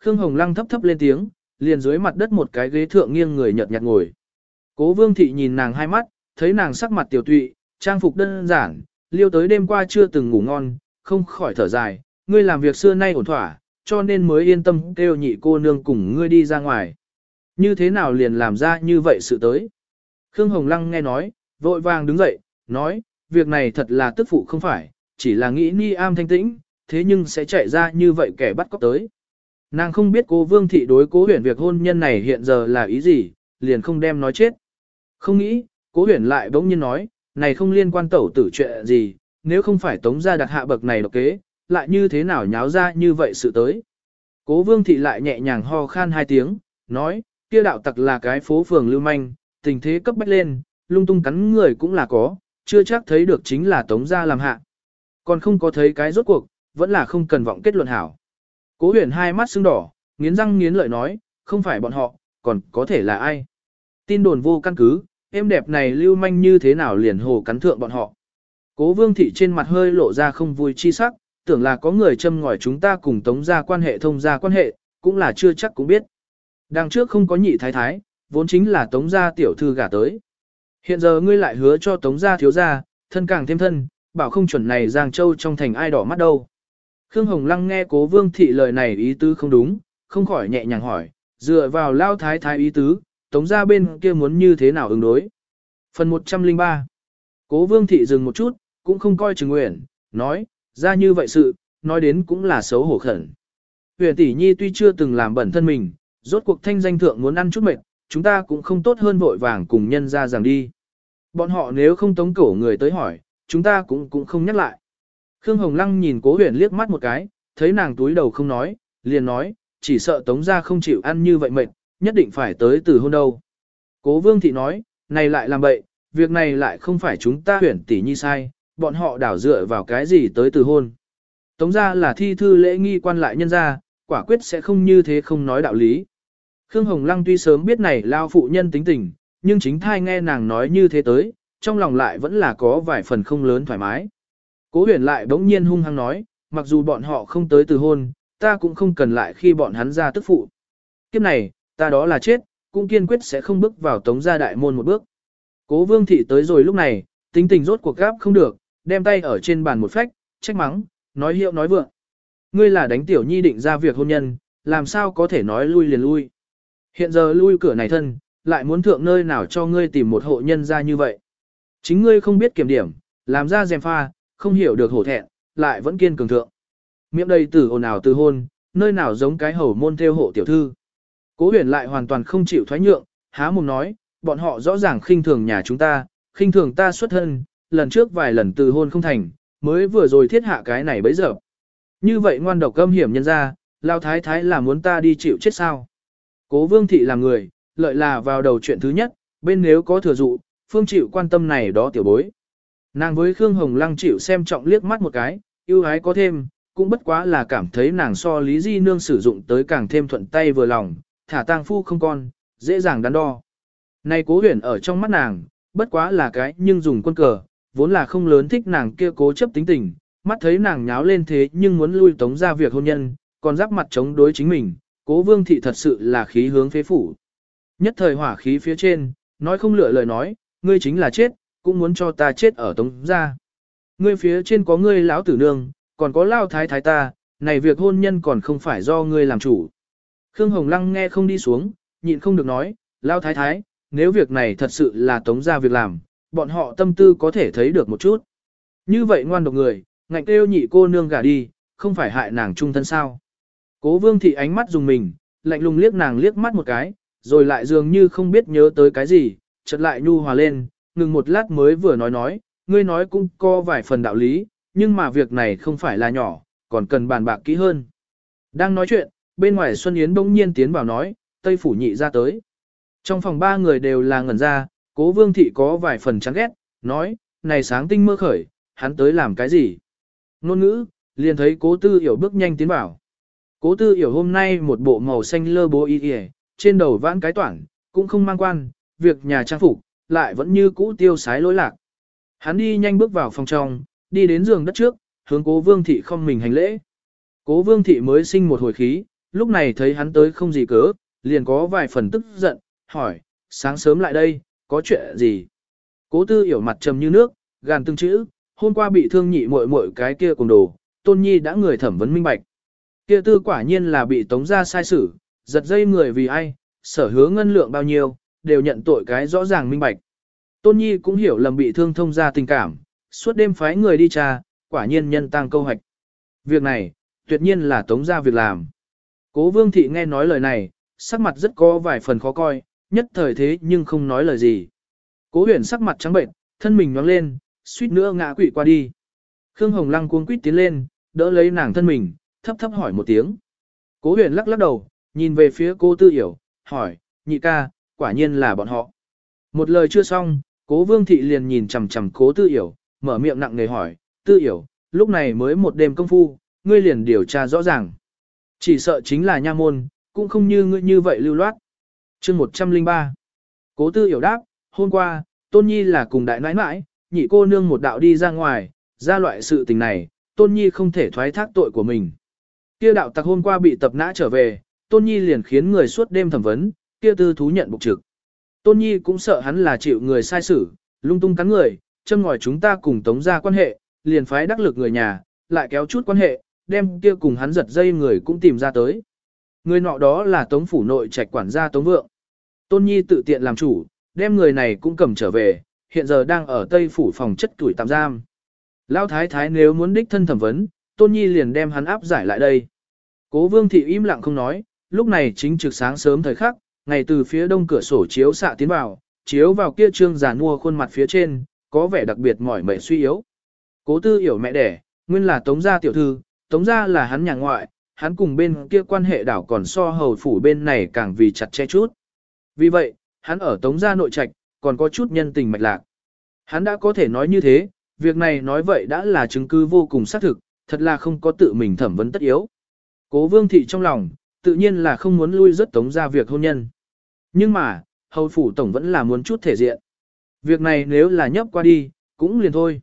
Khương Hồng Lăng thấp thấp lên tiếng, liền dưới mặt đất một cái ghế thượng nghiêng người nhợt nhạt ngồi. Cố Vương thị nhìn nàng hai mắt, thấy nàng sắc mặt tiểu tụy, trang phục đơn giản, liêu tới đêm qua chưa từng ngủ ngon, không khỏi thở dài, ngươi làm việc xưa nay ổn thỏa, cho nên mới yên tâm kêu nhị cô nương cùng ngươi đi ra ngoài. Như thế nào liền làm ra như vậy sự tới? Khương Hồng Lăng nghe nói, vội vàng đứng dậy, nói, việc này thật là tức phụ không phải, chỉ là nghĩ ni am thanh tĩnh, thế nhưng sẽ chạy ra như vậy kẻ bắt cóc tới. Nàng không biết cố vương thị đối cố huyền việc hôn nhân này hiện giờ là ý gì, liền không đem nói chết. Không nghĩ, cố huyền lại bỗng nhiên nói, này không liên quan tẩu tử chuyện gì, nếu không phải tống gia đặt hạ bậc này độc kế, lại như thế nào nháo ra như vậy sự tới. Cố vương thị lại nhẹ nhàng ho khan hai tiếng, nói, kia đạo tặc là cái phố phường lưu manh, tình thế cấp bách lên, lung tung cắn người cũng là có, chưa chắc thấy được chính là tống gia làm hạ. Còn không có thấy cái rốt cuộc, vẫn là không cần vọng kết luận hảo. Cố huyền hai mắt sưng đỏ, nghiến răng nghiến lợi nói, không phải bọn họ, còn có thể là ai. Tin đồn vô căn cứ, em đẹp này lưu manh như thế nào liền hồ cắn thượng bọn họ. Cố vương thị trên mặt hơi lộ ra không vui chi sắc, tưởng là có người châm ngòi chúng ta cùng tống ra quan hệ thông ra quan hệ, cũng là chưa chắc cũng biết. Đằng trước không có nhị thái thái, vốn chính là tống gia tiểu thư gả tới. Hiện giờ ngươi lại hứa cho tống gia thiếu gia, thân càng thêm thân, bảo không chuẩn này Giang Châu trong thành ai đỏ mắt đâu. Khương Hồng Lăng nghe cố vương thị lời này ý tứ không đúng, không khỏi nhẹ nhàng hỏi, dựa vào lao thái thái ý tứ, tống gia bên kia muốn như thế nào ứng đối. Phần 103 Cố vương thị dừng một chút, cũng không coi trừng nguyện, nói, ra như vậy sự, nói đến cũng là xấu hổ khẩn. Huyền tỷ nhi tuy chưa từng làm bẩn thân mình, rốt cuộc thanh danh thượng muốn ăn chút mệt, chúng ta cũng không tốt hơn vội vàng cùng nhân ra rằng đi. Bọn họ nếu không tống cổ người tới hỏi, chúng ta cũng cũng không nhắc lại. Khương Hồng Lăng nhìn cố huyền liếc mắt một cái, thấy nàng túi đầu không nói, liền nói, chỉ sợ tống ra không chịu ăn như vậy mệt, nhất định phải tới từ hôn đâu. Cố vương thị nói, này lại làm bậy, việc này lại không phải chúng ta huyền tỷ nhi sai, bọn họ đảo dựa vào cái gì tới từ hôn. Tống ra là thi thư lễ nghi quan lại nhân ra, quả quyết sẽ không như thế không nói đạo lý. Khương Hồng Lăng tuy sớm biết này lao phụ nhân tính tình, nhưng chính thai nghe nàng nói như thế tới, trong lòng lại vẫn là có vài phần không lớn thoải mái. Cố huyền lại bỗng nhiên hung hăng nói, mặc dù bọn họ không tới từ hôn, ta cũng không cần lại khi bọn hắn ra tức phụ. Kiếp này, ta đó là chết, cũng kiên quyết sẽ không bước vào tống gia đại môn một bước. Cố vương thị tới rồi lúc này, tính tình rốt cuộc gáp không được, đem tay ở trên bàn một phách, trách mắng, nói hiệu nói vượng. Ngươi là đánh tiểu nhi định ra việc hôn nhân, làm sao có thể nói lui liền lui. Hiện giờ lui cửa này thân, lại muốn thượng nơi nào cho ngươi tìm một hộ nhân ra như vậy. Chính ngươi không biết kiểm điểm, làm ra dèm pha, không hiểu được hổ thẹn, lại vẫn kiên cường thượng. Miệng đầy tử ồn ào từ hôn, nơi nào giống cái hầu môn theo hộ tiểu thư. Cố huyền lại hoàn toàn không chịu thoái nhượng, há mồm nói, bọn họ rõ ràng khinh thường nhà chúng ta, khinh thường ta xuất thân, lần trước vài lần từ hôn không thành, mới vừa rồi thiết hạ cái này bấy giờ. Như vậy ngoan độc âm hiểm nhân ra, lao thái thái là muốn ta đi chịu chết sao. Cố vương thị là người, lợi là vào đầu chuyện thứ nhất, bên nếu có thừa dụ, phương chịu quan tâm này đó tiểu bối. Nàng với Khương Hồng Lăng chịu xem trọng liếc mắt một cái, yêu ái có thêm, cũng bất quá là cảm thấy nàng so Lý Di Nương sử dụng tới càng thêm thuận tay vừa lòng, thả tang phu không con, dễ dàng đắn đo. Này cố huyền ở trong mắt nàng, bất quá là cái nhưng dùng quân cờ, vốn là không lớn thích nàng kia cố chấp tính tình, mắt thấy nàng nháo lên thế nhưng muốn lui tống ra việc hôn nhân, còn giáp mặt chống đối chính mình, cố vương thị thật sự là khí hướng phế phủ. Nhất thời hỏa khí phía trên, nói không lựa lời nói, ngươi chính là chết, cũng muốn cho ta chết ở tống ra. Ngươi phía trên có ngươi lão tử nương, còn có lao thái thái ta, này việc hôn nhân còn không phải do ngươi làm chủ. Khương Hồng Lăng nghe không đi xuống, nhịn không được nói, lao thái thái, nếu việc này thật sự là tống ra việc làm, bọn họ tâm tư có thể thấy được một chút. Như vậy ngoan độc người, ngạnh kêu nhị cô nương gả đi, không phải hại nàng trung thân sao. Cố vương thị ánh mắt dùng mình, lạnh lùng liếc nàng liếc mắt một cái, rồi lại dường như không biết nhớ tới cái gì, chợt lại nhu hòa lên, ngừng một lát mới vừa nói nói, ngươi nói cũng có vài phần đạo lý, nhưng mà việc này không phải là nhỏ, còn cần bàn bạc kỹ hơn. Đang nói chuyện, bên ngoài Xuân Yến bỗng nhiên tiến vào nói, Tây Phủ nhị ra tới. Trong phòng ba người đều là ngẩn ra, cố vương thị có vài phần chán ghét, nói, này sáng tinh mơ khởi, hắn tới làm cái gì? Nôn ngữ, liền thấy cố tư hiểu bước nhanh tiến vào. Cố tư hiểu hôm nay một bộ màu xanh lơ bố y y, trên đầu vãn cái toản, cũng không mang quan, việc nhà trang phục, lại vẫn như cũ tiêu sái lối lạc. Hắn đi nhanh bước vào phòng trong, đi đến giường đất trước, hướng cố vương thị không mình hành lễ. Cố vương thị mới sinh một hồi khí, lúc này thấy hắn tới không gì cớ, liền có vài phần tức giận, hỏi, sáng sớm lại đây, có chuyện gì? Cố tư hiểu mặt trầm như nước, gàn từng chữ, hôm qua bị thương nhị muội muội cái kia cùng đồ, tôn nhi đã người thẩm vấn minh bạch. Kia tư quả nhiên là bị tống ra sai xử, giật dây người vì ai, sở hứa ngân lượng bao nhiêu, đều nhận tội cái rõ ràng minh bạch. Tôn nhi cũng hiểu lầm bị thương thông ra tình cảm, suốt đêm phái người đi tra, quả nhiên nhân tăng câu hạch. Việc này, tuyệt nhiên là tống ra việc làm. Cố vương thị nghe nói lời này, sắc mặt rất có vài phần khó coi, nhất thời thế nhưng không nói lời gì. Cố huyền sắc mặt trắng bệnh, thân mình nhoáng lên, suýt nữa ngã quỵ qua đi. Khương Hồng Lăng cuống quýt tiến lên, đỡ lấy nàng thân mình, thấp thấp hỏi một tiếng. Cố huyền lắc lắc đầu, nhìn về phía cô tư hiểu, hỏi, nhị ca, quả nhiên là bọn họ. Một lời chưa xong, cố vương thị liền nhìn chằm chằm cố tư hiểu, mở miệng nặng nề hỏi, tư hiểu, lúc này mới một đêm công phu, ngươi liền điều tra rõ ràng. Chỉ sợ chính là nha môn, cũng không như ngươi như vậy lưu loát. chương 103 Cố tư hiểu đáp, hôm qua, Tôn Nhi là cùng đại nãi nãi, nhị cô nương một đạo đi ra ngoài, ra loại sự tình này, Tôn Nhi không thể thoái thác tội của mình. Kia đạo tặc hôm qua bị tập nã trở về, Tôn Nhi liền khiến người suốt đêm thẩm vấn, kia tư thú nhận bục trực. Tôn Nhi cũng sợ hắn là chịu người sai xử, lung tung cắn người, châm ngòi chúng ta cùng tống ra quan hệ, liền phái đắc lực người nhà, lại kéo chút quan hệ, đem kia cùng hắn giật dây người cũng tìm ra tới. Người nọ đó là tống phủ nội trạch quản gia tống vượng. Tôn Nhi tự tiện làm chủ, đem người này cũng cầm trở về, hiện giờ đang ở tây phủ phòng chất tuổi tạm giam. Lão thái thái nếu muốn đích thân thẩm vấn, Tôn Nhi liền đem hắn áp giải lại đây. Cố vương thị im lặng không nói, lúc này chính trực sáng sớm thời khắc, ngày từ phía đông cửa sổ chiếu xạ tiến vào, chiếu vào kia trương già mua khuôn mặt phía trên, có vẻ đặc biệt mỏi mệt suy yếu. Cố tư hiểu mẹ đẻ, nguyên là tống gia tiểu thư, tống gia là hắn nhà ngoại, hắn cùng bên kia quan hệ đảo còn so hầu phủ bên này càng vì chặt che chút. Vì vậy, hắn ở tống gia nội trạch, còn có chút nhân tình mạch lạc. Hắn đã có thể nói như thế, việc này nói vậy đã là chứng cứ vô cùng xác thực, thật là không có tự mình thẩm vấn tất yếu. Cố vương thị trong lòng, tự nhiên là không muốn lui rất tống ra việc hôn nhân. Nhưng mà, hầu phủ tổng vẫn là muốn chút thể diện. Việc này nếu là nhấp qua đi, cũng liền thôi.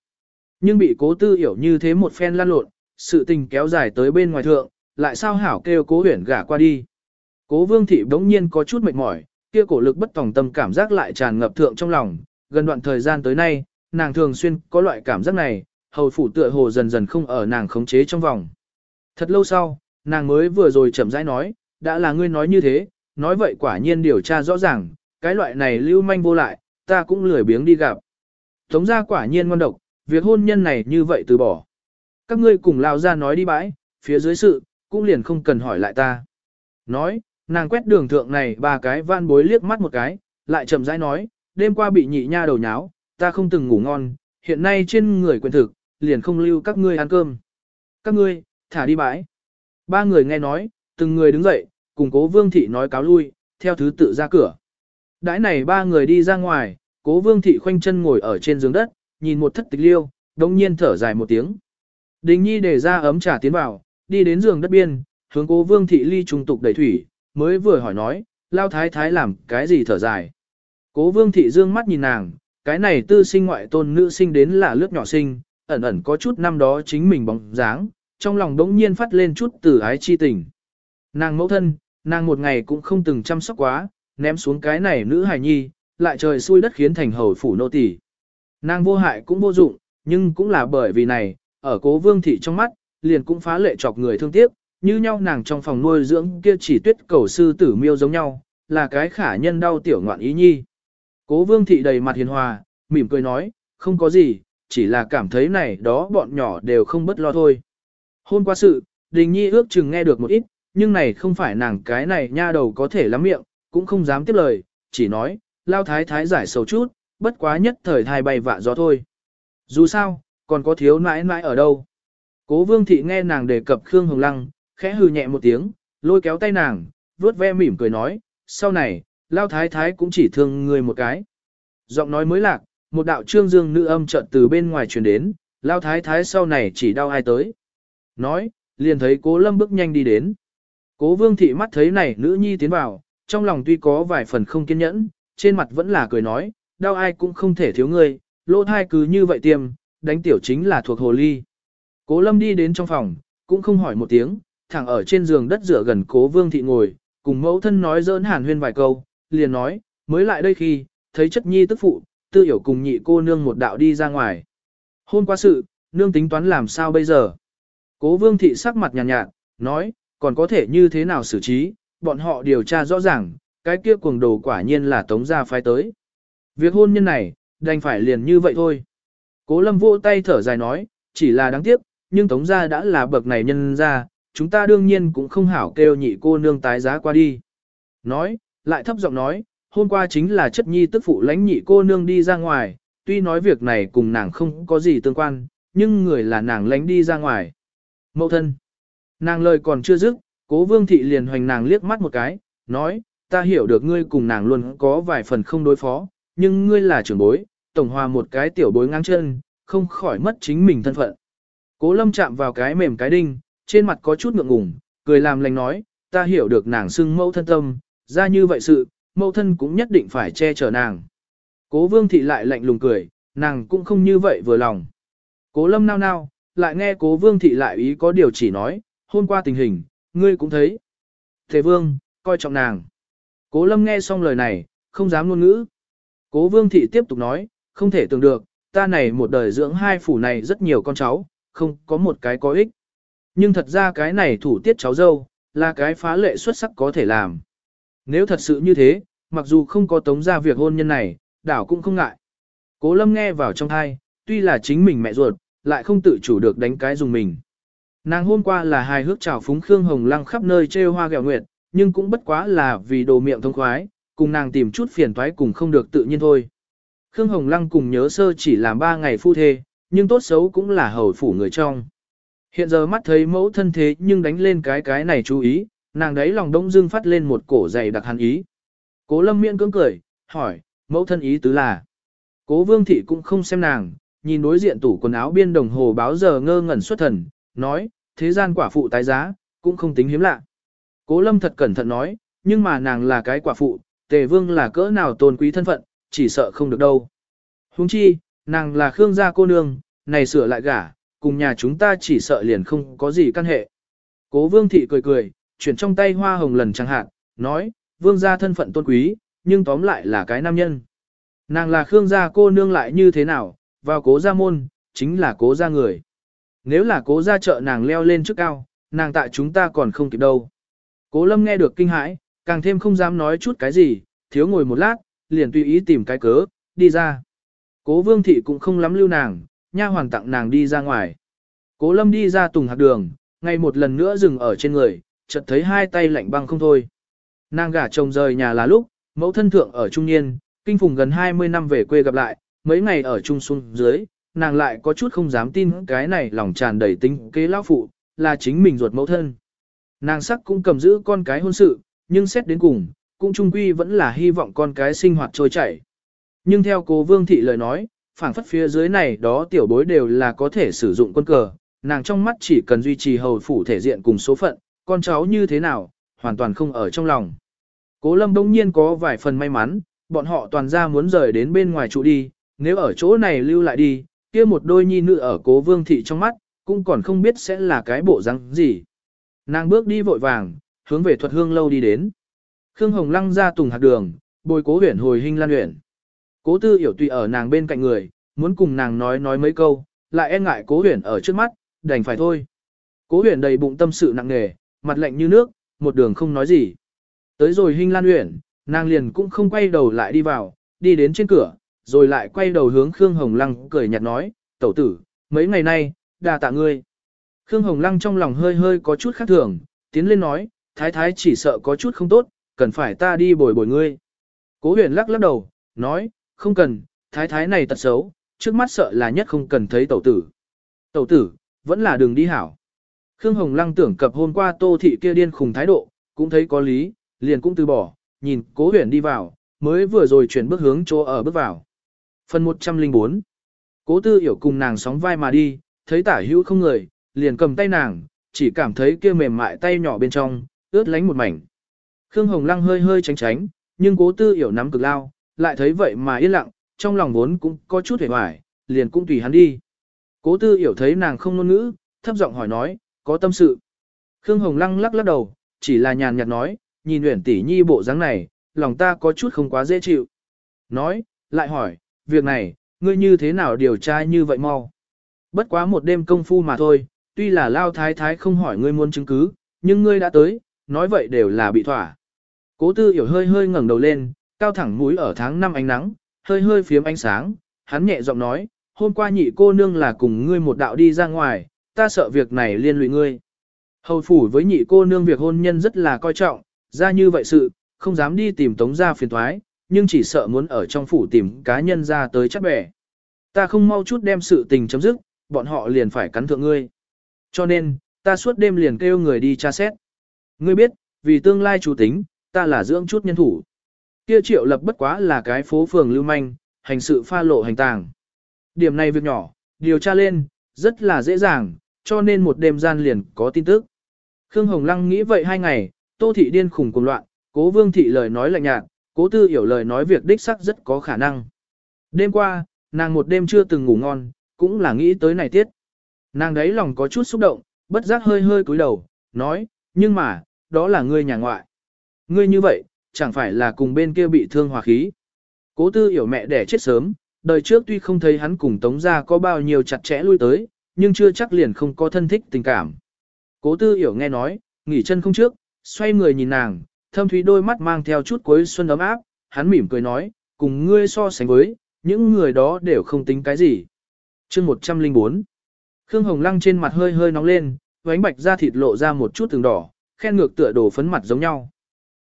Nhưng bị cố tư hiểu như thế một phen lan lộn, sự tình kéo dài tới bên ngoài thượng, lại sao hảo kêu cố huyển gả qua đi. Cố vương thị đống nhiên có chút mệt mỏi, kia cổ lực bất tòng tâm cảm giác lại tràn ngập thượng trong lòng, gần đoạn thời gian tới nay, nàng thường xuyên có loại cảm giác này, hầu phủ tựa hồ dần dần không ở nàng khống chế trong vòng. Thật lâu sau, nàng mới vừa rồi chậm rãi nói, đã là ngươi nói như thế, nói vậy quả nhiên điều tra rõ ràng, cái loại này lưu manh vô lại, ta cũng lười biếng đi gặp. Tống gia quả nhiên ngon độc, việc hôn nhân này như vậy từ bỏ. Các ngươi cùng lao ra nói đi bãi, phía dưới sự, cũng liền không cần hỏi lại ta. Nói, nàng quét đường thượng này ba cái van bối liếc mắt một cái, lại chậm rãi nói, đêm qua bị nhị nha đầu nháo, ta không từng ngủ ngon, hiện nay trên người quyền thực, liền không lưu các ngươi ăn cơm. Các ngươi, thả đi bãi. Ba người nghe nói, từng người đứng dậy, cùng cố vương thị nói cáo lui, theo thứ tự ra cửa. Đãi này ba người đi ra ngoài, cố vương thị khoanh chân ngồi ở trên giường đất, nhìn một thất tịch liêu, đồng nhiên thở dài một tiếng. Đình nhi để ra ấm trà tiến vào, đi đến giường đất biên, hướng cố vương thị ly trùng tục đầy thủy, mới vừa hỏi nói, lao thái thái làm cái gì thở dài. Cố vương thị dương mắt nhìn nàng, cái này tư sinh ngoại tôn nữ sinh đến là lướt nhỏ sinh, ẩn ẩn có chút năm đó chính mình bóng dáng, trong lòng đống nhiên phát lên chút từ ái chi tình. Nàng mẫu thân, nàng một ngày cũng không từng chăm sóc quá, ném xuống cái này nữ hài nhi, lại trời xui đất khiến thành hầu phủ nô tỳ. Nàng vô hại cũng vô dụng, nhưng cũng là bởi vì này, ở cố vương thị trong mắt, liền cũng phá lệ chọc người thương tiếc, như nhau nàng trong phòng nuôi dưỡng kia chỉ tuyết cầu sư tử miêu giống nhau, là cái khả nhân đau tiểu ngoạn ý nhi. Cố vương thị đầy mặt hiền hòa, mỉm cười nói, không có gì, chỉ là cảm thấy này đó bọn nhỏ đều không bất lo thôi. Hôm qua sự, đình nhi ước chừng nghe được một ít, nhưng này không phải nàng cái này nha đầu có thể lắm miệng, cũng không dám tiếp lời, chỉ nói, lao thái thái giải sầu chút, bất quá nhất thời thai bay vạ gió thôi. Dù sao, còn có thiếu nãi nãi ở đâu. Cố vương thị nghe nàng đề cập Khương Hồng Lăng, khẽ hừ nhẹ một tiếng, lôi kéo tay nàng, vuốt ve mỉm cười nói, sau này, lao thái thái cũng chỉ thương người một cái. Giọng nói mới lạc, một đạo trương dương nữ âm chợt từ bên ngoài truyền đến, lao thái thái sau này chỉ đau ai tới. Nói, liền thấy cố lâm bước nhanh đi đến. Cố vương thị mắt thấy này nữ nhi tiến vào, trong lòng tuy có vài phần không kiên nhẫn, trên mặt vẫn là cười nói, đau ai cũng không thể thiếu ngươi, lỗ thai cứ như vậy tiêm, đánh tiểu chính là thuộc hồ ly. Cố lâm đi đến trong phòng, cũng không hỏi một tiếng, thẳng ở trên giường đất rửa gần cố vương thị ngồi, cùng mẫu thân nói dỡn hàn huyên vài câu, liền nói, mới lại đây khi, thấy chất nhi tức phụ, tư hiểu cùng nhị cô nương một đạo đi ra ngoài. Hôn qua sự, nương tính toán làm sao bây giờ? Cố vương thị sắc mặt nhàn nhạt, nhạt, nói, còn có thể như thế nào xử trí, bọn họ điều tra rõ ràng, cái kia cuồng đồ quả nhiên là tống gia phái tới. Việc hôn nhân này, đành phải liền như vậy thôi. Cố lâm vô tay thở dài nói, chỉ là đáng tiếc, nhưng tống gia đã là bậc này nhân ra, chúng ta đương nhiên cũng không hảo kêu nhị cô nương tái giá qua đi. Nói, lại thấp giọng nói, hôm qua chính là chất nhi tức phụ lãnh nhị cô nương đi ra ngoài, tuy nói việc này cùng nàng không có gì tương quan, nhưng người là nàng lãnh đi ra ngoài. Mậu thân. Nàng lời còn chưa dứt, cố vương thị liền hoành nàng liếc mắt một cái, nói, ta hiểu được ngươi cùng nàng luôn có vài phần không đối phó, nhưng ngươi là trưởng bối, tổng hòa một cái tiểu bối ngang chân, không khỏi mất chính mình thân phận. Cố lâm chạm vào cái mềm cái đinh, trên mặt có chút ngượng ngùng, cười làm lành nói, ta hiểu được nàng xưng mẫu thân tâm, ra như vậy sự, mẫu thân cũng nhất định phải che chở nàng. Cố vương thị lại lạnh lùng cười, nàng cũng không như vậy vừa lòng. Cố lâm nao nao, lại nghe cố vương thị lại ý có điều chỉ nói, hôm qua tình hình, ngươi cũng thấy. Thế vương, coi trọng nàng. Cố lâm nghe xong lời này, không dám ngôn ngữ. Cố vương thị tiếp tục nói, không thể tưởng được, ta này một đời dưỡng hai phủ này rất nhiều con cháu, không có một cái có ích. Nhưng thật ra cái này thủ tiết cháu dâu, là cái phá lệ xuất sắc có thể làm. Nếu thật sự như thế, mặc dù không có tống ra việc hôn nhân này, đảo cũng không ngại. Cố lâm nghe vào trong thai, tuy là chính mình mẹ ruột, lại không tự chủ được đánh cái dùng mình. Nàng hôm qua là hài hước chào phúng Khương Hồng Lăng khắp nơi trêu hoa gẹo nguyệt, nhưng cũng bất quá là vì đồ miệng thông khoái, cùng nàng tìm chút phiền toái cùng không được tự nhiên thôi. Khương Hồng Lăng cùng nhớ sơ chỉ làm ba ngày phu thê, nhưng tốt xấu cũng là hầu phủ người trong. Hiện giờ mắt thấy mẫu thân thế nhưng đánh lên cái cái này chú ý, nàng đấy lòng đông dương phát lên một cổ dày đặc hắn ý. Cố lâm miễn cưỡng cười, hỏi, mẫu thân ý tứ là. Cố vương thị cũng không xem nàng, nhìn đối diện tủ quần áo biên đồng hồ báo giờ ngơ ngẩn xuất thần, nói, thế gian quả phụ tái giá, cũng không tính hiếm lạ. Cố lâm thật cẩn thận nói, nhưng mà nàng là cái quả phụ, tề vương là cỡ nào tôn quý thân phận, chỉ sợ không được đâu. Huống chi, nàng là Khương gia cô nương, này sửa lại gả, cùng nhà chúng ta chỉ sợ liền không có gì căn hệ. Cố vương thị cười cười, chuyển trong tay hoa hồng lần chẳng hạn, nói, vương gia thân phận tôn quý, nhưng tóm lại là cái nam nhân. Nàng là Khương gia cô nương lại như thế nào, vào cố gia môn, chính là cố gia người. Nếu là cố ra chợ nàng leo lên trước cao, nàng tại chúng ta còn không kịp đâu. Cố lâm nghe được kinh hãi, càng thêm không dám nói chút cái gì, thiếu ngồi một lát, liền tùy ý tìm cái cớ, đi ra. Cố vương thị cũng không lắm lưu nàng, nha hoàn tặng nàng đi ra ngoài. Cố lâm đi ra tùng hạt đường, ngay một lần nữa dừng ở trên người, chợt thấy hai tay lạnh băng không thôi. Nàng gả chồng rời nhà là lúc, mẫu thân thượng ở trung niên, kinh phùng gần 20 năm về quê gặp lại, mấy ngày ở trung xuân dưới, nàng lại có chút không dám tin cái này lòng tràn đầy tính kế lão phụ, là chính mình ruột mẫu thân. Nàng sắc cũng cầm giữ con cái hôn sự, nhưng xét đến cùng, cũng trung quy vẫn là hy vọng con cái sinh hoạt trôi chảy. Nhưng theo cố vương thị lời nói, phảng phất phía dưới này đó tiểu bối đều là có thể sử dụng quân cờ, nàng trong mắt chỉ cần duy trì hầu phủ thể diện cùng số phận, con cháu như thế nào, hoàn toàn không ở trong lòng. Cố lâm đông nhiên có vài phần may mắn, bọn họ toàn ra muốn rời đến bên ngoài trụ đi, nếu ở chỗ này lưu lại đi, kia một đôi nhi nữ ở cố vương thị trong mắt, cũng còn không biết sẽ là cái bộ răng gì. Nàng bước đi vội vàng, hướng về thuật hương lâu đi đến. Khương Hồng lăng ra tùng hạt đường, bồi cố huyển hồi hình lan huyển. Cố tư hiểu tùy ở nàng bên cạnh người, muốn cùng nàng nói nói mấy câu, lại e ngại cố huyển ở trước mắt, đành phải thôi. Cố huyển đầy bụng tâm sự nặng nề, mặt lạnh như nước, một đường không nói gì. Tới rồi hình lan huyển, nàng liền cũng không quay đầu lại đi vào, đi đến trên cửa, rồi lại quay đầu hướng Khương Hồng Lăng cười nhạt nói, tẩu tử, mấy ngày nay, đà tạ ngươi. Khương Hồng Lăng trong lòng hơi hơi có chút khác thường, tiến lên nói, thái thái chỉ sợ có chút không tốt, cần phải ta đi bồi bồi ngươi. Cố huyền lắc lắc đầu, nói, không cần, thái thái này tật xấu, trước mắt sợ là nhất không cần thấy tẩu tử. Tẩu tử, vẫn là đường đi hảo. Khương Hồng Lăng tưởng cập hôm qua tô thị kia điên khùng thái độ, cũng thấy có lý, liền cũng từ bỏ, nhìn cố huyền đi vào, mới vừa rồi chuyển bước hướng chỗ ở bước vào. Phần 104 Cố tư hiểu cùng nàng sóng vai mà đi, thấy tả hữu không người, liền cầm tay nàng, chỉ cảm thấy kia mềm mại tay nhỏ bên trong, ướt lánh một mảnh. Khương Hồng Lăng hơi hơi tránh tránh, nhưng cố tư hiểu nắm cực lao, lại thấy vậy mà yên lặng, trong lòng vốn cũng có chút hề hoài, liền cũng tùy hắn đi. Cố tư hiểu thấy nàng không ngôn ngữ, thấp giọng hỏi nói, có tâm sự. Khương Hồng Lăng lắc lắc đầu, chỉ là nhàn nhạt nói, nhìn Uyển tỷ nhi bộ dáng này, lòng ta có chút không quá dễ chịu. Nói, lại hỏi, việc này, ngươi như thế nào điều tra như vậy mau? Bất quá một đêm công phu mà thôi, tuy là lao thái thái không hỏi ngươi muốn chứng cứ, nhưng ngươi đã tới, nói vậy đều là bị thỏa. Cố tư hiểu hơi hơi ngẩng đầu lên, cao thẳng mũi ở tháng năm ánh nắng, hơi hơi phiếm ánh sáng, hắn nhẹ giọng nói, hôm qua nhị cô nương là cùng ngươi một đạo đi ra ngoài, ta sợ việc này liên lụy ngươi. Hầu phủ với nhị cô nương việc hôn nhân rất là coi trọng, ra như vậy sự, không dám đi tìm tống gia phiền toái nhưng chỉ sợ muốn ở trong phủ tìm cá nhân ra tới chắc bẻ. Ta không mau chút đem sự tình chấm dứt, bọn họ liền phải cắn thượng ngươi. Cho nên, ta suốt đêm liền kêu người đi tra xét. Ngươi biết, vì tương lai chủ tính, ta là dưỡng chút nhân thủ. Kia triệu lập bất quá là cái phố phường lưu manh, hành sự pha lộ hành tàng. Điểm này việc nhỏ, điều tra lên, rất là dễ dàng, cho nên một đêm gian liền có tin tức. Khương Hồng Lăng nghĩ vậy hai ngày, Tô Thị điên khủng cùng loạn, Cố Vương Thị lời nói lạnh nhạt, Cố Tư hiểu lời nói việc đích sắc rất có khả năng. Đêm qua, nàng một đêm chưa từng ngủ ngon, cũng là nghĩ tới này tiết. Nàng đấy lòng có chút xúc động, bất giác hơi hơi cúi đầu, nói, nhưng mà, đó là ngươi nhà ngoại. Ngươi như vậy, chẳng phải là cùng bên kia bị thương hòa khí. Cố tư hiểu mẹ đẻ chết sớm, đời trước tuy không thấy hắn cùng tống gia có bao nhiêu chặt chẽ lui tới, nhưng chưa chắc liền không có thân thích tình cảm. Cố tư hiểu nghe nói, nghỉ chân không trước, xoay người nhìn nàng, thâm thúy đôi mắt mang theo chút cuối xuân ấm áp, hắn mỉm cười nói, cùng ngươi so sánh với, những người đó đều không tính cái gì. chương 104 Khương Hồng Lăng trên mặt hơi hơi nóng lên, vánh bạch da thịt lộ ra một chút từng đỏ, khen ngược tựa đồ phấn mặt giống nhau.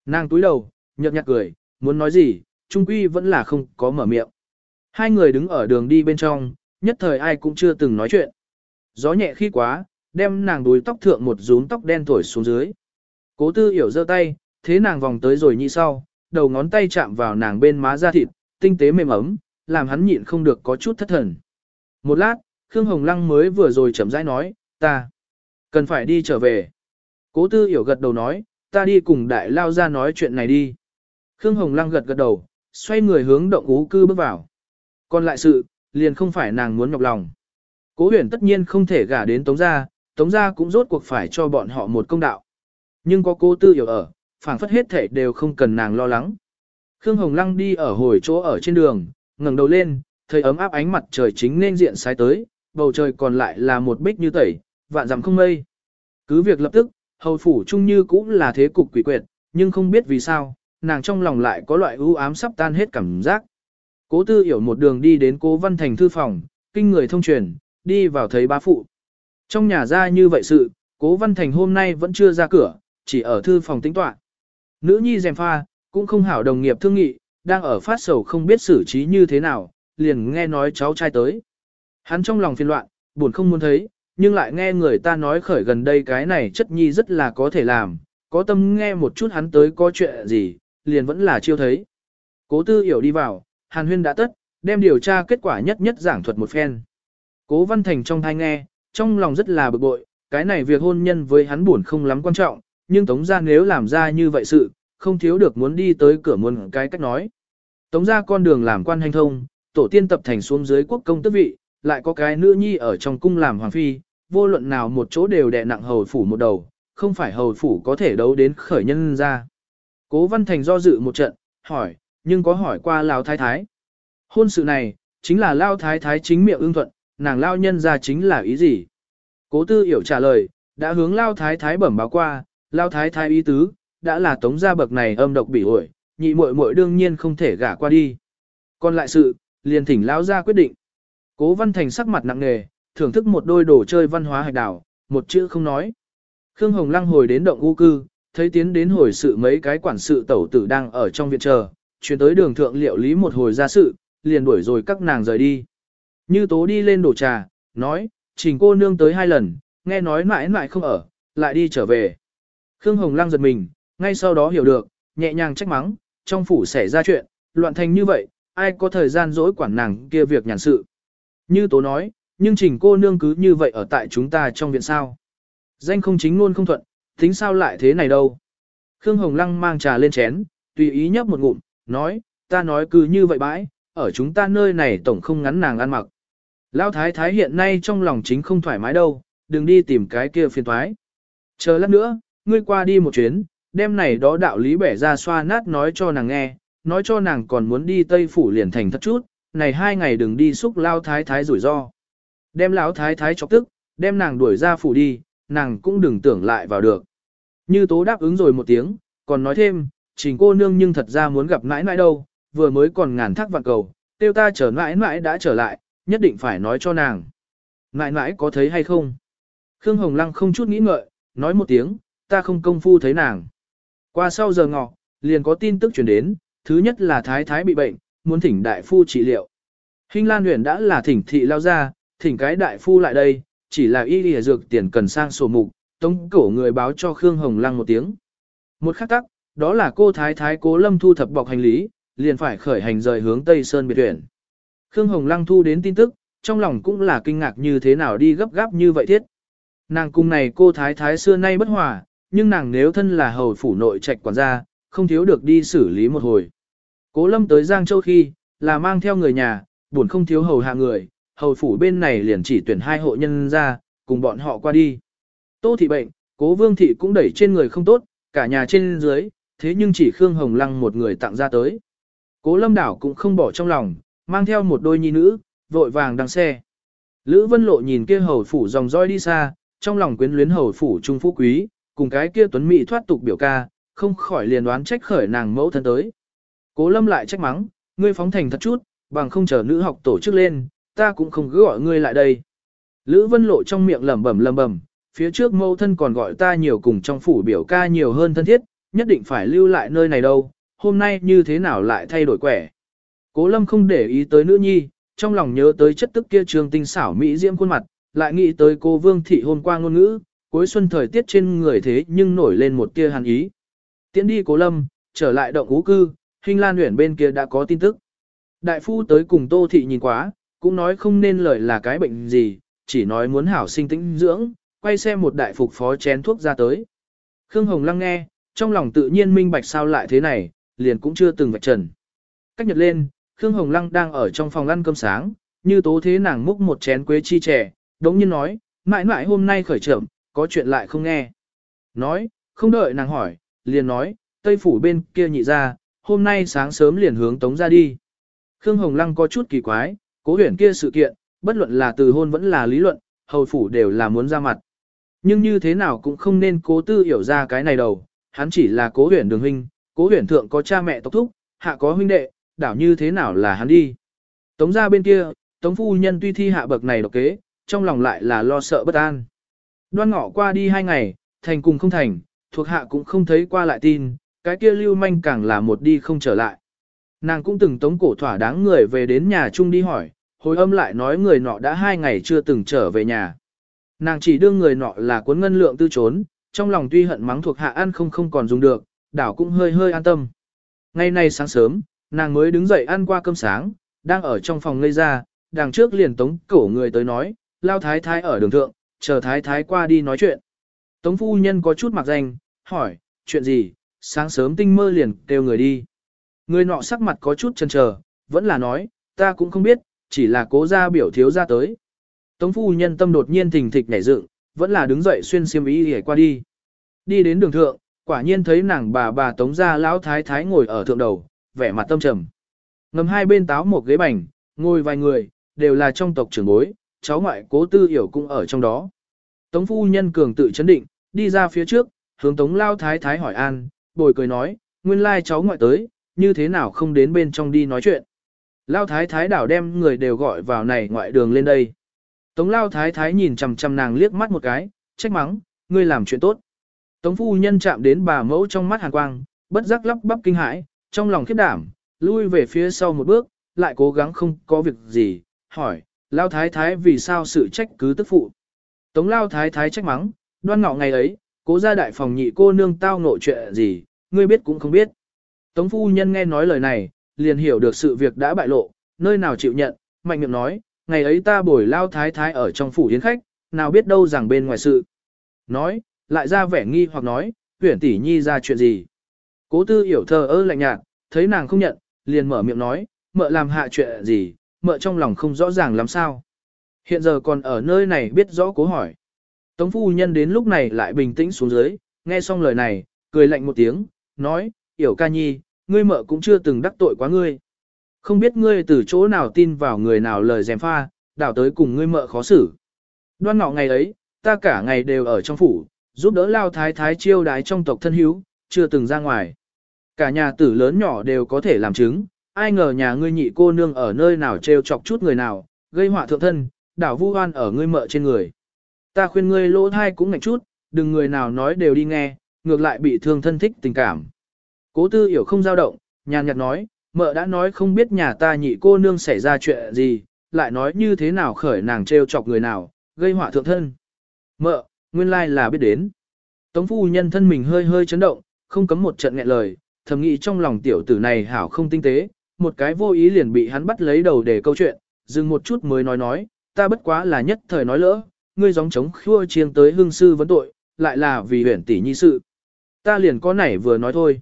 Nàng túi đầu, nhợt nhạt cười, muốn nói gì, trung quy vẫn là không có mở miệng. Hai người đứng ở đường đi bên trong, nhất thời ai cũng chưa từng nói chuyện. Gió nhẹ khi quá, đem nàng đuôi tóc thượng một rúm tóc đen thổi xuống dưới. Cố tư hiểu giơ tay, thế nàng vòng tới rồi nhị sau, đầu ngón tay chạm vào nàng bên má da thịt, tinh tế mềm ấm, làm hắn nhịn không được có chút thất thần. Một lát, Khương Hồng Lăng mới vừa rồi chậm rãi nói, ta cần phải đi trở về. Cố tư hiểu gật đầu nói, ta đi cùng đại lao ra nói chuyện này đi. Khương Hồng Lăng gật gật đầu, xoay người hướng động ú cư bước vào. Còn lại sự, liền không phải nàng muốn nhọc lòng. Cố huyền tất nhiên không thể gả đến Tống Gia, Tống Gia cũng rốt cuộc phải cho bọn họ một công đạo. Nhưng có cố tư hiểu ở, phảng phất hết thể đều không cần nàng lo lắng. Khương Hồng Lăng đi ở hồi chỗ ở trên đường, ngẩng đầu lên, thấy ấm áp ánh mặt trời chính nên diện sai tới, bầu trời còn lại là một bích như tẩy, vạn dặm không mây. Cứ việc lập tức, hầu phủ chung như cũng là thế cục quỷ quyệt, nhưng không biết vì sao, nàng trong lòng lại có loại ưu ám sắp tan hết cảm giác. Cố tư hiểu một đường đi đến cố văn thành thư phòng, kinh người thông truyền, đi vào thấy bá phụ. Trong nhà ra như vậy sự, cố văn thành hôm nay vẫn chưa ra cửa, chỉ ở thư phòng tính toán. Nữ nhi dèm pha, cũng không hảo đồng nghiệp thương nghị, đang ở phát sầu không biết xử trí như thế nào, liền nghe nói cháu trai tới. Hắn trong lòng phiền loạn, buồn không muốn thấy, nhưng lại nghe người ta nói khởi gần đây cái này chất nhi rất là có thể làm, có tâm nghe một chút hắn tới có chuyện gì, liền vẫn là chiêu thấy. Cố tư hiểu đi vào, Hàn Huyên đã tất, đem điều tra kết quả nhất nhất giảng thuật một phen. Cố Văn Thành trong thai nghe, trong lòng rất là bực bội, cái này việc hôn nhân với hắn buồn không lắm quan trọng, nhưng Tống gia nếu làm ra như vậy sự, không thiếu được muốn đi tới cửa muôn cái cách nói. Tống gia con đường làm quan hành thông, tổ tiên tập thành xuống dưới quốc công tước vị, lại có cái nữ nhi ở trong cung làm hoàng phi, vô luận nào một chỗ đều đè nặng hầu phủ một đầu, không phải hầu phủ có thể đấu đến khởi nhân ra. Cố Văn Thành do dự một trận, hỏi, nhưng có hỏi qua Lão Thái Thái. Hôn sự này, chính là Lão Thái Thái chính miệng ưng thuận, nàng Lao nhân ra chính là ý gì? Cố Tư Hiểu trả lời, đã hướng Lão Thái Thái bẩm báo qua, Lao Thái Thái ý tứ, đã là tống gia bậc này âm độc bị ổi, nhị muội muội đương nhiên không thể gả qua đi. Còn lại sự, liền thỉnh Lao ra quyết định. Cố Văn Thành sắc mặt nặng nề, thưởng thức một đôi đồ chơi văn hóa hạch đảo, một chữ không nói. Khương Hồng Lăng hồi đến động u cư, thấy tiến đến hồi sự mấy cái quản sự tẩu tử đang ở trong viện chờ, chuyển tới đường thượng liệu lý một hồi ra sự, liền đuổi rồi các nàng rời đi. Như tố đi lên đổ trà, nói, trình cô nương tới hai lần, nghe nói mãi mãi không ở, lại đi trở về. Khương Hồng Lăng giật mình, ngay sau đó hiểu được, nhẹ nhàng trách mắng, trong phủ xảy ra chuyện, loạn thành như vậy, ai có thời gian dỗi quản nàng kia việc nhàn sự. Như tố nói, nhưng trình cô nương cứ như vậy ở tại chúng ta trong viện sao. Danh không chính luôn không thuận, tính sao lại thế này đâu. Khương Hồng Lăng mang trà lên chén, tùy ý nhấp một ngụm, nói, ta nói cứ như vậy bãi, ở chúng ta nơi này tổng không ngắn nàng ăn mặc. Lão thái thái hiện nay trong lòng chính không thoải mái đâu, đừng đi tìm cái kia phiền thoái. Chờ lát nữa, ngươi qua đi một chuyến, đêm này đó đạo lý bẻ ra xoa nát nói cho nàng nghe, nói cho nàng còn muốn đi Tây Phủ liền thành thất chút, này hai ngày đừng đi xúc lao thái thái rủi ro. Đem lão thái thái chọc tức, đem nàng đuổi ra phủ đi, nàng cũng đừng tưởng lại vào được. Như tố đáp ứng rồi một tiếng, còn nói thêm, trình cô nương nhưng thật ra muốn gặp mãi mãi đâu, vừa mới còn ngàn thác vạn cầu, tiêu ta trở mãi mãi đã trở lại, nhất định phải nói cho nàng. Mãi mãi có thấy hay không? Khương Hồng Lăng không chút nghĩ ngợi, nói một tiếng, ta không công phu thấy nàng. Qua sau giờ ngọ, liền có tin tức truyền đến, thứ nhất là thái thái bị bệnh, muốn thỉnh đại phu trị liệu. Hình Lan Huyền đã là thỉnh thị lao ra, thỉnh cái đại phu lại đây, chỉ là y lìa dược tiền cần sang sổ mục, tống cổ người báo cho Khương Hồng Lăng một tiếng. Một khắc tắc, đó là cô thái thái cố lâm thu thập bọc hành lý, liền phải khởi hành rời hướng Tây Sơn biệt tuyển. Khương Hồng Lăng thu đến tin tức, trong lòng cũng là kinh ngạc như thế nào đi gấp gáp như vậy thiết. Nàng cung này cô thái thái xưa nay bất hòa, nhưng nàng nếu thân là hầu phủ nội trạch quản gia, không thiếu được đi xử lý một hồi. Cố lâm tới Giang Châu khi, là mang theo người nhà, buồn không thiếu hầu hạ người, hầu phủ bên này liền chỉ tuyển hai hộ nhân ra, cùng bọn họ qua đi. Tô thị bệnh, cố vương thị cũng đẩy trên người không tốt, cả nhà trên dưới, thế nhưng chỉ Khương Hồng Lăng một người tặng ra tới. Cố lâm đảo cũng không bỏ trong lòng, mang theo một đôi nhi nữ, vội vàng đăng xe. Lữ Vân Lộ nhìn kia hầu phủ dòng roi đi xa, trong lòng quyến luyến hầu phủ trung phú quý, cùng cái kia tuấn mỹ thoát tục biểu ca, không khỏi liền đoán trách khởi nàng mẫu thân tới. Cố lâm lại trách mắng, ngươi phóng thành thật chút, bằng không chờ nữ học tổ chức lên, ta cũng không cứ gọi ngươi lại đây. Lữ Vân Lộ trong miệng lẩm bẩm lẩm bẩm, phía trước mẫu thân còn gọi ta nhiều cùng trong phủ biểu ca nhiều hơn thân thiết, nhất định phải lưu lại nơi này đâu, hôm nay như thế nào lại thay đổi quẻ. Cố lâm không để ý tới nữ nhi, trong lòng nhớ tới chất tức kia trường tinh xảo mỹ diễm khuôn mặt, lại nghĩ tới cô Vương Thị hôm qua ngôn ngữ, cuối xuân thời tiết trên người thế nhưng nổi lên một tia hàn ý. Tiến đi cố lâm, trở lại động ú cư, hình lan huyển bên kia đã có tin tức. Đại phu tới cùng Tô Thị nhìn quá, cũng nói không nên lời là cái bệnh gì, chỉ nói muốn hảo sinh tĩnh dưỡng, quay xem một đại phục phó chén thuốc ra tới. Khương Hồng Lăng nghe, trong lòng tự nhiên minh bạch sao lại thế này, liền cũng chưa từng vạch trần. Cách nhật lên, Khương Hồng Lăng đang ở trong phòng ăn cơm sáng, như tố thế nàng múc một chén quế chi trẻ, đống nhiên nói, mãi mãi hôm nay khởi trưởng, có chuyện lại không nghe. Nói, không đợi nàng hỏi, liền nói, Tây Phủ bên kia nhị ra, hôm nay sáng sớm liền hướng tống ra đi. Khương Hồng Lăng có chút kỳ quái, cố huyển kia sự kiện, bất luận là từ hôn vẫn là lý luận, hầu phủ đều là muốn ra mặt. Nhưng như thế nào cũng không nên cố tư hiểu ra cái này đâu, hắn chỉ là cố huyển đường huynh, cố huyển thượng có cha mẹ tộc thúc, hạ có huynh đệ, đảo như thế nào là hắn đi. Tống ra bên kia, tống phu nhân tuy thi hạ bậc này độc kế, trong lòng lại là lo sợ bất an. Đoan ngọ qua đi hai ngày, thành cùng không thành, thuộc hạ cũng không thấy qua lại tin, cái kia lưu manh càng là một đi không trở lại. Nàng cũng từng tống cổ thỏa đáng người về đến nhà chung đi hỏi, hồi âm lại nói người nọ đã hai ngày chưa từng trở về nhà. Nàng chỉ đương người nọ là cuốn ngân lượng tư trốn, trong lòng tuy hận mắng thuộc hạ ăn không không còn dùng được, đảo cũng hơi hơi an tâm. Ngày nay sáng sớm, nàng mới đứng dậy ăn qua cơm sáng, đang ở trong phòng ngây ra, đằng trước liền tống cổ người tới nói, lao thái thái ở đường thượng, chờ thái thái qua đi nói chuyện. Tống phu nhân có chút mặc danh, hỏi, chuyện gì, sáng sớm tinh mơ liền kêu người đi. Người nọ sắc mặt có chút chần chờ, vẫn là nói, ta cũng không biết, chỉ là cố ra biểu thiếu ra tới. Tống phu nhân tâm đột nhiên thình thịch nhảy dựng, vẫn là đứng dậy xuyên xiêm ý để qua đi. Đi đến đường thượng, quả nhiên thấy nàng bà bà tống gia lão thái thái ngồi ở thượng đầu, vẻ mặt tâm trầm. Ngầm hai bên táo một ghế bành, ngồi vài người, đều là trong tộc trưởng bối, cháu ngoại cố tư hiểu cũng ở trong đó. Tống phu nhân cường tự chấn định, đi ra phía trước, hướng tống lao thái thái hỏi an, bồi cười nói, nguyên lai cháu ngoại tới, như thế nào không đến bên trong đi nói chuyện. Lao thái thái đảo đem người đều gọi vào này ngoại đường lên đây. Tống lao thái thái nhìn chằm chằm nàng liếc mắt một cái, trách mắng, ngươi làm chuyện tốt. Tống phu nhân chạm đến bà mẫu trong mắt hàn quang, bất giác lắp bắp kinh hãi, trong lòng khiếp đảm, lui về phía sau một bước, lại cố gắng không có việc gì, hỏi, lao thái thái vì sao sự trách cứ tức phụ. Tống lao thái thái trách mắng, đoan ngọ ngày ấy, cố ra đại phòng nhị cô nương tao ngộ chuyện gì, ngươi biết cũng không biết. Tống phu nhân nghe nói lời này, liền hiểu được sự việc đã bại lộ, nơi nào chịu nhận, mạnh miệng nói, ngày ấy ta bồi lao thái thái ở trong phủ yến khách, nào biết đâu rằng bên ngoài sự. Nói, lại ra vẻ nghi hoặc nói, huyển tỷ nhi ra chuyện gì. Cố tư hiểu thờ ơ lạnh nhạt, thấy nàng không nhận, liền mở miệng nói, mợ làm hạ chuyện gì, mợ trong lòng không rõ ràng làm sao. Hiện giờ còn ở nơi này biết rõ cố hỏi. Tống phu nhân đến lúc này lại bình tĩnh xuống dưới, nghe xong lời này, cười lạnh một tiếng, nói, Yểu ca nhi, ngươi mợ cũng chưa từng đắc tội quá ngươi. Không biết ngươi từ chỗ nào tin vào người nào lời dèm pha, đảo tới cùng ngươi mợ khó xử. Đoan ngọ ngày ấy, ta cả ngày đều ở trong phủ, giúp đỡ lao thái thái chiêu đái trong tộc thân hữu, chưa từng ra ngoài. Cả nhà tử lớn nhỏ đều có thể làm chứng, ai ngờ nhà ngươi nhị cô nương ở nơi nào trêu chọc chút người nào, gây họa thượng thân, đảo vu oan ở ngươi mợ trên người. Ta khuyên ngươi lỗ thai cũng ngạch chút, đừng người nào nói đều đi nghe, ngược lại bị thương thân thích tình cảm. Cố tư hiểu không dao động, nhàn nhạt nói, mợ đã nói không biết nhà ta nhị cô nương xảy ra chuyện gì, lại nói như thế nào khởi nàng trêu chọc người nào, gây họa thượng thân. Mợ, nguyên lai là biết đến. Tống phu nhân thân mình hơi hơi chấn động, không cấm một trận nghẹn lời, thầm nghĩ trong lòng tiểu tử này hảo không tinh tế, một cái vô ý liền bị hắn bắt lấy đầu để câu chuyện, dừng một chút mới nói nói, ta bất quá là nhất thời nói lỡ, ngươi gióng chống khua chiêng tới hương sư vấn tội, lại là vì huyển tỷ nhi sự. Ta liền có nảy vừa nói thôi.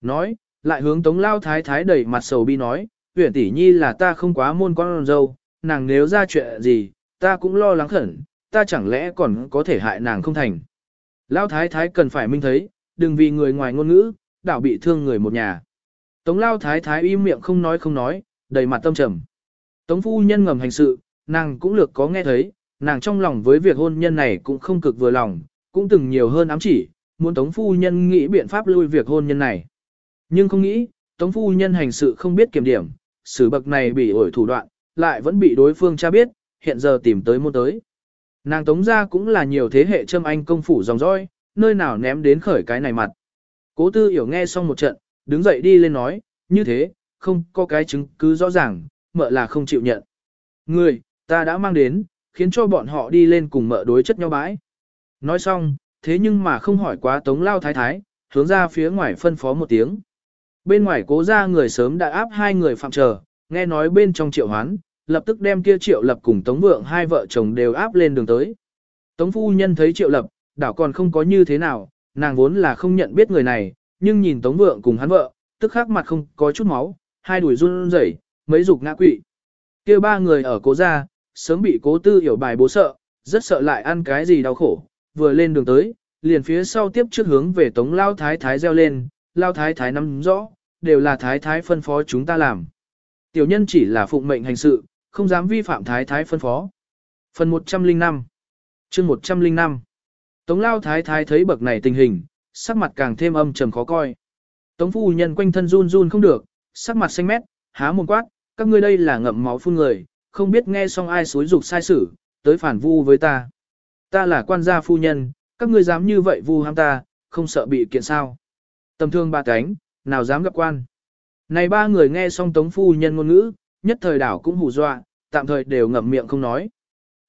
Nói, lại hướng tống lao thái thái đẩy mặt sầu bi nói, huyển tỷ nhi là ta không quá môn con dâu, nàng nếu ra chuyện gì, ta cũng lo lắng khẩn, ta chẳng lẽ còn có thể hại nàng không thành. Lao thái thái cần phải minh thấy, đừng vì người ngoài ngôn ngữ, đảo bị thương người một nhà. Tống lao thái thái im miệng không nói không nói, đầy mặt tâm trầm. Tống phu nhân ngầm hành sự, nàng cũng lược có nghe thấy, nàng trong lòng với việc hôn nhân này cũng không cực vừa lòng, cũng từng nhiều hơn ám chỉ, muốn tống phu nhân nghĩ biện pháp lui việc hôn nhân này. Nhưng không nghĩ, tống phu nhân hành sự không biết kiểm điểm, xử bậc này bị ổi thủ đoạn, lại vẫn bị đối phương cha biết, hiện giờ tìm tới môn tới. Nàng tống ra cũng là nhiều thế hệ châm anh công phủ dòng dõi, nơi nào ném đến khởi cái này mặt. Cố tư hiểu nghe xong một trận, đứng dậy đi lên nói, như thế, không có cái chứng cứ rõ ràng, mợ là không chịu nhận. Người, ta đã mang đến, khiến cho bọn họ đi lên cùng mợ đối chất nhau bãi. Nói xong, thế nhưng mà không hỏi quá tống lao thái thái, hướng ra phía ngoài phân phó một tiếng. Bên ngoài cố ra người sớm đã áp hai người phạm chờ, nghe nói bên trong triệu hoán, lập tức đem kia triệu lập cùng tống vượng hai vợ chồng đều áp lên đường tới. Tống phu nhân thấy triệu lập, đảo còn không có như thế nào, nàng vốn là không nhận biết người này, nhưng nhìn tống vượng cùng hắn vợ, tức khắc mặt không có chút máu, hai đùi run rẩy, mấy dục ngã quỵ. kia ba người ở cố gia, sớm bị cố tư hiểu bài bố sợ, rất sợ lại ăn cái gì đau khổ, vừa lên đường tới, liền phía sau tiếp trước hướng về tống lao thái thái reo lên, lao thái thái nắm rõ, đều là thái thái phân phó chúng ta làm. Tiểu nhân chỉ là phụng mệnh hành sự, không dám vi phạm thái thái phân phó. Phần 105 chương 105 Tống lao thái thái thấy bậc này tình hình, sắc mặt càng thêm âm trầm khó coi. Tống phu nhân quanh thân run run không được, sắc mặt xanh mét, há mồm quát, các ngươi đây là ngậm máu phun người, không biết nghe xong ai xối dục sai sử, tới phản vu với ta. Ta là quan gia phu nhân, các ngươi dám như vậy vu ham ta, không sợ bị kiện sao. Tầm thương ba cánh, nào dám gặp quan. Này ba người nghe xong tống phu nhân ngôn ngữ, nhất thời đảo cũng hù dọa, tạm thời đều ngậm miệng không nói.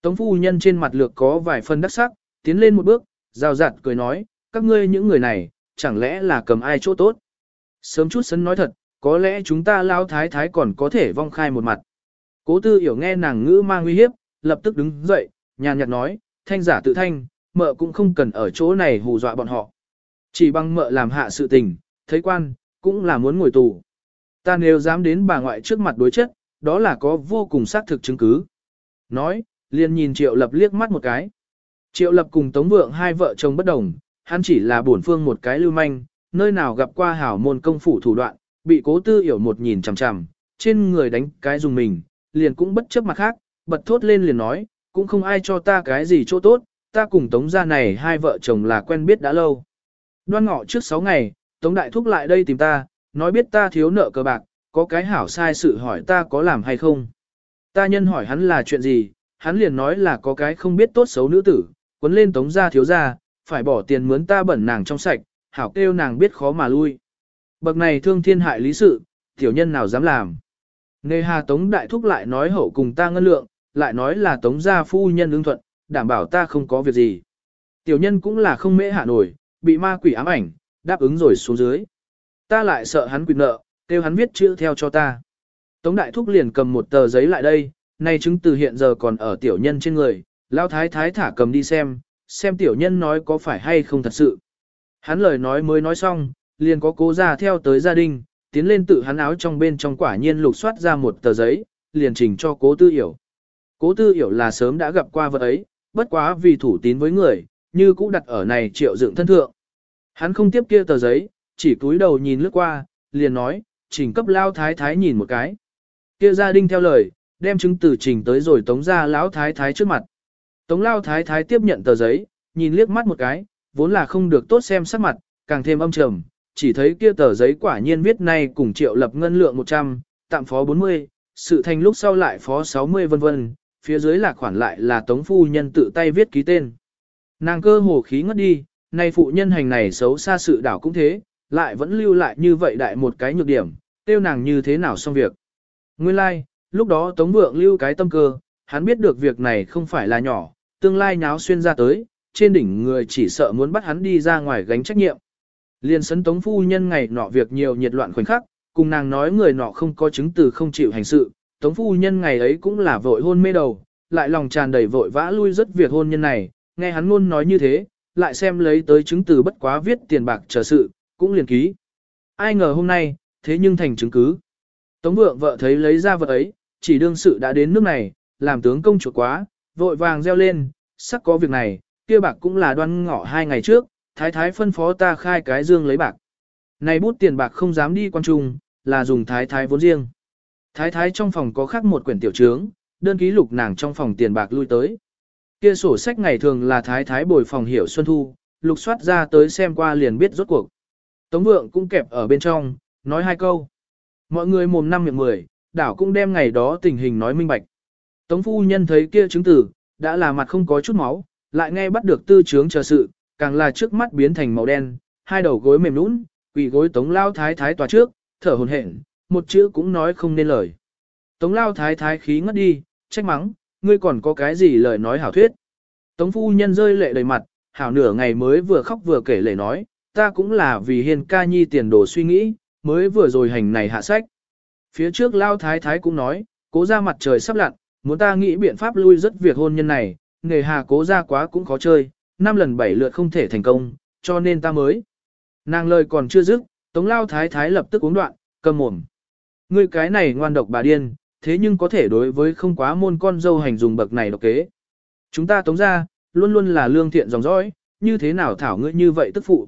Tống phu nhân trên mặt lược có vài phần đắc sắc, tiến lên một bước, rào rạt cười nói, các ngươi những người này, chẳng lẽ là cầm ai chỗ tốt. Sớm chút sấn nói thật, có lẽ chúng ta lao thái thái còn có thể vong khai một mặt. Cố tư hiểu nghe nàng ngữ mang nguy hiếp, lập tức đứng dậy, nhàn nhạt nói, thanh giả tự thanh, mợ cũng không cần ở chỗ này hù dọa bọn họ. Chỉ bằng mợ làm hạ sự tình, thấy quan, cũng là muốn ngồi tù. Ta nếu dám đến bà ngoại trước mặt đối chất, đó là có vô cùng xác thực chứng cứ. Nói, liền nhìn Triệu Lập liếc mắt một cái. Triệu Lập cùng Tống Vượng hai vợ chồng bất đồng, hắn chỉ là bổn phương một cái lưu manh, nơi nào gặp qua hảo môn công phủ thủ đoạn, bị cố tư hiểu một nhìn chằm chằm, trên người đánh cái dùng mình, liền cũng bất chấp mặt khác, bật thốt lên liền nói, cũng không ai cho ta cái gì chỗ tốt, ta cùng Tống gia này hai vợ chồng là quen biết đã lâu. Đoan ngọ trước 6 ngày, Tống Đại Thúc lại đây tìm ta, nói biết ta thiếu nợ cờ bạc, có cái hảo sai sự hỏi ta có làm hay không. Ta nhân hỏi hắn là chuyện gì, hắn liền nói là có cái không biết tốt xấu nữ tử, quấn lên Tống gia thiếu gia, phải bỏ tiền mướn ta bẩn nàng trong sạch, hảo kêu nàng biết khó mà lui. Bậc này thương thiên hại lý sự, tiểu nhân nào dám làm. Nề hà Tống Đại Thúc lại nói hậu cùng ta ngân lượng, lại nói là Tống gia phu nhân ứng thuận, đảm bảo ta không có việc gì. Tiểu nhân cũng là không mễ hạ nổi, bị ma quỷ ám ảnh, đáp ứng rồi xuống dưới. Ta lại sợ hắn quỵt nợ, kêu hắn viết chữ theo cho ta. Tống Đại Thúc liền cầm một tờ giấy lại đây, nay chứng từ hiện giờ còn ở tiểu nhân trên người, lao thái thái thả cầm đi xem, xem tiểu nhân nói có phải hay không thật sự. Hắn lời nói mới nói xong, liền có cố ra theo tới gia đình, tiến lên tự hắn áo trong bên trong quả nhiên lục soát ra một tờ giấy, liền trình cho cố tư hiểu. Cố tư hiểu là sớm đã gặp qua vật ấy, bất quá vì thủ tín với người, như cũ đặt ở này triệu dựng thân thượng. Hắn không tiếp kia tờ giấy, chỉ cúi đầu nhìn lướt qua, liền nói, trình cấp lao thái thái nhìn một cái. Kia gia đình theo lời, đem chứng từ trình tới rồi tống ra lão thái thái trước mặt. Tống lao thái thái tiếp nhận tờ giấy, nhìn liếc mắt một cái, vốn là không được tốt xem sắc mặt, càng thêm âm trầm, chỉ thấy kia tờ giấy quả nhiên viết này cùng triệu lập ngân lượng 100, tạm phó 40, sự thành lúc sau lại phó 60 vân vân, phía dưới là khoản lại là tống phu nhân tự tay viết ký tên. Nàng cơ hồ khí ngất đi, nay phụ nhân hành này xấu xa sự đảo cũng thế, lại vẫn lưu lại như vậy đại một cái nhược điểm, tiêu nàng như thế nào xong việc. Nguyên lai, like, lúc đó tống vượng lưu cái tâm cơ, hắn biết được việc này không phải là nhỏ, tương lai nháo xuyên ra tới, trên đỉnh người chỉ sợ muốn bắt hắn đi ra ngoài gánh trách nhiệm. Liên sấn tống phu nhân ngày nọ việc nhiều nhiệt loạn khoảnh khắc, cùng nàng nói người nọ không có chứng từ không chịu hành sự, tống phu nhân ngày ấy cũng là vội hôn mê đầu, lại lòng tràn đầy vội vã lui rất việc hôn nhân này, nghe hắn luôn nói như thế, lại xem lấy tới chứng từ bất quá viết tiền bạc chờ sự, cũng liền ký. Ai ngờ hôm nay, thế nhưng thành chứng cứ. Tống vượng vợ thấy lấy ra vật ấy, chỉ đương sự đã đến nước này, làm tướng công chuột quá, vội vàng reo lên, sắc có việc này, kia bạc cũng là đoan ngọ hai ngày trước, thái thái phân phó ta khai cái dương lấy bạc. Này bút tiền bạc không dám đi quan trung, là dùng thái thái vốn riêng. Thái thái trong phòng có khác một quyển tiểu trướng, đơn ký lục nàng trong phòng tiền bạc lui tới. Kia sổ sách ngày thường là thái thái bồi phòng hiểu xuân thu, lục soát ra tới xem qua liền biết rốt cuộc. Tống vượng cũng kẹp ở bên trong, nói hai câu. Mọi người mồm năm miệng mười, đảo cũng đem ngày đó tình hình nói minh bạch. Tống phu nhân thấy kia chứng tử, đã là mặt không có chút máu, lại nghe bắt được tư trướng chờ sự, càng là trước mắt biến thành màu đen, hai đầu gối mềm nũng, quỳ gối tống lao thái thái tòa trước, thở hồn hển, một chữ cũng nói không nên lời. Tống lao thái thái khí ngất đi, trách mắng, ngươi còn có cái gì lời nói hảo thuyết. Tống phu nhân rơi lệ đầy mặt, hảo nửa ngày mới vừa khóc vừa kể lệ nói, ta cũng là vì hiền ca nhi tiền đồ suy nghĩ, mới vừa rồi hành này hạ sách. Phía trước lao thái thái cũng nói, cố ra mặt trời sắp lặn, muốn ta nghĩ biện pháp lui rất việc hôn nhân này, nghề hà cố ra quá cũng khó chơi, năm lần bảy lượt không thể thành công, cho nên ta mới. Nàng lời còn chưa dứt, tống lao thái thái lập tức uống đoạn, cầm mồm. Ngươi cái này ngoan độc bà điên, thế nhưng có thể đối với không quá môn con dâu hành dùng bậc này độc kế. Chúng ta tống ra, luôn luôn là lương thiện dòng dõi, như thế nào thảo ngươi như vậy tức phụ.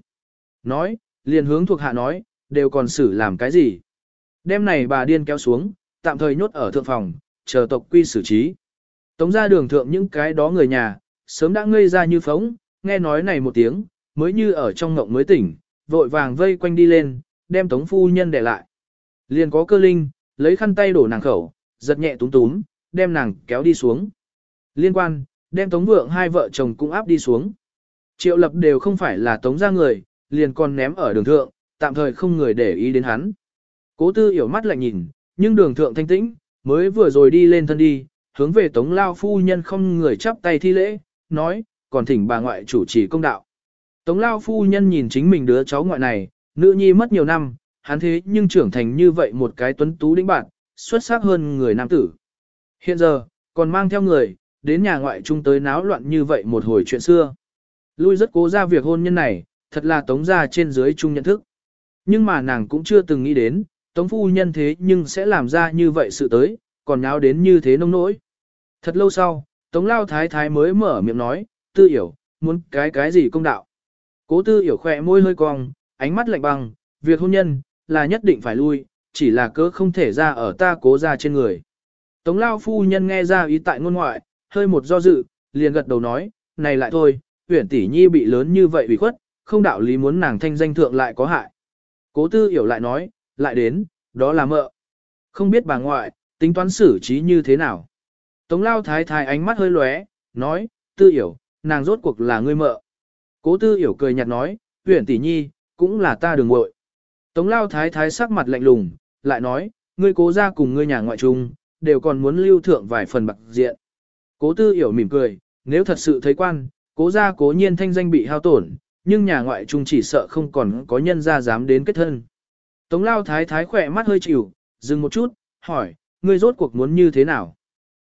Nói, liền hướng thuộc hạ nói, đều còn xử làm cái gì. Đêm này bà điên kéo xuống, tạm thời nhốt ở thượng phòng, chờ tộc quy xử trí. Tống ra đường thượng những cái đó người nhà, sớm đã ngây ra như phóng, nghe nói này một tiếng, mới như ở trong ngộng mới tỉnh, vội vàng vây quanh đi lên, đem tống phu nhân để lại. Liền có cơ linh, lấy khăn tay đổ nàng khẩu, giật nhẹ túm túm, đem nàng kéo đi xuống. Liên quan, đem tống vượng hai vợ chồng cũng áp đi xuống. Triệu lập đều không phải là tống ra người, liền còn ném ở đường thượng, tạm thời không người để ý đến hắn. Cố tư hiểu mắt lạnh nhìn, nhưng đường thượng thanh tĩnh, mới vừa rồi đi lên thân đi, hướng về tống lao phu nhân không người chắp tay thi lễ, nói, còn thỉnh bà ngoại chủ trì công đạo. Tống lao phu nhân nhìn chính mình đứa cháu ngoại này, nữ nhi mất nhiều năm, hắn thế nhưng trưởng thành như vậy một cái tuấn tú đĩnh bạn, xuất sắc hơn người nam tử. Hiện giờ, còn mang theo người, đến nhà ngoại trung tới náo loạn như vậy một hồi chuyện xưa. Lui rất cố ra việc hôn nhân này, thật là tống ra trên dưới chung nhận thức. Nhưng mà nàng cũng chưa từng nghĩ đến, tống phu nhân thế nhưng sẽ làm ra như vậy sự tới, còn nháo đến như thế nông nỗi. Thật lâu sau, tống lao thái thái mới mở miệng nói, tư hiểu, muốn cái cái gì công đạo. Cố tư hiểu khỏe môi hơi cong, ánh mắt lạnh băng, việc hôn nhân, là nhất định phải lui, chỉ là cớ không thể ra ở ta cố ra trên người. Tống lao phu nhân nghe ra ý tại ngôn ngoại, hơi một do dự, liền gật đầu nói, này lại thôi, huyển tỷ nhi bị lớn như vậy bị khuất, không đạo lý muốn nàng thanh danh thượng lại có hại. Cố tư hiểu lại nói, lại đến, đó là mợ. Không biết bà ngoại, tính toán xử trí như thế nào. Tống lao thái thái ánh mắt hơi lóe, nói, tư hiểu, nàng rốt cuộc là ngươi mợ. Cố tư hiểu cười nhạt nói, huyển tỷ nhi, cũng là ta đường muội. Tống lao thái thái sắc mặt lạnh lùng, lại nói, ngươi cố ra cùng ngươi nhà ngoại trung, đều còn muốn lưu thượng vài phần bạc diện. Cố tư hiểu mỉm cười, nếu thật sự thấy quan, cố ra cố nhiên thanh danh bị hao tổn, nhưng nhà ngoại trung chỉ sợ không còn có nhân ra dám đến kết thân. Tống lao thái thái khỏe mắt hơi chịu, dừng một chút, hỏi, ngươi rốt cuộc muốn như thế nào?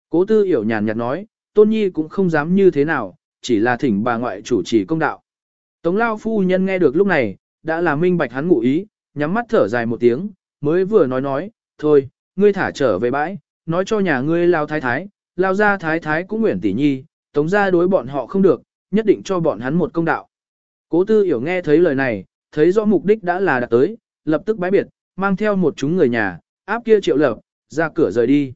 Cố tư hiểu nhàn nhạt nói, tôn nhi cũng không dám như thế nào, chỉ là thỉnh bà ngoại chủ trì công đạo. Tống lao phu nhân nghe được lúc này, đã là minh bạch hắn ngụ ý, nhắm mắt thở dài một tiếng, mới vừa nói nói, thôi, ngươi thả trở về bãi, nói cho nhà ngươi lao thái thái, lao ra thái thái cũng nguyện tỷ nhi, tống ra đối bọn họ không được, nhất định cho bọn hắn một công đạo. Cố tư hiểu nghe thấy lời này, thấy rõ mục đích đã là đạt tới, lập tức bái biệt, mang theo một chúng người nhà, áp kia triệu lập, ra cửa rời đi.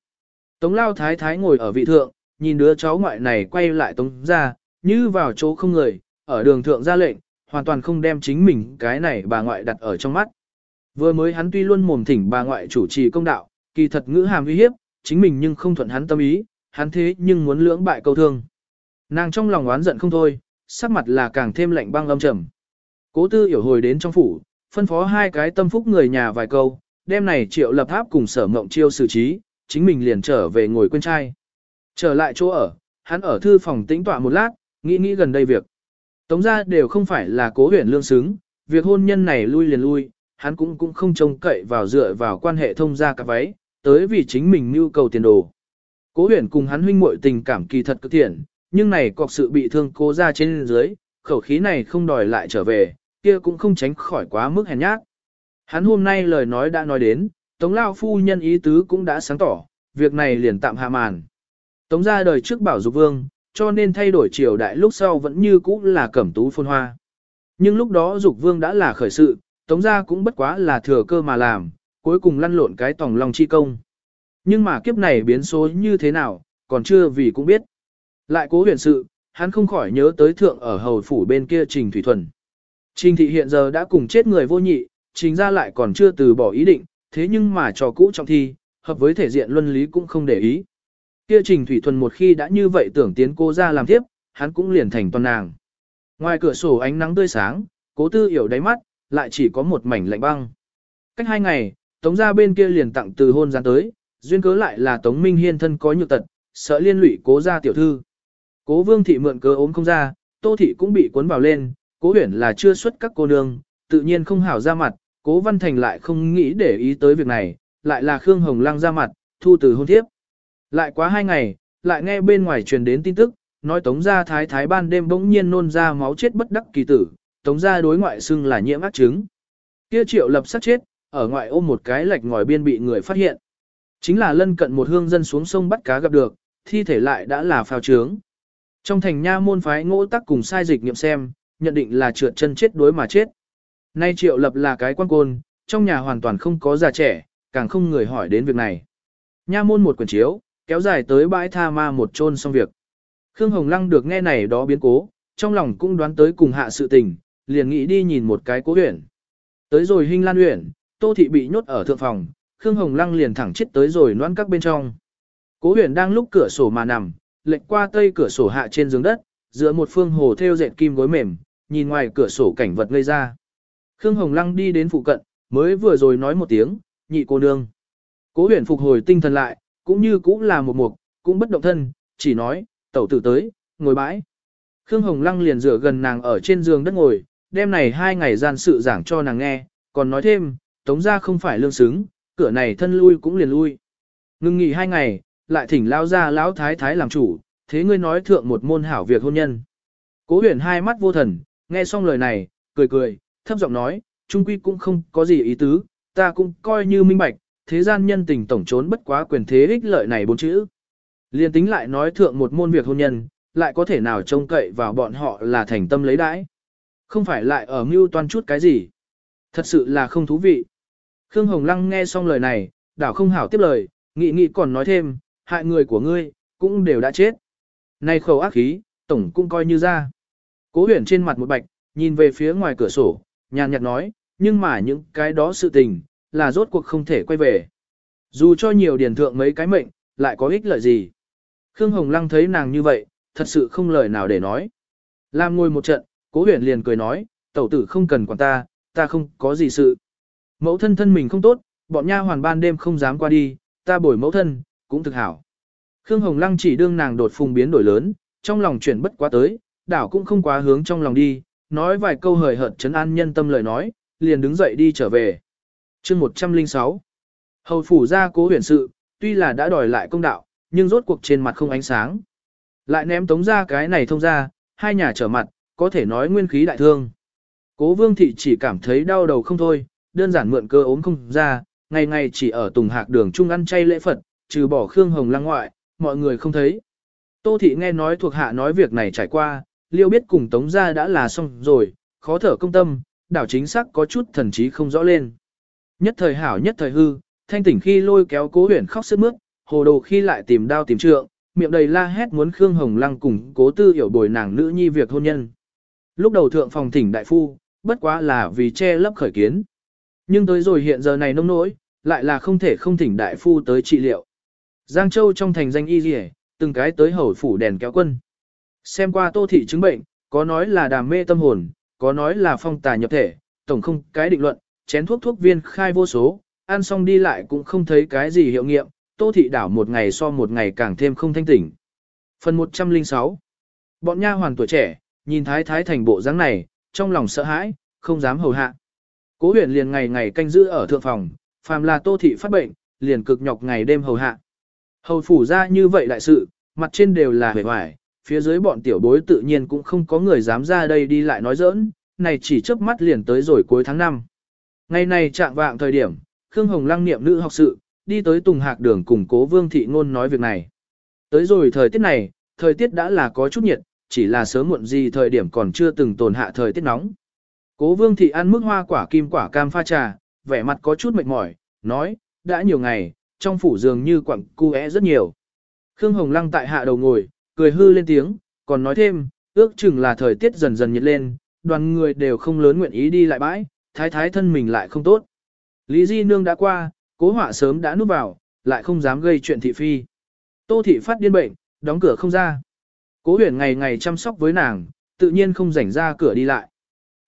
Tống lao thái thái ngồi ở vị thượng, nhìn đứa cháu ngoại này quay lại tống ra, như vào chỗ không người, ở đường thượng ra lệnh, hoàn toàn không đem chính mình cái này bà ngoại đặt ở trong mắt. Vừa mới hắn tuy luôn mồm thỉnh bà ngoại chủ trì công đạo, kỳ thật ngữ hàm uy hiếp, chính mình nhưng không thuận hắn tâm ý, hắn thế nhưng muốn lưỡng bại câu thương. Nàng trong lòng oán giận không thôi, sắc mặt là càng thêm lạnh băng âm trầm. Cố tư hiểu hồi đến trong phủ, phân phó hai cái tâm phúc người nhà vài câu, đêm này triệu lập tháp cùng sở mộng chiêu xử trí, chính mình liền trở về ngồi quên trai. Trở lại chỗ ở, hắn ở thư phòng tĩnh tọa một lát, nghĩ nghĩ gần đây việc. Tống ra đều không phải là cố huyền lương xứng, việc hôn nhân này lui liền lui, hắn cũng cũng không trông cậy vào dựa vào quan hệ thông gia cả váy, tới vì chính mình nhu cầu tiền đồ. Cố huyền cùng hắn huynh muội tình cảm kỳ thật cực thiện, nhưng này cọc sự bị thương cố ra trên dưới, khẩu khí này không đòi lại trở về, kia cũng không tránh khỏi quá mức hèn nhát. Hắn hôm nay lời nói đã nói đến, Tống Lao Phu nhân ý tứ cũng đã sáng tỏ, việc này liền tạm hạ màn. Tống ra đời trước bảo dục vương, cho nên thay đổi triều đại lúc sau vẫn như cũ là cẩm tú phôn hoa. Nhưng lúc đó dục vương đã là khởi sự, tống ra cũng bất quá là thừa cơ mà làm, cuối cùng lăn lộn cái tòng lòng chi công. Nhưng mà kiếp này biến số như thế nào, còn chưa vì cũng biết. Lại cố huyền sự, hắn không khỏi nhớ tới thượng ở hầu phủ bên kia Trình Thủy Thuần. Trình thị hiện giờ đã cùng chết người vô nhị, trình ra lại còn chưa từ bỏ ý định, thế nhưng mà trò cũ trong thi, hợp với thể diện luân lý cũng không để ý. Kia Trình Thủy Thuần một khi đã như vậy tưởng tiến cô ra làm tiếp, hắn cũng liền thành toàn nàng. Ngoài cửa sổ ánh nắng tươi sáng, cố tư hiểu đáy mắt, lại chỉ có một mảnh lạnh băng. Cách hai ngày, Tống gia bên kia liền tặng từ hôn gian tới, duyên cớ lại là Tống Minh Hiên thân có nhược tật, sợ liên lụy cố gia tiểu thư. Cố vương thị mượn cớ ốm không ra, tô thị cũng bị cuốn vào lên, cố huyển là chưa xuất các cô nương, tự nhiên không hảo ra mặt, cố văn thành lại không nghĩ để ý tới việc này, lại là Khương Hồng Lăng ra mặt, thu từ hôn thiếp. Lại quá hai ngày, lại nghe bên ngoài truyền đến tin tức, nói tống gia thái thái ban đêm bỗng nhiên nôn ra máu chết bất đắc kỳ tử, tống gia đối ngoại xưng là nhiễm ác chứng. Kia triệu lập sát chết, ở ngoại ôm một cái lạch ngòi biên bị người phát hiện. Chính là lân cận một hương dân xuống sông bắt cá gặp được, thi thể lại đã là phao trướng. Trong thành nha môn phái ngỗ tắc cùng sai dịch nghiệm xem, nhận định là trượt chân chết đối mà chết. Nay triệu lập là cái quan côn, trong nhà hoàn toàn không có già trẻ, càng không người hỏi đến việc này. Nha môn một quyển chiếu, kéo dài tới bãi tha ma một chôn xong việc. Khương Hồng Lăng được nghe này đó biến cố, trong lòng cũng đoán tới cùng hạ sự tình, liền nghĩ đi nhìn một cái cố huyện. Tới rồi Hinh Lan huyện, Tô Thị bị nhốt ở thượng phòng, Khương Hồng Lăng liền thẳng chết tới rồi noan các bên trong. Cố huyện đang lúc cửa sổ mà nằm, lệch qua tây cửa sổ hạ trên giường đất, giữa một phương hồ theo dệt kim gối mềm, nhìn ngoài cửa sổ cảnh vật gây ra. Khương Hồng Lăng đi đến phụ cận, mới vừa rồi nói một tiếng, nhị cô nương. Cố huyền phục hồi tinh thần lại, cũng như cũng là một mục, cũng bất động thân, chỉ nói, tẩu tử tới, ngồi bãi. Khương Hồng Lăng liền dựa gần nàng ở trên giường đất ngồi, đêm này hai ngày gian sự giảng cho nàng nghe, còn nói thêm, tống ra không phải lương xứng, cửa này thân lui cũng liền lui. Ngưng nghỉ hai ngày, lại thỉnh lao ra lão thái thái làm chủ, thế ngươi nói thượng một môn hảo việc hôn nhân. Cố huyền hai mắt vô thần, nghe xong lời này, cười cười, thấp giọng nói, trung quy cũng không có gì ý tứ, ta cũng coi như minh bạch, thế gian nhân tình tổng trốn bất quá quyền thế ích lợi này bốn chữ. Liên tính lại nói thượng một môn việc hôn nhân, lại có thể nào trông cậy vào bọn họ là thành tâm lấy đãi. Không phải lại ở mưu toan chút cái gì. Thật sự là không thú vị. Khương Hồng Lăng nghe xong lời này, đảo không hảo tiếp lời, nghị nghị còn nói thêm, hại người của ngươi, cũng đều đã chết. Này khẩu ác khí, tổng cũng coi như ra. Cố huyền trên mặt một bạch, nhìn về phía ngoài cửa sổ, nhàn nhạt nói, nhưng mà những cái đó sự tình, là rốt cuộc không thể quay về. Dù cho nhiều điển thượng mấy cái mệnh, lại có ích lợi gì. Khương Hồng Lăng thấy nàng như vậy, thật sự không lời nào để nói. Làm ngồi một trận, cố huyền liền cười nói, tẩu tử không cần quản ta, ta không có gì sự. Mẫu thân thân mình không tốt, bọn nha hoàn ban đêm không dám qua đi, ta bồi mẫu thân, cũng thực hảo. Khương Hồng Lăng chỉ đương nàng đột phùng biến đổi lớn, trong lòng chuyển bất quá tới, đảo cũng không quá hướng trong lòng đi, nói vài câu hời hợt chấn an nhân tâm lời nói, liền đứng dậy đi trở về. chương 106 Hầu phủ ra cố huyền sự, tuy là đã đòi lại công đạo, nhưng rốt cuộc trên mặt không ánh sáng. Lại ném tống ra cái này thông ra, hai nhà trở mặt, có thể nói nguyên khí đại thương. Cố vương thị chỉ cảm thấy đau đầu không thôi, đơn giản mượn cơ ốm không ra, ngày ngày chỉ ở tùng hạc đường trung ăn chay lễ Phật, trừ bỏ Khương Hồng lăng ngoại, mọi người không thấy. Tô thị nghe nói thuộc hạ nói việc này trải qua, liêu biết cùng tống gia đã là xong rồi, khó thở công tâm, đảo chính xác có chút thần trí không rõ lên. Nhất thời hảo nhất thời hư, thanh tỉnh khi lôi kéo cố huyền khóc sức mướt, hồ đồ khi lại tìm đao tìm trượng, miệng đầy la hét muốn Khương Hồng Lăng cùng cố tư hiểu bồi nàng nữ nhi việc hôn nhân. Lúc đầu thượng phòng thỉnh đại phu, bất quá là vì che lấp khởi kiến. Nhưng tới rồi hiện giờ này nông nỗi, lại là không thể không thỉnh đại phu tới trị liệu. Giang Châu trong thành danh y rỉa, từng cái tới hầu phủ đèn kéo quân. Xem qua tô thị chứng bệnh, có nói là đàm mê tâm hồn, có nói là phong tà nhập thể, tổng không cái định luận, chén thuốc thuốc viên khai vô số, ăn xong đi lại cũng không thấy cái gì hiệu nghiệm, tô thị đảo một ngày so một ngày càng thêm không thanh tỉnh. Phần 106 Bọn nha hoàn tuổi trẻ, nhìn thái thái thành bộ dáng này, trong lòng sợ hãi, không dám hầu hạ. Cố huyền liền ngày ngày canh giữ ở thượng phòng, phàm là tô thị phát bệnh, liền cực nhọc ngày đêm hầu hạ. Hầu phủ ra như vậy đại sự, mặt trên đều là hề hoài, phía dưới bọn tiểu bối tự nhiên cũng không có người dám ra đây đi lại nói giỡn, này chỉ chớp mắt liền tới rồi cuối tháng 5. Ngày này trạng vạng thời điểm, Khương Hồng Lăng niệm nữ học sự, đi tới Tùng Hạc đường cùng cố Vương Thị Ngôn nói việc này. Tới rồi thời tiết này, thời tiết đã là có chút nhiệt, chỉ là sớm muộn gì thời điểm còn chưa từng tồn hạ thời tiết nóng. Cố Vương Thị ăn mức hoa quả kim quả cam pha trà, vẻ mặt có chút mệt mỏi, nói, đã nhiều ngày, trong phủ dường như quặng cu é rất nhiều. Khương Hồng Lăng tại hạ đầu ngồi, cười hư lên tiếng, còn nói thêm, ước chừng là thời tiết dần dần nhiệt lên, đoàn người đều không lớn nguyện ý đi lại bãi, thái thái thân mình lại không tốt. Lý Di Nương đã qua, cố họa sớm đã núp vào, lại không dám gây chuyện thị phi. Tô thị phát điên bệnh, đóng cửa không ra. Cố huyền ngày ngày chăm sóc với nàng, tự nhiên không rảnh ra cửa đi lại.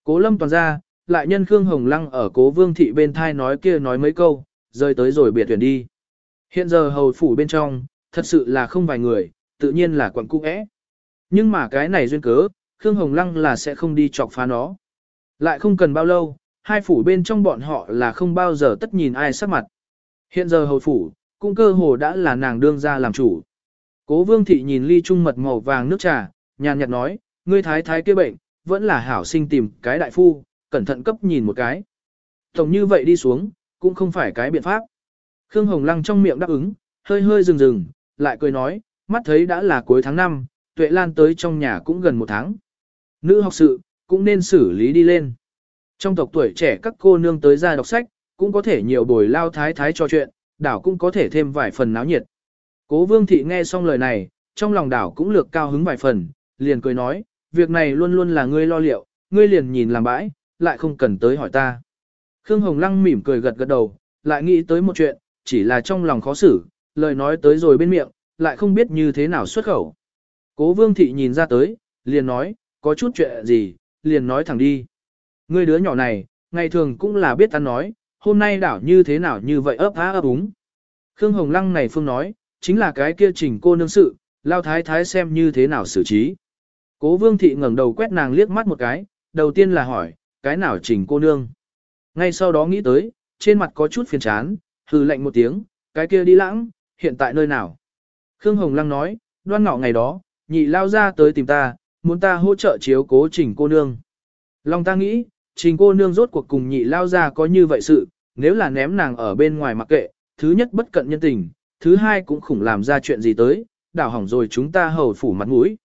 Cố lâm toàn ra, lại nhân Khương Hồng Lăng ở cố vương thị bên thai nói kia nói mấy câu, rơi tới rồi biệt tuyển đi. Hiện giờ hầu phủ bên trong, thật sự là không vài người, tự nhiên là quận cung é. Nhưng mà cái này duyên cớ, Khương Hồng Lăng là sẽ không đi chọc phá nó. Lại không cần bao lâu, hai phủ bên trong bọn họ là không bao giờ tất nhìn ai sắc mặt. Hiện giờ hầu phủ, cũng cơ hồ đã là nàng đương ra làm chủ. Cố vương thị nhìn ly trung mật màu vàng nước trà, nhàn nhạt nói, ngươi thái thái kia bệnh, vẫn là hảo sinh tìm cái đại phu, cẩn thận cấp nhìn một cái. Tổng như vậy đi xuống, cũng không phải cái biện pháp. Khương Hồng Lăng trong miệng đáp ứng, hơi hơi dừng dừng, lại cười nói, mắt thấy đã là cuối tháng 5, Tuệ Lan tới trong nhà cũng gần một tháng. Nữ học sự, cũng nên xử lý đi lên. Trong tộc tuổi trẻ các cô nương tới ra đọc sách, cũng có thể nhiều buổi lao thái thái trò chuyện, đảo cũng có thể thêm vài phần náo nhiệt. Cố vương thị nghe xong lời này, trong lòng đảo cũng lược cao hứng vài phần, liền cười nói, việc này luôn luôn là ngươi lo liệu, ngươi liền nhìn làm bãi, lại không cần tới hỏi ta. Khương Hồng Lăng mỉm cười gật gật đầu, lại nghĩ tới một chuyện, chỉ là trong lòng khó xử, lời nói tới rồi bên miệng, lại không biết như thế nào xuất khẩu. Cố vương thị nhìn ra tới, liền nói, có chút chuyện gì, liền nói thẳng đi. Ngươi đứa nhỏ này, ngày thường cũng là biết ta nói, hôm nay đảo như thế nào như vậy ấp há ấp úng. Khương Hồng Lăng này phương nói, chính là cái kia trình cô nương sự, lao thái thái xem như thế nào xử trí. Cố vương thị ngẩng đầu quét nàng liếc mắt một cái, đầu tiên là hỏi, cái nào trình cô nương. Ngay sau đó nghĩ tới, trên mặt có chút phiền chán, hừ lạnh một tiếng, cái kia đi lãng, hiện tại nơi nào. Khương Hồng Lăng nói, đoan ngọ ngày đó, nhị lao ra tới tìm ta, muốn ta hỗ trợ chiếu cố trình cô nương. Long ta nghĩ, trình cô nương rốt cuộc cùng nhị lao ra có như vậy sự, nếu là ném nàng ở bên ngoài mặc kệ, thứ nhất bất cận nhân tình, thứ hai cũng khủng làm ra chuyện gì tới, đảo hỏng rồi chúng ta hầu phủ mặt mũi.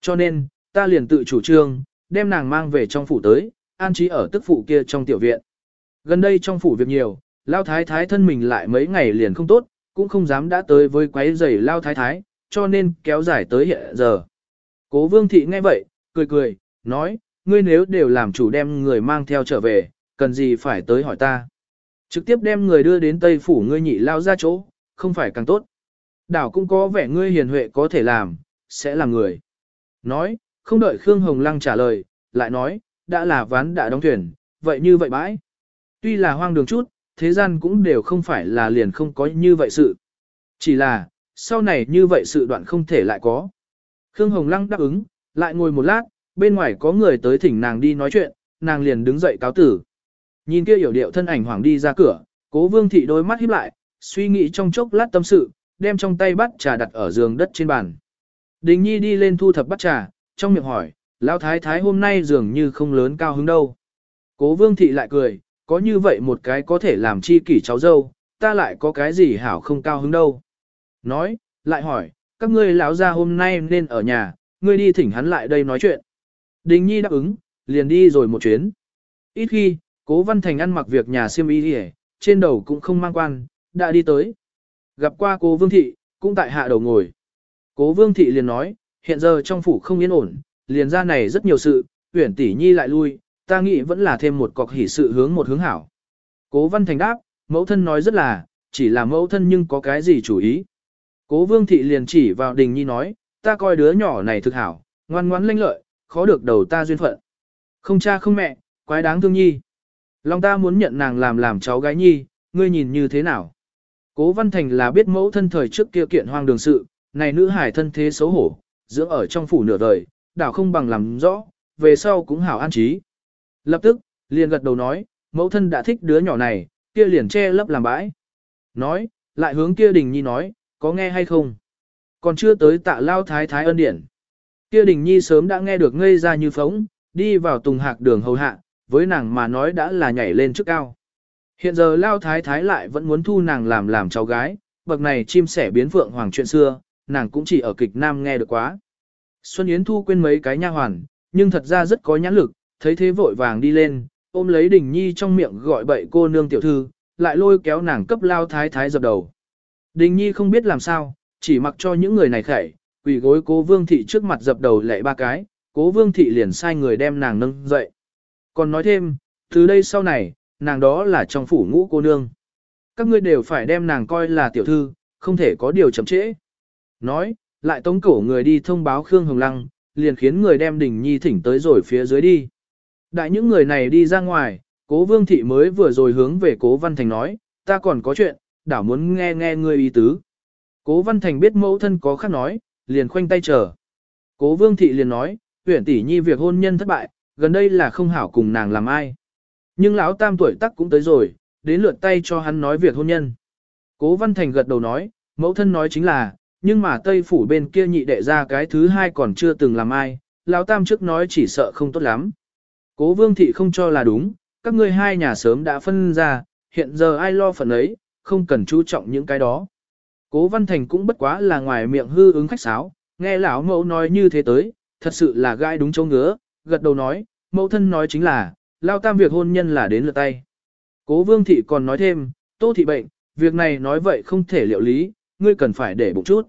Cho nên, ta liền tự chủ trương, đem nàng mang về trong phủ tới, an trí ở tức phụ kia trong tiểu viện. Gần đây trong phủ việc nhiều, lao thái thái thân mình lại mấy ngày liền không tốt, cũng không dám đã tới với quái giày lao thái thái, cho nên kéo dài tới hiện giờ. Cố vương thị nghe vậy, cười cười, nói, ngươi nếu đều làm chủ đem người mang theo trở về, cần gì phải tới hỏi ta. Trực tiếp đem người đưa đến Tây Phủ ngươi nhị lao ra chỗ, không phải càng tốt. Đảo cũng có vẻ ngươi hiền huệ có thể làm, sẽ là người. Nói, không đợi Khương Hồng Lăng trả lời, lại nói, đã là ván đã đóng thuyền, vậy như vậy bãi. Tuy là hoang đường chút, thế gian cũng đều không phải là liền không có như vậy sự. Chỉ là, sau này như vậy sự đoạn không thể lại có. Khương Hồng Lăng đáp ứng, lại ngồi một lát, bên ngoài có người tới thỉnh nàng đi nói chuyện, nàng liền đứng dậy cáo tử. Nhìn kia hiểu điệu thân ảnh hoàng đi ra cửa, cố vương thị đôi mắt híp lại, suy nghĩ trong chốc lát tâm sự, đem trong tay bắt trà đặt ở giường đất trên bàn. Đình nhi đi lên thu thập bắt trà, trong miệng hỏi, lão thái thái hôm nay dường như không lớn cao hứng đâu. Cố vương thị lại cười, có như vậy một cái có thể làm chi kỷ cháu dâu, ta lại có cái gì hảo không cao hứng đâu. Nói, lại hỏi, các ngươi lão gia hôm nay nên ở nhà, ngươi đi thỉnh hắn lại đây nói chuyện. Đình Nhi đáp ứng, liền đi rồi một chuyến. Ít khi, Cố Văn Thành ăn mặc việc nhà siêm y đi trên đầu cũng không mang quan, đã đi tới. Gặp qua cố Vương Thị, cũng tại hạ đầu ngồi. Cố Vương Thị liền nói, hiện giờ trong phủ không yên ổn, liền ra này rất nhiều sự, huyển tỷ nhi lại lui, ta nghĩ vẫn là thêm một cọc hỷ sự hướng một hướng hảo. Cố Văn Thành đáp, mẫu thân nói rất là, chỉ là mẫu thân nhưng có cái gì chủ ý. Cố Vương Thị liền chỉ vào đình nhi nói, ta coi đứa nhỏ này thực hảo, ngoan ngoãn lanh lợi, khó được đầu ta duyên phận. Không cha không mẹ, quái đáng thương nhi. Lòng ta muốn nhận nàng làm làm cháu gái nhi, ngươi nhìn như thế nào? Cố Văn Thành là biết mẫu thân thời trước kia kiện hoang đường sự, này nữ hải thân thế xấu hổ, dưỡng ở trong phủ nửa đời, đảo không bằng làm rõ, về sau cũng hảo an trí. Lập tức, liền gật đầu nói, mẫu thân đã thích đứa nhỏ này, kia liền che lấp làm bãi. Nói, lại hướng kia đình nhi nói, có nghe hay không? Còn chưa tới tạ lao thái thái ân điển. Kia đình nhi sớm đã nghe được ngây ra như phóng, đi vào tùng hạc đường hầu hạ, với nàng mà nói đã là nhảy lên trước cao. Hiện giờ lao thái thái lại vẫn muốn thu nàng làm làm cháu gái, bậc này chim sẻ biến phượng hoàng chuyện xưa, nàng cũng chỉ ở kịch nam nghe được quá. Xuân Yến Thu quên mấy cái nha hoàn, nhưng thật ra rất có nhãn lực, thấy thế vội vàng đi lên, ôm lấy Đình Nhi trong miệng gọi bậy cô nương tiểu thư, lại lôi kéo nàng cấp lao thái thái dập đầu. Đình Nhi không biết làm sao, chỉ mặc cho những người này khẩy, quỳ gối cố vương thị trước mặt dập đầu lệ ba cái, cố vương thị liền sai người đem nàng nâng dậy. Còn nói thêm, từ đây sau này, nàng đó là trong phủ ngũ cô nương. Các ngươi đều phải đem nàng coi là tiểu thư, không thể có điều chậm trễ. Nói, lại tống cổ người đi thông báo Khương Hồng Lăng, liền khiến người đem Đình Nhi thỉnh tới rồi phía dưới đi. Đại những người này đi ra ngoài, cố vương thị mới vừa rồi hướng về cố văn thành nói, ta còn có chuyện, đảo muốn nghe nghe ngươi ý tứ. Cố văn thành biết mẫu thân có khác nói, liền khoanh tay chờ. Cố vương thị liền nói, tuyển tỷ nhi việc hôn nhân thất bại, gần đây là không hảo cùng nàng làm ai. Nhưng lão tam tuổi tác cũng tới rồi, đến lượt tay cho hắn nói việc hôn nhân. Cố văn thành gật đầu nói, mẫu thân nói chính là, nhưng mà Tây Phủ bên kia nhị đệ ra cái thứ hai còn chưa từng làm ai, Lão Tam trước nói chỉ sợ không tốt lắm. Cố Vương Thị không cho là đúng, các ngươi hai nhà sớm đã phân ra, hiện giờ ai lo phần ấy, không cần chú trọng những cái đó. Cố Văn Thành cũng bất quá là ngoài miệng hư ứng khách sáo, nghe lão mẫu nói như thế tới, thật sự là gai đúng chỗ ngứa, gật đầu nói, mẫu thân nói chính là, Lão Tam việc hôn nhân là đến lượt tay. Cố Vương Thị còn nói thêm, Tô Thị bệnh, việc này nói vậy không thể liệu lý, ngươi cần phải để bụng chút.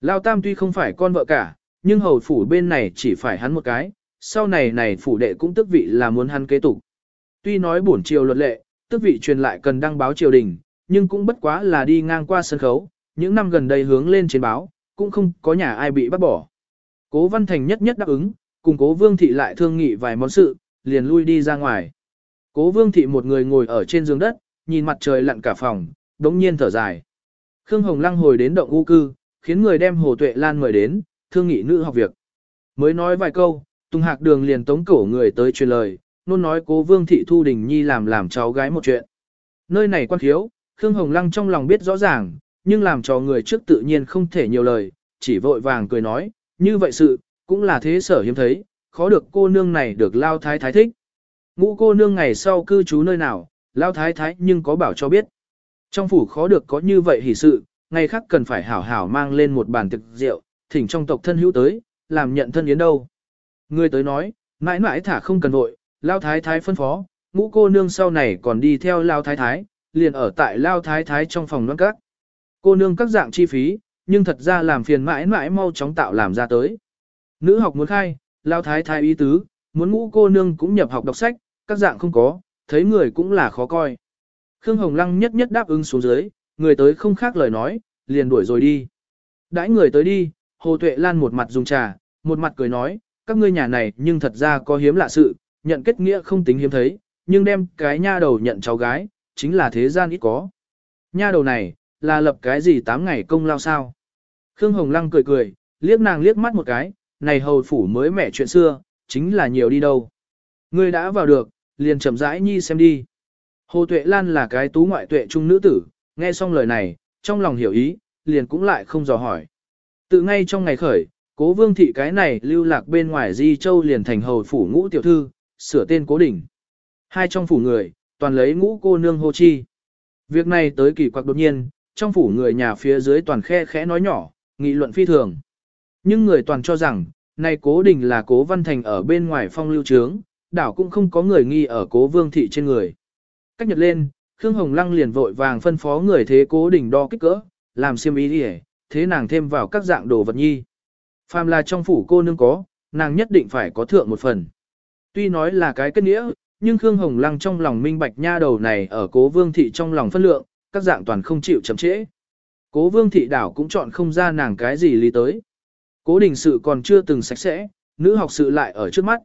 Lao Tam tuy không phải con vợ cả, nhưng hầu phủ bên này chỉ phải hắn một cái, sau này này phủ đệ cũng tức vị là muốn hắn kế tục. Tuy nói bổn triều luật lệ, tức vị truyền lại cần đăng báo triều đình, nhưng cũng bất quá là đi ngang qua sân khấu, những năm gần đây hướng lên trên báo, cũng không có nhà ai bị bắt bỏ. Cố Văn Thành nhất nhất đáp ứng, cùng Cố Vương Thị lại thương nghị vài món sự, liền lui đi ra ngoài. Cố Vương Thị một người ngồi ở trên giường đất, nhìn mặt trời lặn cả phòng, đống nhiên thở dài. Khương Hồng Lăng hồi đến động u cư, khiến người đem Hồ Tuệ Lan mời đến, thương nghị nữ học việc. Mới nói vài câu, Tùng Hạc Đường liền tống cổ người tới truyền lời, luôn nói cố Vương Thị Thu Đình Nhi làm làm cháu gái một chuyện. Nơi này quan khiếu, Khương Hồng Lăng trong lòng biết rõ ràng, nhưng làm cho người trước tự nhiên không thể nhiều lời, chỉ vội vàng cười nói, như vậy sự, cũng là thế sở hiếm thấy, khó được cô nương này được Lao Thái Thái thích. Ngũ cô nương ngày sau cư trú nơi nào, Lao Thái Thái nhưng có bảo cho biết. Trong phủ khó được có như vậy hỷ sự, ngày khác cần phải hảo hảo mang lên một bàn thực rượu, thỉnh trong tộc thân hữu tới, làm nhận thân yến đâu. Người tới nói, mãi mãi thả không cần vội, lao thái thái phân phó, ngũ cô nương sau này còn đi theo lao thái thái, liền ở tại lao thái thái trong phòng đoán các. Cô nương các dạng chi phí, nhưng thật ra làm phiền mãi mãi mau chóng tạo làm ra tới. Nữ học muốn khai, lao thái thái ý tứ, muốn ngũ cô nương cũng nhập học đọc sách, các dạng không có, thấy người cũng là khó coi. Khương Hồng Lăng nhất nhất đáp ứng xuống dưới, người tới không khác lời nói, liền đuổi rồi đi. Đãi người tới đi, Hồ Tuệ Lan một mặt dùng trà, một mặt cười nói, các ngươi nhà này nhưng thật ra có hiếm lạ sự, nhận kết nghĩa không tính hiếm thấy, nhưng đem cái nha đầu nhận cháu gái, chính là thế gian ít có. Nha đầu này, là lập cái gì tám ngày công lao sao? Khương Hồng Lăng cười cười, liếc nàng liếc mắt một cái, này hầu phủ mới mẻ chuyện xưa, chính là nhiều đi đâu. Ngươi đã vào được, liền chậm rãi nhi xem đi. Hồ Tuệ Lan là cái tú ngoại tuệ trung nữ tử, nghe xong lời này, trong lòng hiểu ý, liền cũng lại không dò hỏi. Tự ngay trong ngày khởi, cố vương thị cái này lưu lạc bên ngoài Di Châu liền thành hầu phủ ngũ tiểu thư, sửa tên cố đỉnh. Hai trong phủ người, toàn lấy ngũ cô nương hô chi. Việc này tới kỳ quặc đột nhiên, trong phủ người nhà phía dưới toàn khe khẽ nói nhỏ, nghị luận phi thường. Nhưng người toàn cho rằng, này cố đình là cố văn thành ở bên ngoài phong lưu trướng, đảo cũng không có người nghi ở cố vương thị trên người. Cách nhật lên, Khương Hồng Lăng liền vội vàng phân phó người thế cố đình đo kích cỡ, làm xiêm ý đi thế nàng thêm vào các dạng đồ vật nhi. Phàm là trong phủ cô nương có, nàng nhất định phải có thượng một phần. Tuy nói là cái kết nghĩa, nhưng Khương Hồng Lăng trong lòng minh bạch nha đầu này ở cố vương thị trong lòng phân lượng, các dạng toàn không chịu chậm trễ. Cố vương thị đảo cũng chọn không ra nàng cái gì lý tới. Cố đình sự còn chưa từng sạch sẽ, nữ học sự lại ở trước mắt.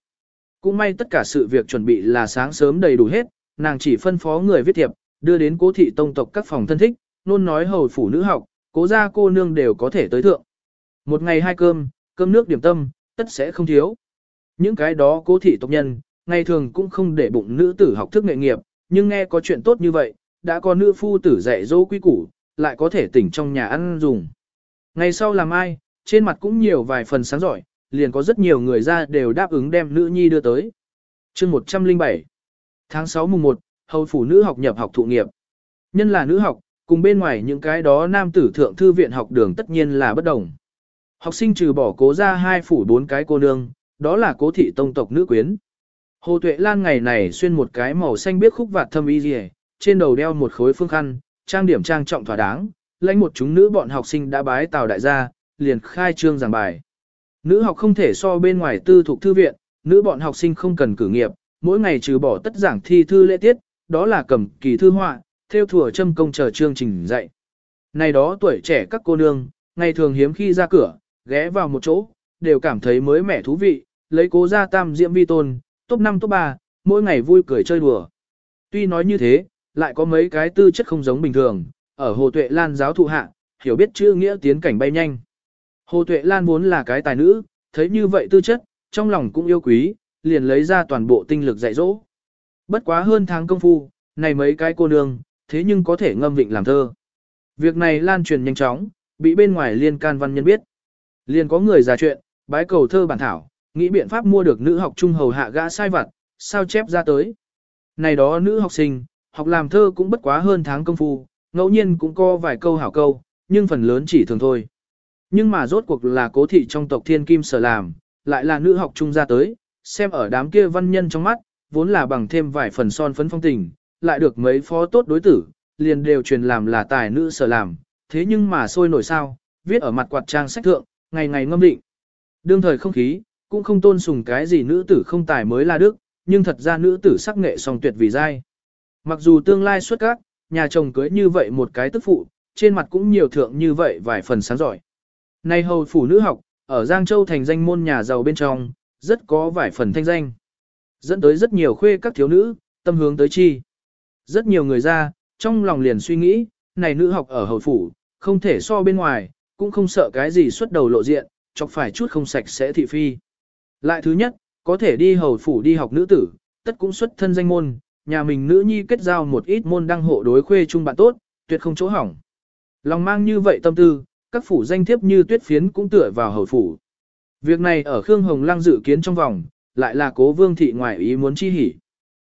Cũng may tất cả sự việc chuẩn bị là sáng sớm đầy đủ hết, nàng chỉ phân phó người viết thiệp, đưa đến cố thị tông tộc các phòng thân thích, nôn nói hầu phủ nữ học, cố gia cô nương đều có thể tới thượng. Một ngày hai cơm, cơm nước điểm tâm, tất sẽ không thiếu. Những cái đó cố thị tộc nhân, ngày thường cũng không để bụng nữ tử học thức nghệ nghiệp, nhưng nghe có chuyện tốt như vậy, đã có nữ phu tử dạy dỗ quý củ, lại có thể tỉnh trong nhà ăn dùng. Ngày sau làm ai, trên mặt cũng nhiều vài phần sáng giỏi, liền có rất nhiều người ra đều đáp ứng đem nữ nhi đưa tới. chương 107 Tháng 6 mùng 1, hầu phủ nữ học nhập học thụ nghiệp. Nhân là nữ học, cùng bên ngoài những cái đó nam tử thượng thư viện học đường tất nhiên là bất đồng. Học sinh trừ bỏ cố ra hai phủ bốn cái cô nương, đó là cố thị tông tộc nữ quyến. Hồ Tuệ Lan ngày này xuyên một cái màu xanh biết khúc vạt thâm y rìa, trên đầu đeo một khối phương khăn, trang điểm trang trọng thỏa đáng, lãnh một chúng nữ bọn học sinh đã bái tào đại gia, liền khai trương giảng bài. Nữ học không thể so bên ngoài tư thuộc thư viện, nữ bọn học sinh không cần cử nghiệp, mỗi ngày trừ bỏ tất giảng thi thư lễ tiết, đó là cầm kỳ thư họa, theo thủa châm công chờ chương trình dạy. Này đó tuổi trẻ các cô nương, ngày thường hiếm khi ra cửa, ghé vào một chỗ, đều cảm thấy mới mẻ thú vị, lấy cố ra tam diễm vi tôn, top 5 top 3, mỗi ngày vui cười chơi đùa. Tuy nói như thế, lại có mấy cái tư chất không giống bình thường, ở Hồ Tuệ Lan giáo thụ hạ, hiểu biết chữ nghĩa tiến cảnh bay nhanh. Hồ Tuệ Lan vốn là cái tài nữ, thấy như vậy tư chất, trong lòng cũng yêu quý, liền lấy ra toàn bộ tinh lực dạy dỗ. Bất quá hơn tháng công phu, này mấy cái cô nương, thế nhưng có thể ngâm vịnh làm thơ. Việc này lan truyền nhanh chóng, bị bên ngoài liên can văn nhân biết. Liền có người ra chuyện, bái cầu thơ bản thảo, nghĩ biện pháp mua được nữ học trung hầu hạ gã sai vặt, sao chép ra tới. Này đó nữ học sinh, học làm thơ cũng bất quá hơn tháng công phu, ngẫu nhiên cũng có vài câu hảo câu, nhưng phần lớn chỉ thường thôi. Nhưng mà rốt cuộc là cố thị trong tộc thiên kim sở làm, lại là nữ học trung ra tới, xem ở đám kia văn nhân trong mắt, vốn là bằng thêm vài phần son phấn phong tình, lại được mấy phó tốt đối tử, liền đều truyền làm là tài nữ sở làm, thế nhưng mà sôi nổi sao, viết ở mặt quạt trang sách thượng, ngày ngày ngâm định. Đương thời không khí, cũng không tôn sùng cái gì nữ tử không tài mới là đức, nhưng thật ra nữ tử sắc nghệ song tuyệt vì dai. Mặc dù tương lai xuất các, nhà chồng cưới như vậy một cái tức phụ, trên mặt cũng nhiều thượng như vậy vài phần sáng giỏi. Nay hầu phủ nữ học, ở Giang Châu thành danh môn nhà giàu bên trong, rất có vài phần thanh danh. Dẫn tới rất nhiều khuê các thiếu nữ, tâm hướng tới chi. Rất nhiều người ra, trong lòng liền suy nghĩ, này nữ học ở hầu phủ, không thể so bên ngoài, cũng không sợ cái gì xuất đầu lộ diện, chọc phải chút không sạch sẽ thị phi. Lại thứ nhất, có thể đi hầu phủ đi học nữ tử, tất cũng xuất thân danh môn, nhà mình nữ nhi kết giao một ít môn đăng hộ đối khuê chung bạn tốt, tuyệt không chỗ hỏng. Lòng mang như vậy tâm tư, các phủ danh thiếp như tuyết phiến cũng tựa vào hầu phủ. Việc này ở Khương Hồng Lăng dự kiến trong vòng, lại là cố vương thị ngoại ý muốn chi hỉ.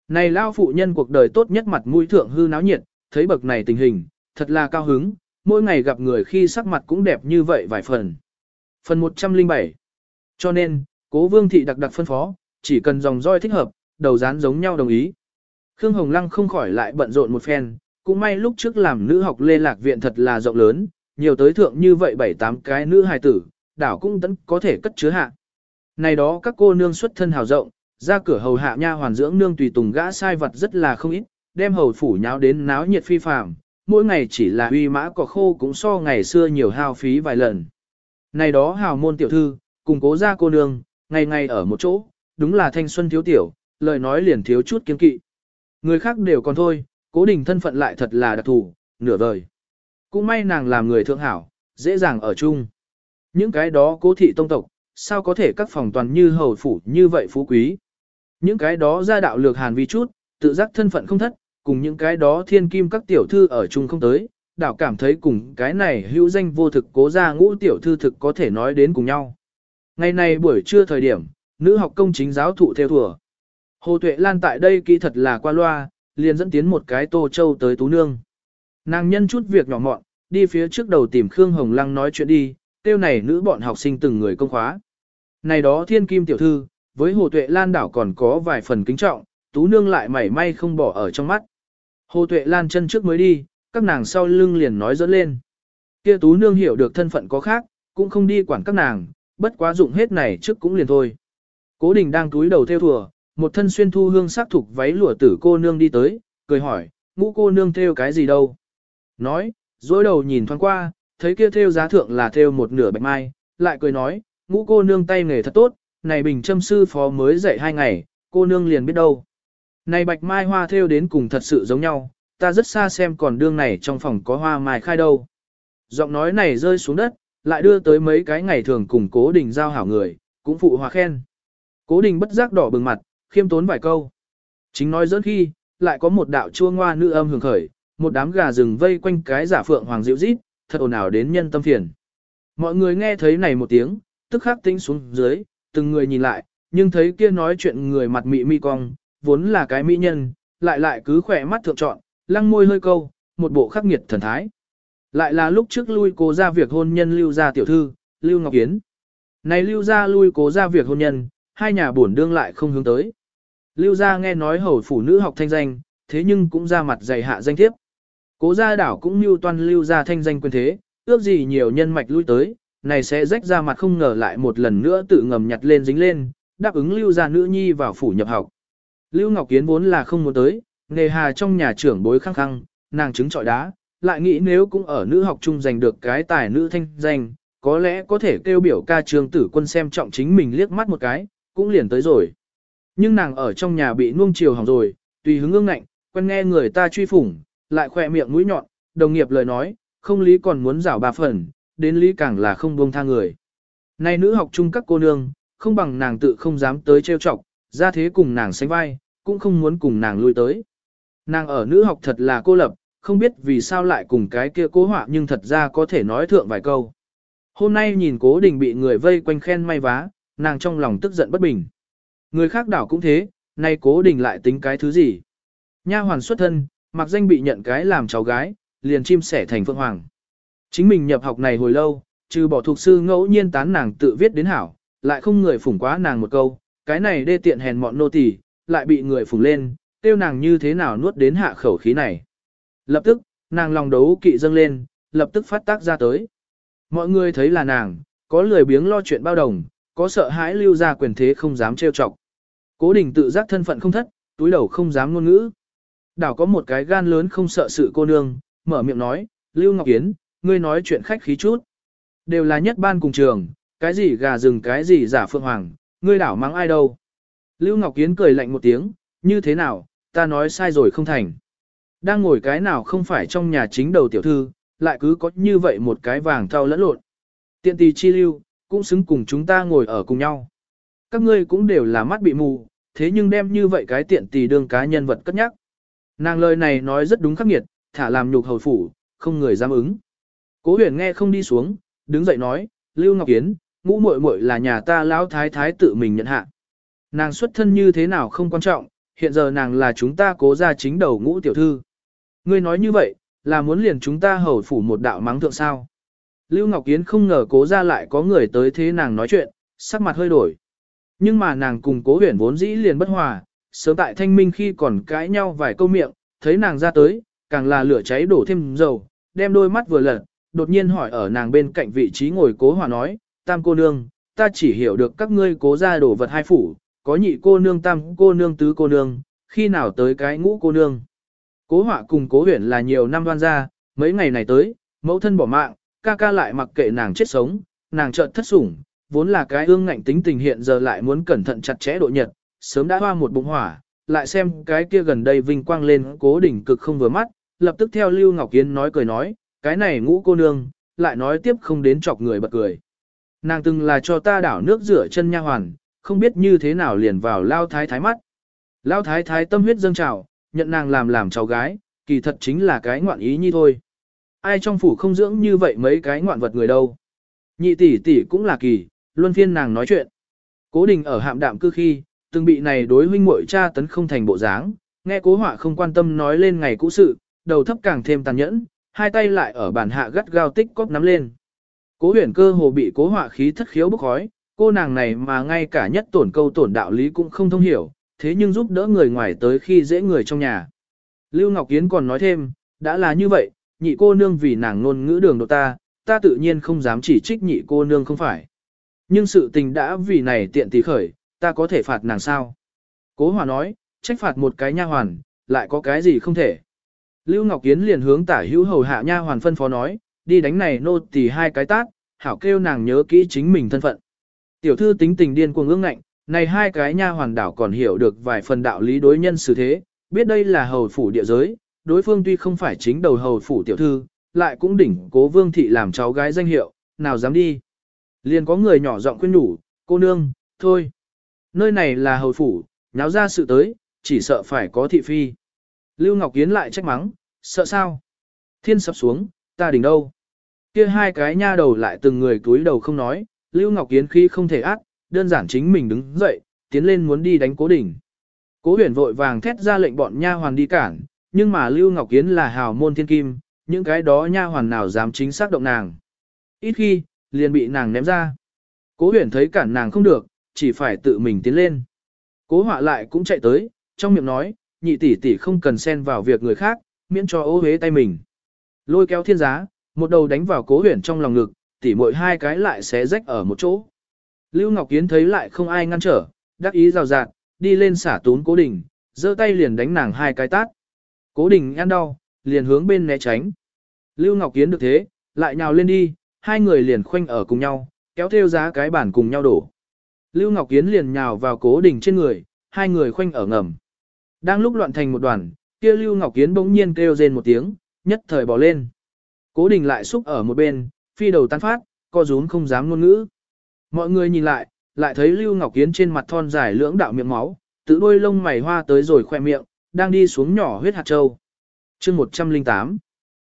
Này lao phụ nhân cuộc đời tốt nhất mặt mũi thượng hư náo nhiệt, thấy bậc này tình hình, thật là cao hứng, mỗi ngày gặp người khi sắc mặt cũng đẹp như vậy vài phần. Phần 107 Cho nên, cố vương thị đặc đặc phân phó, chỉ cần dòng roi thích hợp, đầu dán giống nhau đồng ý. Khương Hồng Lăng không khỏi lại bận rộn một phen, cũng may lúc trước làm nữ học lê lạc viện thật là rộng lớn, nhiều tới thượng như vậy bảy tám cái nữ hài tử, đảo cũng vẫn có thể cất chứa hạ. Này đó các cô nương xuất thân hào rộng, ra cửa hầu hạ nha hoàn dưỡng nương tùy tùng gã sai vật rất là không ít, đem hầu phủ nháo đến náo nhiệt phi phàm, mỗi ngày chỉ là uy mã cỏ khô cũng so ngày xưa nhiều hao phí vài lần. Này đó hào môn tiểu thư, cùng cố gia cô nương, ngày ngày ở một chỗ, đúng là thanh xuân thiếu tiểu, lời nói liền thiếu chút kiên kỵ. Người khác đều còn thôi, cố đình thân phận lại thật là đặc thù, nửa đời. Cũng may nàng làm người thượng hảo, dễ dàng ở chung. Những cái đó cố thị tông tộc, sao có thể các phòng toàn như hầu phủ như vậy phú quý. Những cái đó ra đạo lược hàn vi chút, tự giác thân phận không thất, cùng những cái đó thiên kim các tiểu thư ở chung không tới, đảo cảm thấy cùng cái này hữu danh vô thực cố ra ngũ tiểu thư thực có thể nói đến cùng nhau. Ngày này buổi trưa thời điểm, nữ học công chính giáo thụ theo thừa. Hồ Tuệ Lan tại đây kỹ thật là qua loa, liền dẫn tiến một cái tô châu tới tú nương. Nàng nhân chút việc nhỏ mọn, đi phía trước đầu tìm Khương Hồng Lăng nói chuyện đi, tiêu này nữ bọn học sinh từng người công khóa. Này đó thiên kim tiểu thư, với Hồ Tuệ Lan đảo còn có vài phần kính trọng, Tú Nương lại mảy may không bỏ ở trong mắt. Hồ Tuệ Lan chân trước mới đi, các nàng sau lưng liền nói dẫn lên. Kia Tú Nương hiểu được thân phận có khác, cũng không đi quản các nàng, bất quá dụng hết này trước cũng liền thôi. Cố Đình đang túi đầu theo thùa, một thân xuyên thu hương sắc thục váy lụa tử cô nương đi tới, cười hỏi, ngũ cô nương theo cái gì đâu? Nói, dối đầu nhìn thoáng qua, thấy kia theo giá thượng là theo một nửa bạch mai, lại cười nói, ngũ cô nương tay nghề thật tốt, này bình châm sư phó mới dạy hai ngày, cô nương liền biết đâu. Này bạch mai hoa theo đến cùng thật sự giống nhau, ta rất xa xem còn đương này trong phòng có hoa mai khai đâu. Giọng nói này rơi xuống đất, lại đưa tới mấy cái ngày thường cùng cố đình giao hảo người, cũng phụ hòa khen. Cố đình bất giác đỏ bừng mặt, khiêm tốn vài câu. Chính nói dẫn khi, lại có một đạo chua ngoa nữ âm hưởng khởi, một đám gà rừng vây quanh cái giả phượng hoàng dịu rít, thật ồn ào đến nhân tâm phiền. Mọi người nghe thấy này một tiếng, tức khắc tính xuống dưới, từng người nhìn lại, nhưng thấy kia nói chuyện người mặt mị mi cong, vốn là cái mỹ nhân, lại lại cứ khỏe mắt thượng trọn, lăng môi hơi câu, một bộ khắc nghiệt thần thái. Lại là lúc trước lui cố ra việc hôn nhân lưu ra tiểu thư, lưu ngọc yến. Này lưu ra lui cố ra việc hôn nhân, hai nhà bổn đương lại không hướng tới. Lưu gia nghe nói hầu phụ nữ học thanh danh, thế nhưng cũng ra mặt dày hạ danh thiếp. Cố gia đảo cũng mưu toan lưu gia thanh danh quyền thế, ước gì nhiều nhân mạch lui tới, này sẽ rách ra mặt không ngờ lại một lần nữa tự ngầm nhặt lên dính lên, đáp ứng lưu gia nữ nhi vào phủ nhập học. Lưu Ngọc Kiến vốn là không muốn tới, nghề hà trong nhà trưởng bối khăng khăng, nàng chứng trọi đá, lại nghĩ nếu cũng ở nữ học chung giành được cái tài nữ thanh danh, có lẽ có thể kêu biểu ca trường tử quân xem trọng chính mình liếc mắt một cái, cũng liền tới rồi. Nhưng nàng ở trong nhà bị nuông chiều hỏng rồi, tùy hứng ương ngạnh, quen nghe người ta truy phủng, lại khỏe miệng mũi nhọn, đồng nghiệp lời nói, không lý còn muốn rảo ba phần, đến lý càng là không buông tha người. Này nữ học chung các cô nương, không bằng nàng tự không dám tới trêu chọc, ra thế cùng nàng sánh vai, cũng không muốn cùng nàng lui tới. Nàng ở nữ học thật là cô lập, không biết vì sao lại cùng cái kia cố họa nhưng thật ra có thể nói thượng vài câu. Hôm nay nhìn cố đình bị người vây quanh khen may vá, nàng trong lòng tức giận bất bình. Người khác đảo cũng thế, nay cố đình lại tính cái thứ gì. Nha hoàn xuất thân, mặc danh bị nhận cái làm cháu gái, liền chim sẻ thành phượng hoàng. Chính mình nhập học này hồi lâu, trừ bỏ thuộc sư ngẫu nhiên tán nàng tự viết đến hảo, lại không người phủng quá nàng một câu, cái này đê tiện hèn mọn nô tỳ, lại bị người phùng lên, tiêu nàng như thế nào nuốt đến hạ khẩu khí này. Lập tức, nàng lòng đấu kỵ dâng lên, lập tức phát tác ra tới. Mọi người thấy là nàng, có lười biếng lo chuyện bao đồng, có sợ hãi lưu ra quyền thế không dám trêu chọc. Cố đình tự giác thân phận không thất, túi đầu không dám ngôn ngữ. Đảo có một cái gan lớn không sợ sự cô nương, mở miệng nói, Lưu Ngọc Yến, ngươi nói chuyện khách khí chút. Đều là nhất ban cùng trường, cái gì gà rừng cái gì giả phượng hoàng, ngươi đảo mắng ai đâu. Lưu Ngọc Yến cười lạnh một tiếng, như thế nào, ta nói sai rồi không thành. Đang ngồi cái nào không phải trong nhà chính đầu tiểu thư, lại cứ có như vậy một cái vàng thao lẫn lộn. Tiện tì chi lưu, cũng xứng cùng chúng ta ngồi ở cùng nhau. Các ngươi cũng đều là mắt bị mù, thế nhưng đem như vậy cái tiện tì đương cá nhân vật cất nhắc. Nàng lời này nói rất đúng khắc nghiệt, thả làm nhục hầu phủ, không người dám ứng. Cố huyền nghe không đi xuống, đứng dậy nói, Lưu Ngọc Kiến, ngũ muội muội là nhà ta lão thái thái tự mình nhận hạ. Nàng xuất thân như thế nào không quan trọng, hiện giờ nàng là chúng ta cố ra chính đầu ngũ tiểu thư. Ngươi nói như vậy, là muốn liền chúng ta hầu phủ một đạo mắng thượng sao. Lưu Ngọc Yến không ngờ cố ra lại có người tới thế nàng nói chuyện, sắc mặt hơi đổi. Nhưng mà nàng cùng cố huyền vốn dĩ liền bất hòa, sớm tại thanh minh khi còn cãi nhau vài câu miệng, thấy nàng ra tới, càng là lửa cháy đổ thêm dầu, đem đôi mắt vừa lật, đột nhiên hỏi ở nàng bên cạnh vị trí ngồi cố hòa nói, tam cô nương, ta chỉ hiểu được các ngươi cố ra đổ vật hai phủ, có nhị cô nương tam cô nương tứ cô nương, khi nào tới cái ngũ cô nương. Cố họa cùng cố huyển là nhiều năm đoan ra, mấy ngày này tới, mẫu thân bỏ mạng, ca ca lại mặc kệ nàng chết sống, nàng chợt thất sủng, vốn là cái ương ngạnh tính tình hiện giờ lại muốn cẩn thận chặt chẽ độ nhật, sớm đã hoa một bụng hỏa, lại xem cái kia gần đây vinh quang lên cố đỉnh cực không vừa mắt, lập tức theo Lưu Ngọc Yến nói cười nói, cái này ngũ cô nương, lại nói tiếp không đến chọc người bật cười. Nàng từng là cho ta đảo nước rửa chân nha hoàn, không biết như thế nào liền vào lao thái thái mắt. Lao thái thái tâm huyết dâng trào, nhận nàng làm làm cháu gái, kỳ thật chính là cái ngoạn ý nhi thôi. Ai trong phủ không dưỡng như vậy mấy cái ngoạn vật người đâu. Nhị tỷ tỷ cũng là kỳ, luân phiên nàng nói chuyện. Cố đình ở hạm đạm cư khi, từng bị này đối huynh muội cha tấn không thành bộ dáng, nghe cố họa không quan tâm nói lên ngày cũ sự, đầu thấp càng thêm tàn nhẫn, hai tay lại ở bàn hạ gắt gao tích cóp nắm lên. Cố huyền cơ hồ bị cố họa khí thất khiếu bức khói, cô nàng này mà ngay cả nhất tổn câu tổn đạo lý cũng không thông hiểu, thế nhưng giúp đỡ người ngoài tới khi dễ người trong nhà. Lưu Ngọc Yến còn nói thêm, đã là như vậy, nhị cô nương vì nàng ngôn ngữ đường độ ta, ta tự nhiên không dám chỉ trích nhị cô nương không phải. Nhưng sự tình đã vì này tiện tỷ khởi, ta có thể phạt nàng sao? Cố Hòa nói, trách phạt một cái nha hoàn, lại có cái gì không thể. Lưu Ngọc Yến liền hướng tả hữu hầu hạ nha hoàn phân phó nói, đi đánh này nô tỳ hai cái tát, hảo kêu nàng nhớ kỹ chính mình thân phận. Tiểu thư tính tình điên cuồng ương ngạnh, này hai cái nha hoàn đảo còn hiểu được vài phần đạo lý đối nhân xử thế, biết đây là hầu phủ địa giới, đối phương tuy không phải chính đầu hầu phủ tiểu thư, lại cũng đỉnh cố vương thị làm cháu gái danh hiệu, nào dám đi. Liền có người nhỏ giọng khuyên nhủ, cô nương, thôi. Nơi này là hầu phủ, nháo ra sự tới, chỉ sợ phải có thị phi. Lưu Ngọc Kiến lại trách mắng, sợ sao? Thiên sập xuống, ta đỉnh đâu? Kia hai cái nha đầu lại từng người túi đầu không nói, Lưu Ngọc Kiến khi không thể ác, đơn giản chính mình đứng dậy, tiến lên muốn đi đánh cố đỉnh. Cố huyền vội vàng thét ra lệnh bọn nha hoàn đi cản, nhưng mà Lưu Ngọc Kiến là hào môn thiên kim, những cái đó nha hoàn nào dám chính xác động nàng. Ít khi, liền bị nàng ném ra. Cố huyền thấy cản nàng không được, chỉ phải tự mình tiến lên. Cố họa lại cũng chạy tới, trong miệng nói, nhị tỷ tỷ không cần xen vào việc người khác, miễn cho ô hế tay mình. Lôi kéo thiên giá, một đầu đánh vào cố huyền trong lòng ngực, tỉ mỗi hai cái lại xé rách ở một chỗ. Lưu Ngọc Yến thấy lại không ai ngăn trở, đắc ý rào rạt, đi lên xả tún cố đình, giơ tay liền đánh nàng hai cái tát. Cố đình ăn đau, liền hướng bên né tránh. Lưu Ngọc Yến được thế, lại nhào lên đi, hai người liền khoanh ở cùng nhau, kéo theo giá cái bản cùng nhau đổ. Lưu Ngọc Yến liền nhào vào cố đình trên người, hai người khoanh ở ngầm. Đang lúc loạn thành một đoàn, kia Lưu Ngọc Yến bỗng nhiên kêu rên một tiếng, nhất thời bỏ lên. Cố đình lại xúc ở một bên, phi đầu tán phát, co rúm không dám ngôn ngữ. Mọi người nhìn lại, lại thấy Lưu Ngọc Kiến trên mặt thon dài lưỡng đạo miệng máu, tự đôi lông mày hoa tới rồi khoe miệng, đang đi xuống nhỏ huyết hạt châu. chương 108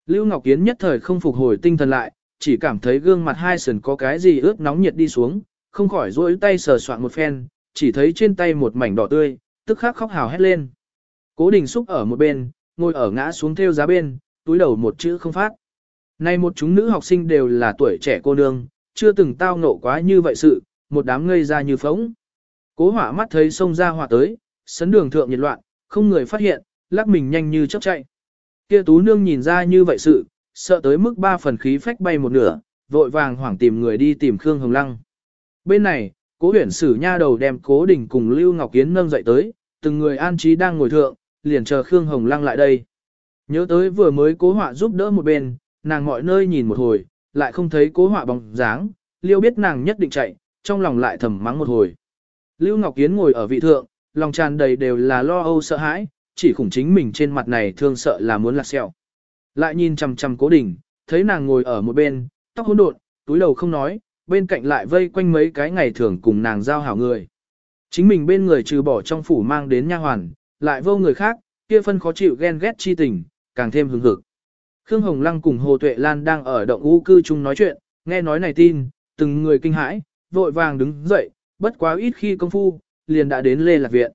Lưu Ngọc Kiến nhất thời không phục hồi tinh thần lại, chỉ cảm thấy gương mặt hai sườn có cái gì ướt nóng nhiệt đi xuống, không khỏi duỗi tay sờ soạn một phen, chỉ thấy trên tay một mảnh đỏ tươi, tức khắc khóc hào hét lên. Cố đình xúc ở một bên, ngồi ở ngã xuống theo giá bên, túi đầu một chữ không phát. Nay một chúng nữ học sinh đều là tuổi trẻ cô nương, chưa từng tao nộ quá như vậy sự, một đám ngây ra như phóng. Cố hỏa mắt thấy sông ra hỏa tới, sấn đường thượng nhiệt loạn, không người phát hiện, lắc mình nhanh như chớp chạy. Kia tú nương nhìn ra như vậy sự, sợ tới mức ba phần khí phách bay một nửa, vội vàng hoảng tìm người đi tìm Khương Hồng Lăng. Bên này, cố huyển sử nha đầu đem cố đình cùng Lưu Ngọc Kiến nâng dậy tới, từng người an trí đang ngồi thượng, liền chờ Khương Hồng Lăng lại đây. Nhớ tới vừa mới cố họa giúp đỡ một bên, nàng mọi nơi nhìn một hồi, lại không thấy cố họa bóng dáng, liêu biết nàng nhất định chạy, trong lòng lại thầm mắng một hồi. Lưu Ngọc Kiến ngồi ở vị thượng, lòng tràn đầy đều là lo âu sợ hãi, chỉ khủng chính mình trên mặt này thương sợ là muốn lạc sẹo. Lại nhìn chằm chằm cố đình, thấy nàng ngồi ở một bên, tóc hỗn độn, túi đầu không nói, bên cạnh lại vây quanh mấy cái ngày thường cùng nàng giao hảo người. Chính mình bên người trừ bỏ trong phủ mang đến nha hoàn, lại vô người khác, kia phân khó chịu ghen ghét chi tình, càng thêm hứng hực. Khương Hồng Lăng cùng Hồ Tuệ Lan đang ở động u cư chung nói chuyện, nghe nói này tin, từng người kinh hãi, vội vàng đứng dậy, bất quá ít khi công phu, liền đã đến Lê Lạc Viện.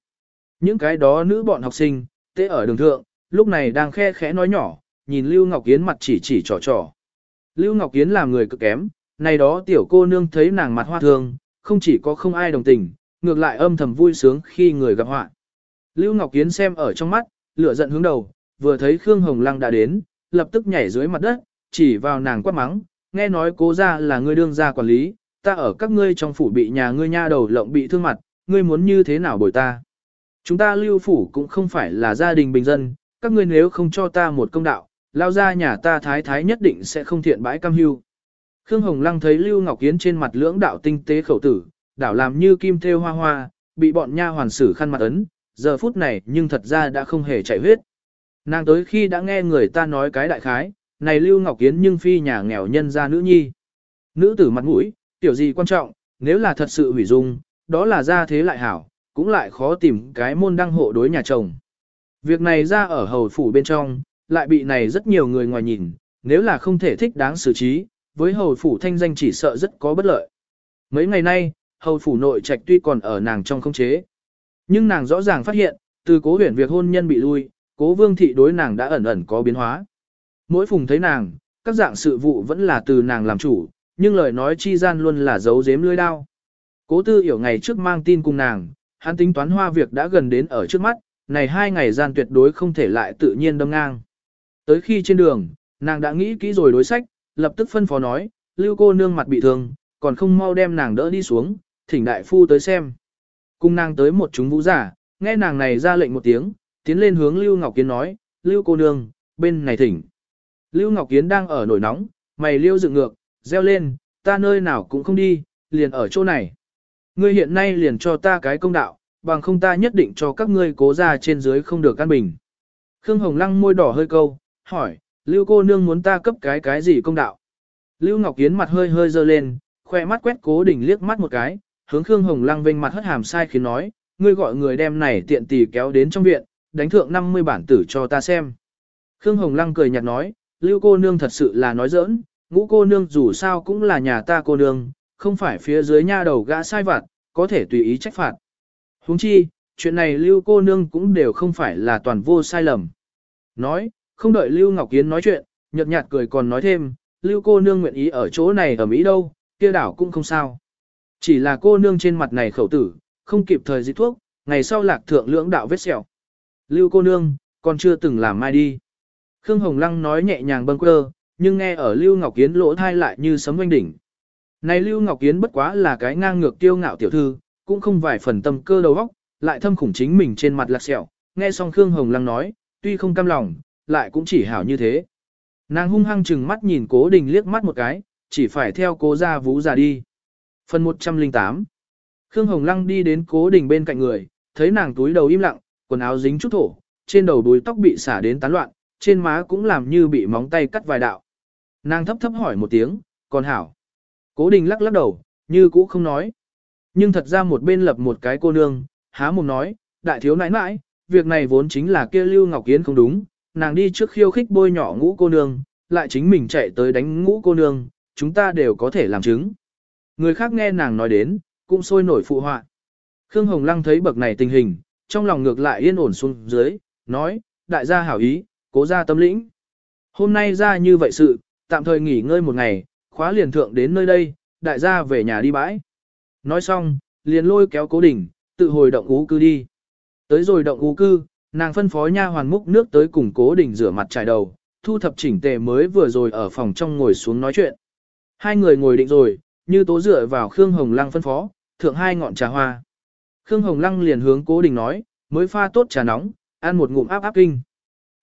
Những cái đó nữ bọn học sinh, tế ở đường thượng, lúc này đang khe khẽ nói nhỏ, nhìn Lưu Ngọc Yến mặt chỉ chỉ trò trò. Lưu Ngọc Yến là người cực kém, này đó tiểu cô nương thấy nàng mặt hoa thường, không chỉ có không ai đồng tình, ngược lại âm thầm vui sướng khi người gặp họa. Lưu Ngọc Yến xem ở trong mắt, lửa giận hướng đầu, vừa thấy Khương Hồng Lăng đã đến, lập tức nhảy dưới mặt đất, chỉ vào nàng quát mắng, nghe nói cố ra là ngươi đương gia quản lý, ta ở các ngươi trong phủ bị nhà ngươi nha đầu lộng bị thương mặt, ngươi muốn như thế nào bồi ta. Chúng ta lưu phủ cũng không phải là gia đình bình dân, các ngươi nếu không cho ta một công đạo, lao ra nhà ta thái thái nhất định sẽ không thiện bãi cam hưu. Khương Hồng Lăng thấy Lưu Ngọc Kiến trên mặt lưỡng đạo tinh tế khẩu tử, đảo làm như kim thêu hoa hoa, bị bọn nha hoàn sử khăn mặt ấn, giờ phút này nhưng thật ra đã không hề chảy huyết. Nàng tới khi đã nghe người ta nói cái đại khái, này Lưu Ngọc Kiến nhưng phi nhà nghèo nhân ra nữ nhi. Nữ tử mặt mũi, tiểu gì quan trọng, nếu là thật sự hủy dung, đó là ra thế lại hảo, cũng lại khó tìm cái môn đăng hộ đối nhà chồng. Việc này ra ở hầu phủ bên trong, lại bị này rất nhiều người ngoài nhìn, nếu là không thể thích đáng xử trí, với hầu phủ thanh danh chỉ sợ rất có bất lợi. Mấy ngày nay, hầu phủ nội trạch tuy còn ở nàng trong không chế, nhưng nàng rõ ràng phát hiện, từ cố huyền việc hôn nhân bị lui, cố vương thị đối nàng đã ẩn ẩn có biến hóa. Mỗi phùng thấy nàng, các dạng sự vụ vẫn là từ nàng làm chủ, nhưng lời nói chi gian luôn là giấu giếm lưỡi đao. Cố tư hiểu ngày trước mang tin cùng nàng, hắn tính toán hoa việc đã gần đến ở trước mắt, này hai ngày gian tuyệt đối không thể lại tự nhiên đâm ngang. Tới khi trên đường, nàng đã nghĩ kỹ rồi đối sách, lập tức phân phó nói, lưu cô nương mặt bị thương, còn không mau đem nàng đỡ đi xuống, thỉnh đại phu tới xem. Cùng nàng tới một chúng vũ giả, nghe nàng này ra lệnh một tiếng, tiến lên hướng Lưu Ngọc Kiến nói, Lưu cô nương, bên này thỉnh. Lưu Ngọc Kiến đang ở nổi nóng, mày liêu dựng ngược, reo lên, ta nơi nào cũng không đi, liền ở chỗ này. Ngươi hiện nay liền cho ta cái công đạo, bằng không ta nhất định cho các ngươi cố ra trên dưới không được căn bình. Khương Hồng Lăng môi đỏ hơi câu, hỏi, Lưu cô nương muốn ta cấp cái cái gì công đạo? Lưu Ngọc Kiến mặt hơi hơi dơ lên, khoe mắt quét cố đỉnh liếc mắt một cái, hướng Khương Hồng Lăng vênh mặt hất hàm sai khiến nói, ngươi gọi người đem này tiện tỷ kéo đến trong viện, đánh thượng 50 bản tử cho ta xem. Khương Hồng Lăng cười nhạt nói, Lưu cô nương thật sự là nói giỡn, ngũ cô nương dù sao cũng là nhà ta cô nương, không phải phía dưới nha đầu gã sai vặt, có thể tùy ý trách phạt. Huống chi, chuyện này Lưu cô nương cũng đều không phải là toàn vô sai lầm. Nói, không đợi Lưu Ngọc Kiến nói chuyện, nhợt nhạt cười còn nói thêm, Lưu cô nương nguyện ý ở chỗ này ở Mỹ đâu, kia đảo cũng không sao. Chỉ là cô nương trên mặt này khẩu tử, không kịp thời di thuốc, ngày sau lạc thượng lưỡng đạo vết sẹo. Lưu cô nương, còn chưa từng làm mai đi. Khương Hồng Lăng nói nhẹ nhàng bâng quơ, nhưng nghe ở Lưu Ngọc Yến lỗ thai lại như sấm oanh đỉnh. Này Lưu Ngọc Yến bất quá là cái ngang ngược tiêu ngạo tiểu thư, cũng không vài phần tâm cơ đầu óc, lại thâm khủng chính mình trên mặt lạc sẹo. Nghe xong Khương Hồng Lăng nói, tuy không cam lòng, lại cũng chỉ hảo như thế. Nàng hung hăng chừng mắt nhìn cố đình liếc mắt một cái, chỉ phải theo cố gia vũ già đi. Phần 108 Khương Hồng Lăng đi đến cố đình bên cạnh người, thấy nàng túi đầu im lặng, quần áo dính chút thổ, trên đầu đuôi tóc bị xả đến tán loạn, trên má cũng làm như bị móng tay cắt vài đạo. Nàng thấp thấp hỏi một tiếng, còn hảo. Cố đình lắc lắc đầu, như cũ không nói. Nhưng thật ra một bên lập một cái cô nương, há mồm nói, đại thiếu nãi nãi, việc này vốn chính là kia Lưu Ngọc Yến không đúng, nàng đi trước khiêu khích bôi nhỏ ngũ cô nương, lại chính mình chạy tới đánh ngũ cô nương, chúng ta đều có thể làm chứng. Người khác nghe nàng nói đến, cũng sôi nổi phụ họa. Khương Hồng Lăng thấy bậc này tình hình, trong lòng ngược lại yên ổn xuống dưới, nói, đại gia hảo ý, cố gia tâm lĩnh. Hôm nay ra như vậy sự, tạm thời nghỉ ngơi một ngày, khóa liền thượng đến nơi đây, đại gia về nhà đi bãi. Nói xong, liền lôi kéo cố đỉnh, tự hồi động ú cư đi. Tới rồi động ú cư, nàng phân phó nha hoàn múc nước tới cùng cố đỉnh rửa mặt trải đầu, thu thập chỉnh tề mới vừa rồi ở phòng trong ngồi xuống nói chuyện. Hai người ngồi định rồi, như tố dựa vào Khương Hồng Lăng phân phó, thượng hai ngọn trà hoa. Khương Hồng Lăng liền hướng cố đình nói, mới pha tốt trà nóng, ăn một ngụm áp áp kinh.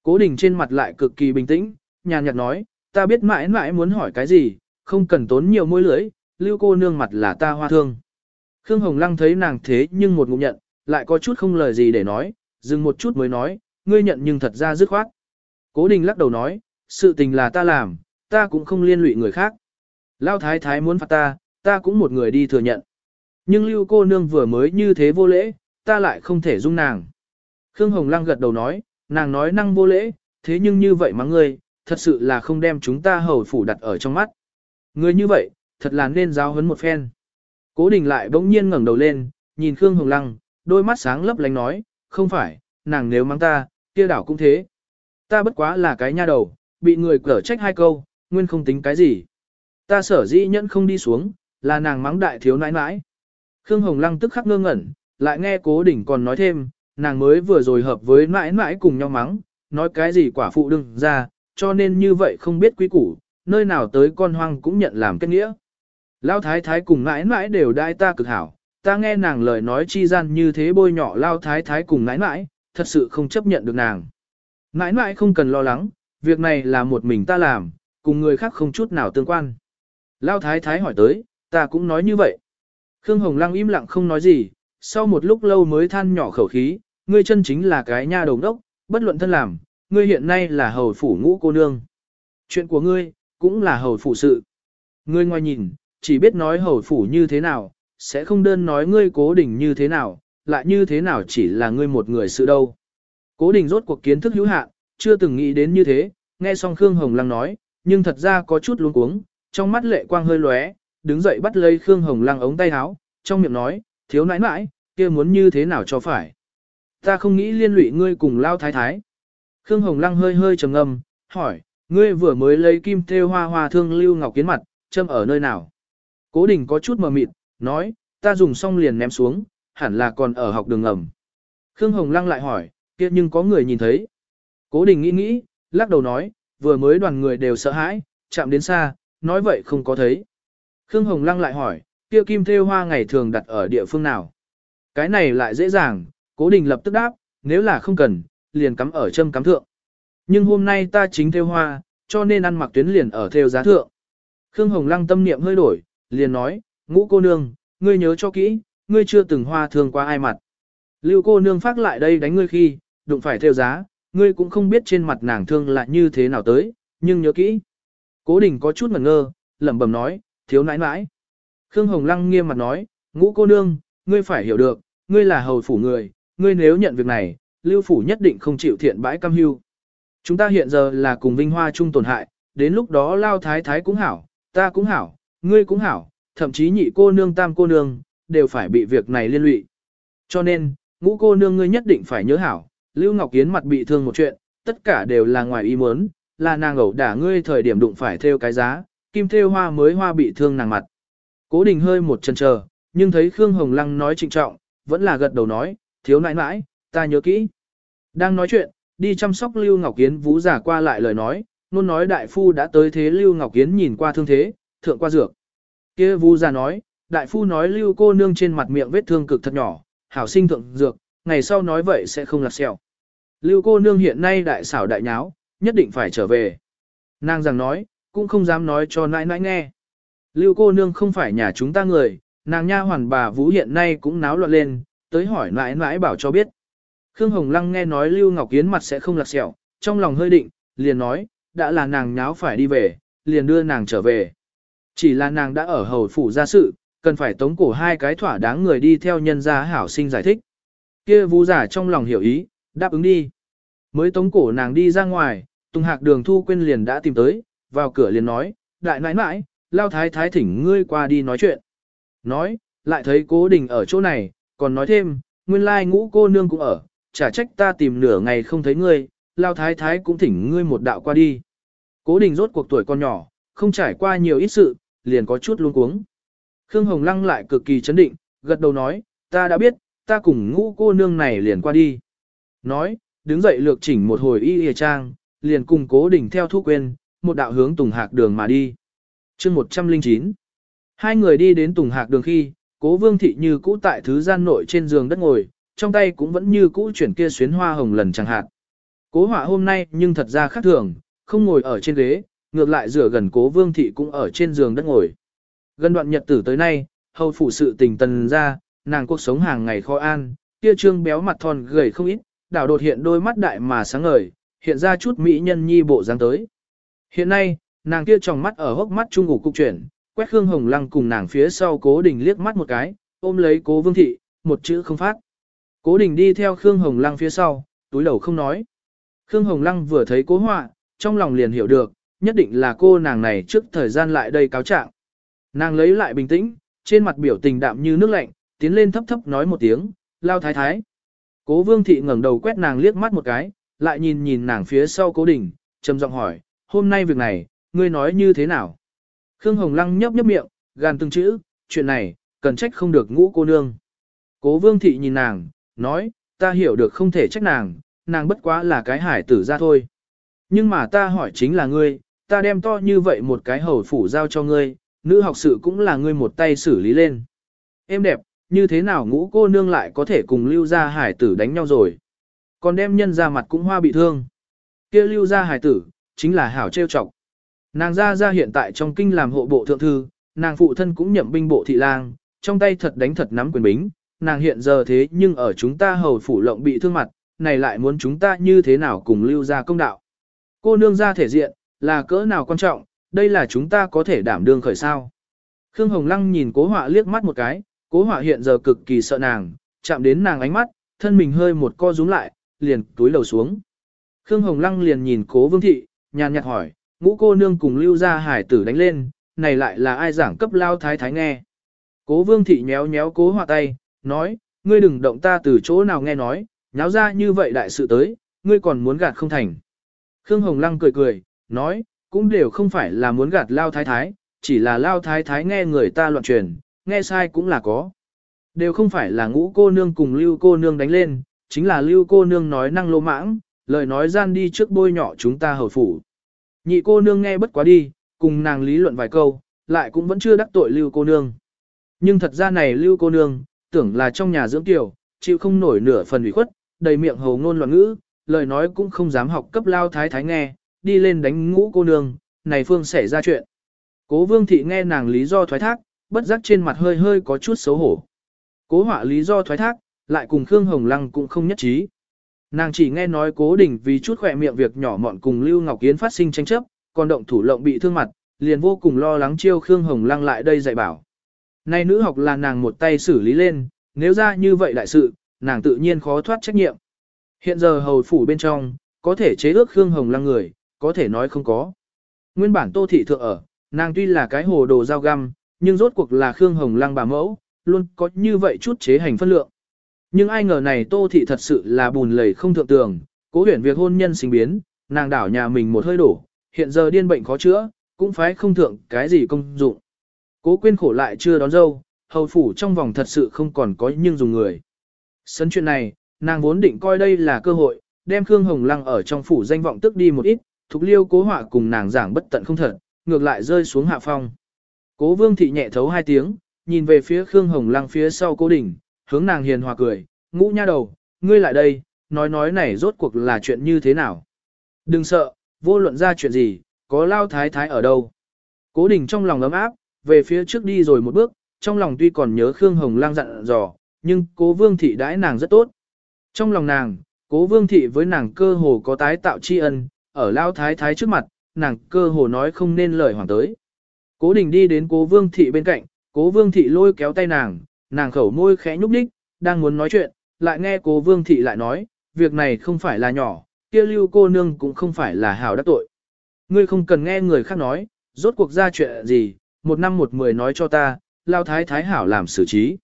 Cố đình trên mặt lại cực kỳ bình tĩnh, nhàn nhạt nói, ta biết mãi mãi muốn hỏi cái gì, không cần tốn nhiều môi lưỡi, lưu cô nương mặt là ta hoa thương. Khương Hồng Lăng thấy nàng thế nhưng một ngụm nhận, lại có chút không lời gì để nói, dừng một chút mới nói, ngươi nhận nhưng thật ra dứt khoát. Cố đình lắc đầu nói, sự tình là ta làm, ta cũng không liên lụy người khác. Lao thái thái muốn phạt ta, ta cũng một người đi thừa nhận. Nhưng lưu cô nương vừa mới như thế vô lễ, ta lại không thể dung nàng. Khương Hồng Lăng gật đầu nói, nàng nói năng vô lễ, thế nhưng như vậy mà ngươi, thật sự là không đem chúng ta hầu phủ đặt ở trong mắt. Ngươi như vậy, thật là nên giáo huấn một phen. Cố đình lại bỗng nhiên ngẩng đầu lên, nhìn Khương Hồng Lăng, đôi mắt sáng lấp lánh nói, không phải, nàng nếu mang ta, kia đảo cũng thế. Ta bất quá là cái nha đầu, bị người cở trách hai câu, nguyên không tính cái gì. Ta sở dĩ nhẫn không đi xuống, là nàng mắng đại thiếu nãi nãi. Khương Hồng Lăng tức khắc ngơ ngẩn, lại nghe cố đỉnh còn nói thêm, nàng mới vừa rồi hợp với mãi mãi cùng nhau mắng, nói cái gì quả phụ đừng ra, cho nên như vậy không biết quý củ, nơi nào tới con hoang cũng nhận làm kết nghĩa. Lao thái thái cùng mãi mãi đều đai ta cực hảo, ta nghe nàng lời nói chi gian như thế bôi nhỏ lao thái thái cùng mãi mãi, thật sự không chấp nhận được nàng. Mãi mãi không cần lo lắng, việc này là một mình ta làm, cùng người khác không chút nào tương quan. Lao thái thái hỏi tới, ta cũng nói như vậy. Khương Hồng Lăng im lặng không nói gì, sau một lúc lâu mới than nhỏ khẩu khí, ngươi chân chính là cái nha đồng đốc, bất luận thân làm, ngươi hiện nay là hầu phủ ngũ cô nương. Chuyện của ngươi, cũng là hầu phủ sự. Ngươi ngoài nhìn, chỉ biết nói hầu phủ như thế nào, sẽ không đơn nói ngươi cố đình như thế nào, lại như thế nào chỉ là ngươi một người sự đâu. Cố đình rốt cuộc kiến thức hữu hạn, chưa từng nghĩ đến như thế, nghe xong Khương Hồng Lăng nói, nhưng thật ra có chút luống cuống, trong mắt lệ quang hơi lóe, đứng dậy bắt lấy Khương Hồng Lăng ống tay áo, trong miệng nói, thiếu nãi nãi, kia muốn như thế nào cho phải. Ta không nghĩ liên lụy ngươi cùng lao thái thái. Khương Hồng Lăng hơi hơi trầm ngâm, hỏi, ngươi vừa mới lấy kim thêu hoa hoa thương lưu ngọc kiến mặt, châm ở nơi nào. Cố đình có chút mờ mịt, nói, ta dùng xong liền ném xuống, hẳn là còn ở học đường ngầm. Khương Hồng Lăng lại hỏi, kia nhưng có người nhìn thấy. Cố đình nghĩ nghĩ, lắc đầu nói, vừa mới đoàn người đều sợ hãi, chạm đến xa, nói vậy không có thấy. Khương Hồng Lăng lại hỏi, kia kim thêu hoa ngày thường đặt ở địa phương nào? Cái này lại dễ dàng, cố đình lập tức đáp, nếu là không cần, liền cắm ở châm cắm thượng. Nhưng hôm nay ta chính thêu hoa, cho nên ăn mặc tuyến liền ở thêu giá thượng. Khương Hồng Lăng tâm niệm hơi đổi, liền nói, ngũ cô nương, ngươi nhớ cho kỹ, ngươi chưa từng hoa thương qua ai mặt. Lưu cô nương phát lại đây đánh ngươi khi, đụng phải Thêu giá, ngươi cũng không biết trên mặt nàng thương là như thế nào tới, nhưng nhớ kỹ. Cố đình có chút ngẩn ngơ, lẩm bẩm nói, thiếu nãi nãi. Khương Hồng Lăng nghiêm mặt nói, ngũ cô nương, ngươi phải hiểu được, ngươi là hầu phủ người, ngươi nếu nhận việc này, lưu phủ nhất định không chịu thiện bãi cam hưu. Chúng ta hiện giờ là cùng vinh hoa chung tổn hại, đến lúc đó lao thái thái cũng hảo, ta cũng hảo, ngươi cũng hảo, thậm chí nhị cô nương tam cô nương, đều phải bị việc này liên lụy. Cho nên, ngũ cô nương ngươi nhất định phải nhớ hảo, Lưu Ngọc Kiến mặt bị thương một chuyện, tất cả đều là ngoài ý muốn, là nàng ẩu đả ngươi thời điểm đụng phải theo cái giá, kim Thêu hoa mới hoa bị thương nàng mặt. Cố đình hơi một chân chờ, nhưng thấy Khương Hồng Lăng nói trịnh trọng, vẫn là gật đầu nói, thiếu nãi nãi, ta nhớ kỹ. Đang nói chuyện, đi chăm sóc Lưu Ngọc Kiến vũ giả qua lại lời nói, luôn nói đại phu đã tới thế Lưu Ngọc Kiến nhìn qua thương thế, thượng qua dược. kia vũ giả nói, đại phu nói Lưu cô nương trên mặt miệng vết thương cực thật nhỏ, hảo sinh thượng dược, ngày sau nói vậy sẽ không lạc xèo. Lưu cô nương hiện nay đại xảo đại nháo, nhất định phải trở về. Nàng rằng nói, cũng không dám nói cho nãi nãi nghe. Lưu cô nương không phải nhà chúng ta người, nàng nha hoàn bà Vũ hiện nay cũng náo loạn lên, tới hỏi nãi nãi bảo cho biết. Khương Hồng Lăng nghe nói Lưu Ngọc Yến mặt sẽ không lạc sẹo, trong lòng hơi định, liền nói, đã là nàng nháo phải đi về, liền đưa nàng trở về. Chỉ là nàng đã ở hầu phủ ra sự, cần phải tống cổ hai cái thỏa đáng người đi theo nhân gia hảo sinh giải thích. Kia vũ giả trong lòng hiểu ý, đáp ứng đi. Mới tống cổ nàng đi ra ngoài, Tùng Hạc đường thu quên liền đã tìm tới, vào cửa liền nói, đại nãi nãi, lao thái thái thỉnh ngươi qua đi nói chuyện. Nói, lại thấy cố đình ở chỗ này, còn nói thêm, nguyên lai ngũ cô nương cũng ở, chả trách ta tìm nửa ngày không thấy ngươi, lao thái thái cũng thỉnh ngươi một đạo qua đi. Cố đình rốt cuộc tuổi con nhỏ, không trải qua nhiều ít sự, liền có chút luống cuống. Khương Hồng Lăng lại cực kỳ chấn định, gật đầu nói, ta đã biết, ta cùng ngũ cô nương này liền qua đi. Nói, đứng dậy lược chỉnh một hồi y y trang, liền cùng cố đình theo thu quên, một đạo hướng Tùng Hạc đường mà đi. chương 109 Hai người đi đến Tùng Hạc đường khi, cố vương thị như cũ tại thứ gian nội trên giường đất ngồi, trong tay cũng vẫn như cũ chuyển kia xuyến hoa hồng lần chẳng hạt. Cố họa hôm nay nhưng thật ra khác thường, không ngồi ở trên ghế, ngược lại rửa gần cố vương thị cũng ở trên giường đất ngồi. Gần đoạn nhật tử tới nay, hầu phủ sự tình tần ra, nàng cuộc sống hàng ngày khó an, kia trương béo mặt thon gầy không ít, đảo đột hiện đôi mắt đại mà sáng ngời, hiện ra chút mỹ nhân nhi bộ dáng tới. Hiện nay, nàng kia tròng mắt ở hốc mắt trung ngủ cục chuyển, quét Khương Hồng Lăng cùng nàng phía sau Cố Đình liếc mắt một cái, ôm lấy Cố Vương thị, một chữ không phát. Cố Đình đi theo Khương Hồng Lăng phía sau, túi đầu không nói. Khương Hồng Lăng vừa thấy Cố Họa, trong lòng liền hiểu được, nhất định là cô nàng này trước thời gian lại đây cáo trạng. Nàng lấy lại bình tĩnh, trên mặt biểu tình đạm như nước lạnh, tiến lên thấp thấp nói một tiếng, lao thái thái. Cố vương thị ngẩng đầu quét nàng liếc mắt một cái, lại nhìn nhìn nàng phía sau cố đình, trầm giọng hỏi, hôm nay việc này, ngươi nói như thế nào? Khương Hồng Lăng nhấp nhấp miệng, gàn từng chữ, chuyện này, cần trách không được ngũ cô nương. Cố vương thị nhìn nàng, nói, ta hiểu được không thể trách nàng, nàng bất quá là cái hải tử ra thôi. Nhưng mà ta hỏi chính là ngươi, ta đem to như vậy một cái hầu phủ giao cho ngươi, nữ học sự cũng là ngươi một tay xử lý lên. Em đẹp, như thế nào ngũ cô nương lại có thể cùng lưu gia hải tử đánh nhau rồi. Còn đem nhân ra mặt cũng hoa bị thương. kia lưu gia hải tử, chính là hảo trêu chọc. Nàng ra ra hiện tại trong kinh làm hộ bộ thượng thư, nàng phụ thân cũng nhậm binh bộ thị lang, trong tay thật đánh thật nắm quyền bính, nàng hiện giờ thế nhưng ở chúng ta hầu phủ lộng bị thương mặt, này lại muốn chúng ta như thế nào cùng lưu gia công đạo. Cô nương ra thể diện, là cỡ nào quan trọng, đây là chúng ta có thể đảm đương khởi sao. Khương Hồng Lăng nhìn cố họa liếc mắt một cái, cố họa hiện giờ cực kỳ sợ nàng, chạm đến nàng ánh mắt, thân mình hơi một co rúm lại, liền túi lầu xuống. Khương Hồng Lăng liền nhìn cố vương thị, nhàn nhạt hỏi, ngũ cô nương cùng lưu ra hải tử đánh lên, này lại là ai giảng cấp lao thái thái nghe. Cố vương thị nhéo nhéo cố họa tay, nói, ngươi đừng động ta từ chỗ nào nghe nói, nháo ra như vậy đại sự tới, ngươi còn muốn gạt không thành. Khương Hồng Lăng cười cười, nói, cũng đều không phải là muốn gạt lao thái thái, chỉ là lao thái thái nghe người ta loạn truyền, nghe sai cũng là có. Đều không phải là ngũ cô nương cùng lưu cô nương đánh lên, chính là lưu cô nương nói năng lô mãng, lời nói gian đi trước bôi nhỏ chúng ta hầu phủ. Nhị cô nương nghe bất quá đi, cùng nàng lý luận vài câu, lại cũng vẫn chưa đắc tội lưu cô nương. Nhưng thật ra này lưu cô nương, tưởng là trong nhà dưỡng tiểu, chịu không nổi nửa phần ủy khuất, đầy miệng hầu ngôn loạn ngữ, lời nói cũng không dám học cấp lao thái thái nghe, đi lên đánh ngũ cô nương, này phương xảy ra chuyện. Cố vương thị nghe nàng lý do thoái thác, bất giác trên mặt hơi hơi có chút xấu hổ. Cố họa lý do thoái thác, lại cùng Khương Hồng Lăng cũng không nhất trí. Nàng chỉ nghe nói cố đình vì chút khỏe miệng việc nhỏ mọn cùng Lưu Ngọc Yến phát sinh tranh chấp, còn động thủ lộng bị thương mặt, liền vô cùng lo lắng chiêu Khương Hồng Lăng lại đây dạy bảo. Nay nữ học là nàng một tay xử lý lên, nếu ra như vậy đại sự, nàng tự nhiên khó thoát trách nhiệm. Hiện giờ hầu phủ bên trong, có thể chế ước Khương Hồng Lăng người, có thể nói không có. Nguyên bản Tô Thị Thượng ở, nàng tuy là cái hồ đồ dao găm, nhưng rốt cuộc là Khương Hồng Lăng bà mẫu, luôn có như vậy chút chế hành phân lượng. Nhưng ai ngờ này Tô Thị thật sự là bùn lầy không thượng tường, cố huyển việc hôn nhân sinh biến, nàng đảo nhà mình một hơi đổ, hiện giờ điên bệnh khó chữa, cũng phải không thượng cái gì công dụng. Cố quên khổ lại chưa đón dâu, hầu phủ trong vòng thật sự không còn có nhưng dùng người. Sấn chuyện này, nàng vốn định coi đây là cơ hội, đem Khương Hồng Lăng ở trong phủ danh vọng tức đi một ít, thục liêu cố họa cùng nàng giảng bất tận không thật, ngược lại rơi xuống hạ phong. Cố vương thị nhẹ thấu hai tiếng, nhìn về phía Khương Hồng Lăng phía sau cố đỉnh, hướng nàng hiền hòa cười, ngũ nha đầu, ngươi lại đây, nói nói này rốt cuộc là chuyện như thế nào. Đừng sợ, vô luận ra chuyện gì, có lao thái thái ở đâu. Cố đình trong lòng ấm áp, về phía trước đi rồi một bước, trong lòng tuy còn nhớ Khương Hồng Lang dặn dò, nhưng cố vương thị đãi nàng rất tốt. Trong lòng nàng, cố vương thị với nàng cơ hồ có tái tạo tri ân, ở lao thái thái trước mặt, nàng cơ hồ nói không nên lời hoàng tới. Cố đình đi đến cố vương thị bên cạnh, cố vương thị lôi kéo tay nàng, nàng khẩu môi khẽ nhúc nhích, đang muốn nói chuyện, lại nghe cố vương thị lại nói, việc này không phải là nhỏ, kia lưu cô nương cũng không phải là hào đắc tội. Ngươi không cần nghe người khác nói, rốt cuộc ra chuyện gì, một năm một mười nói cho ta, lao thái thái hảo làm xử trí.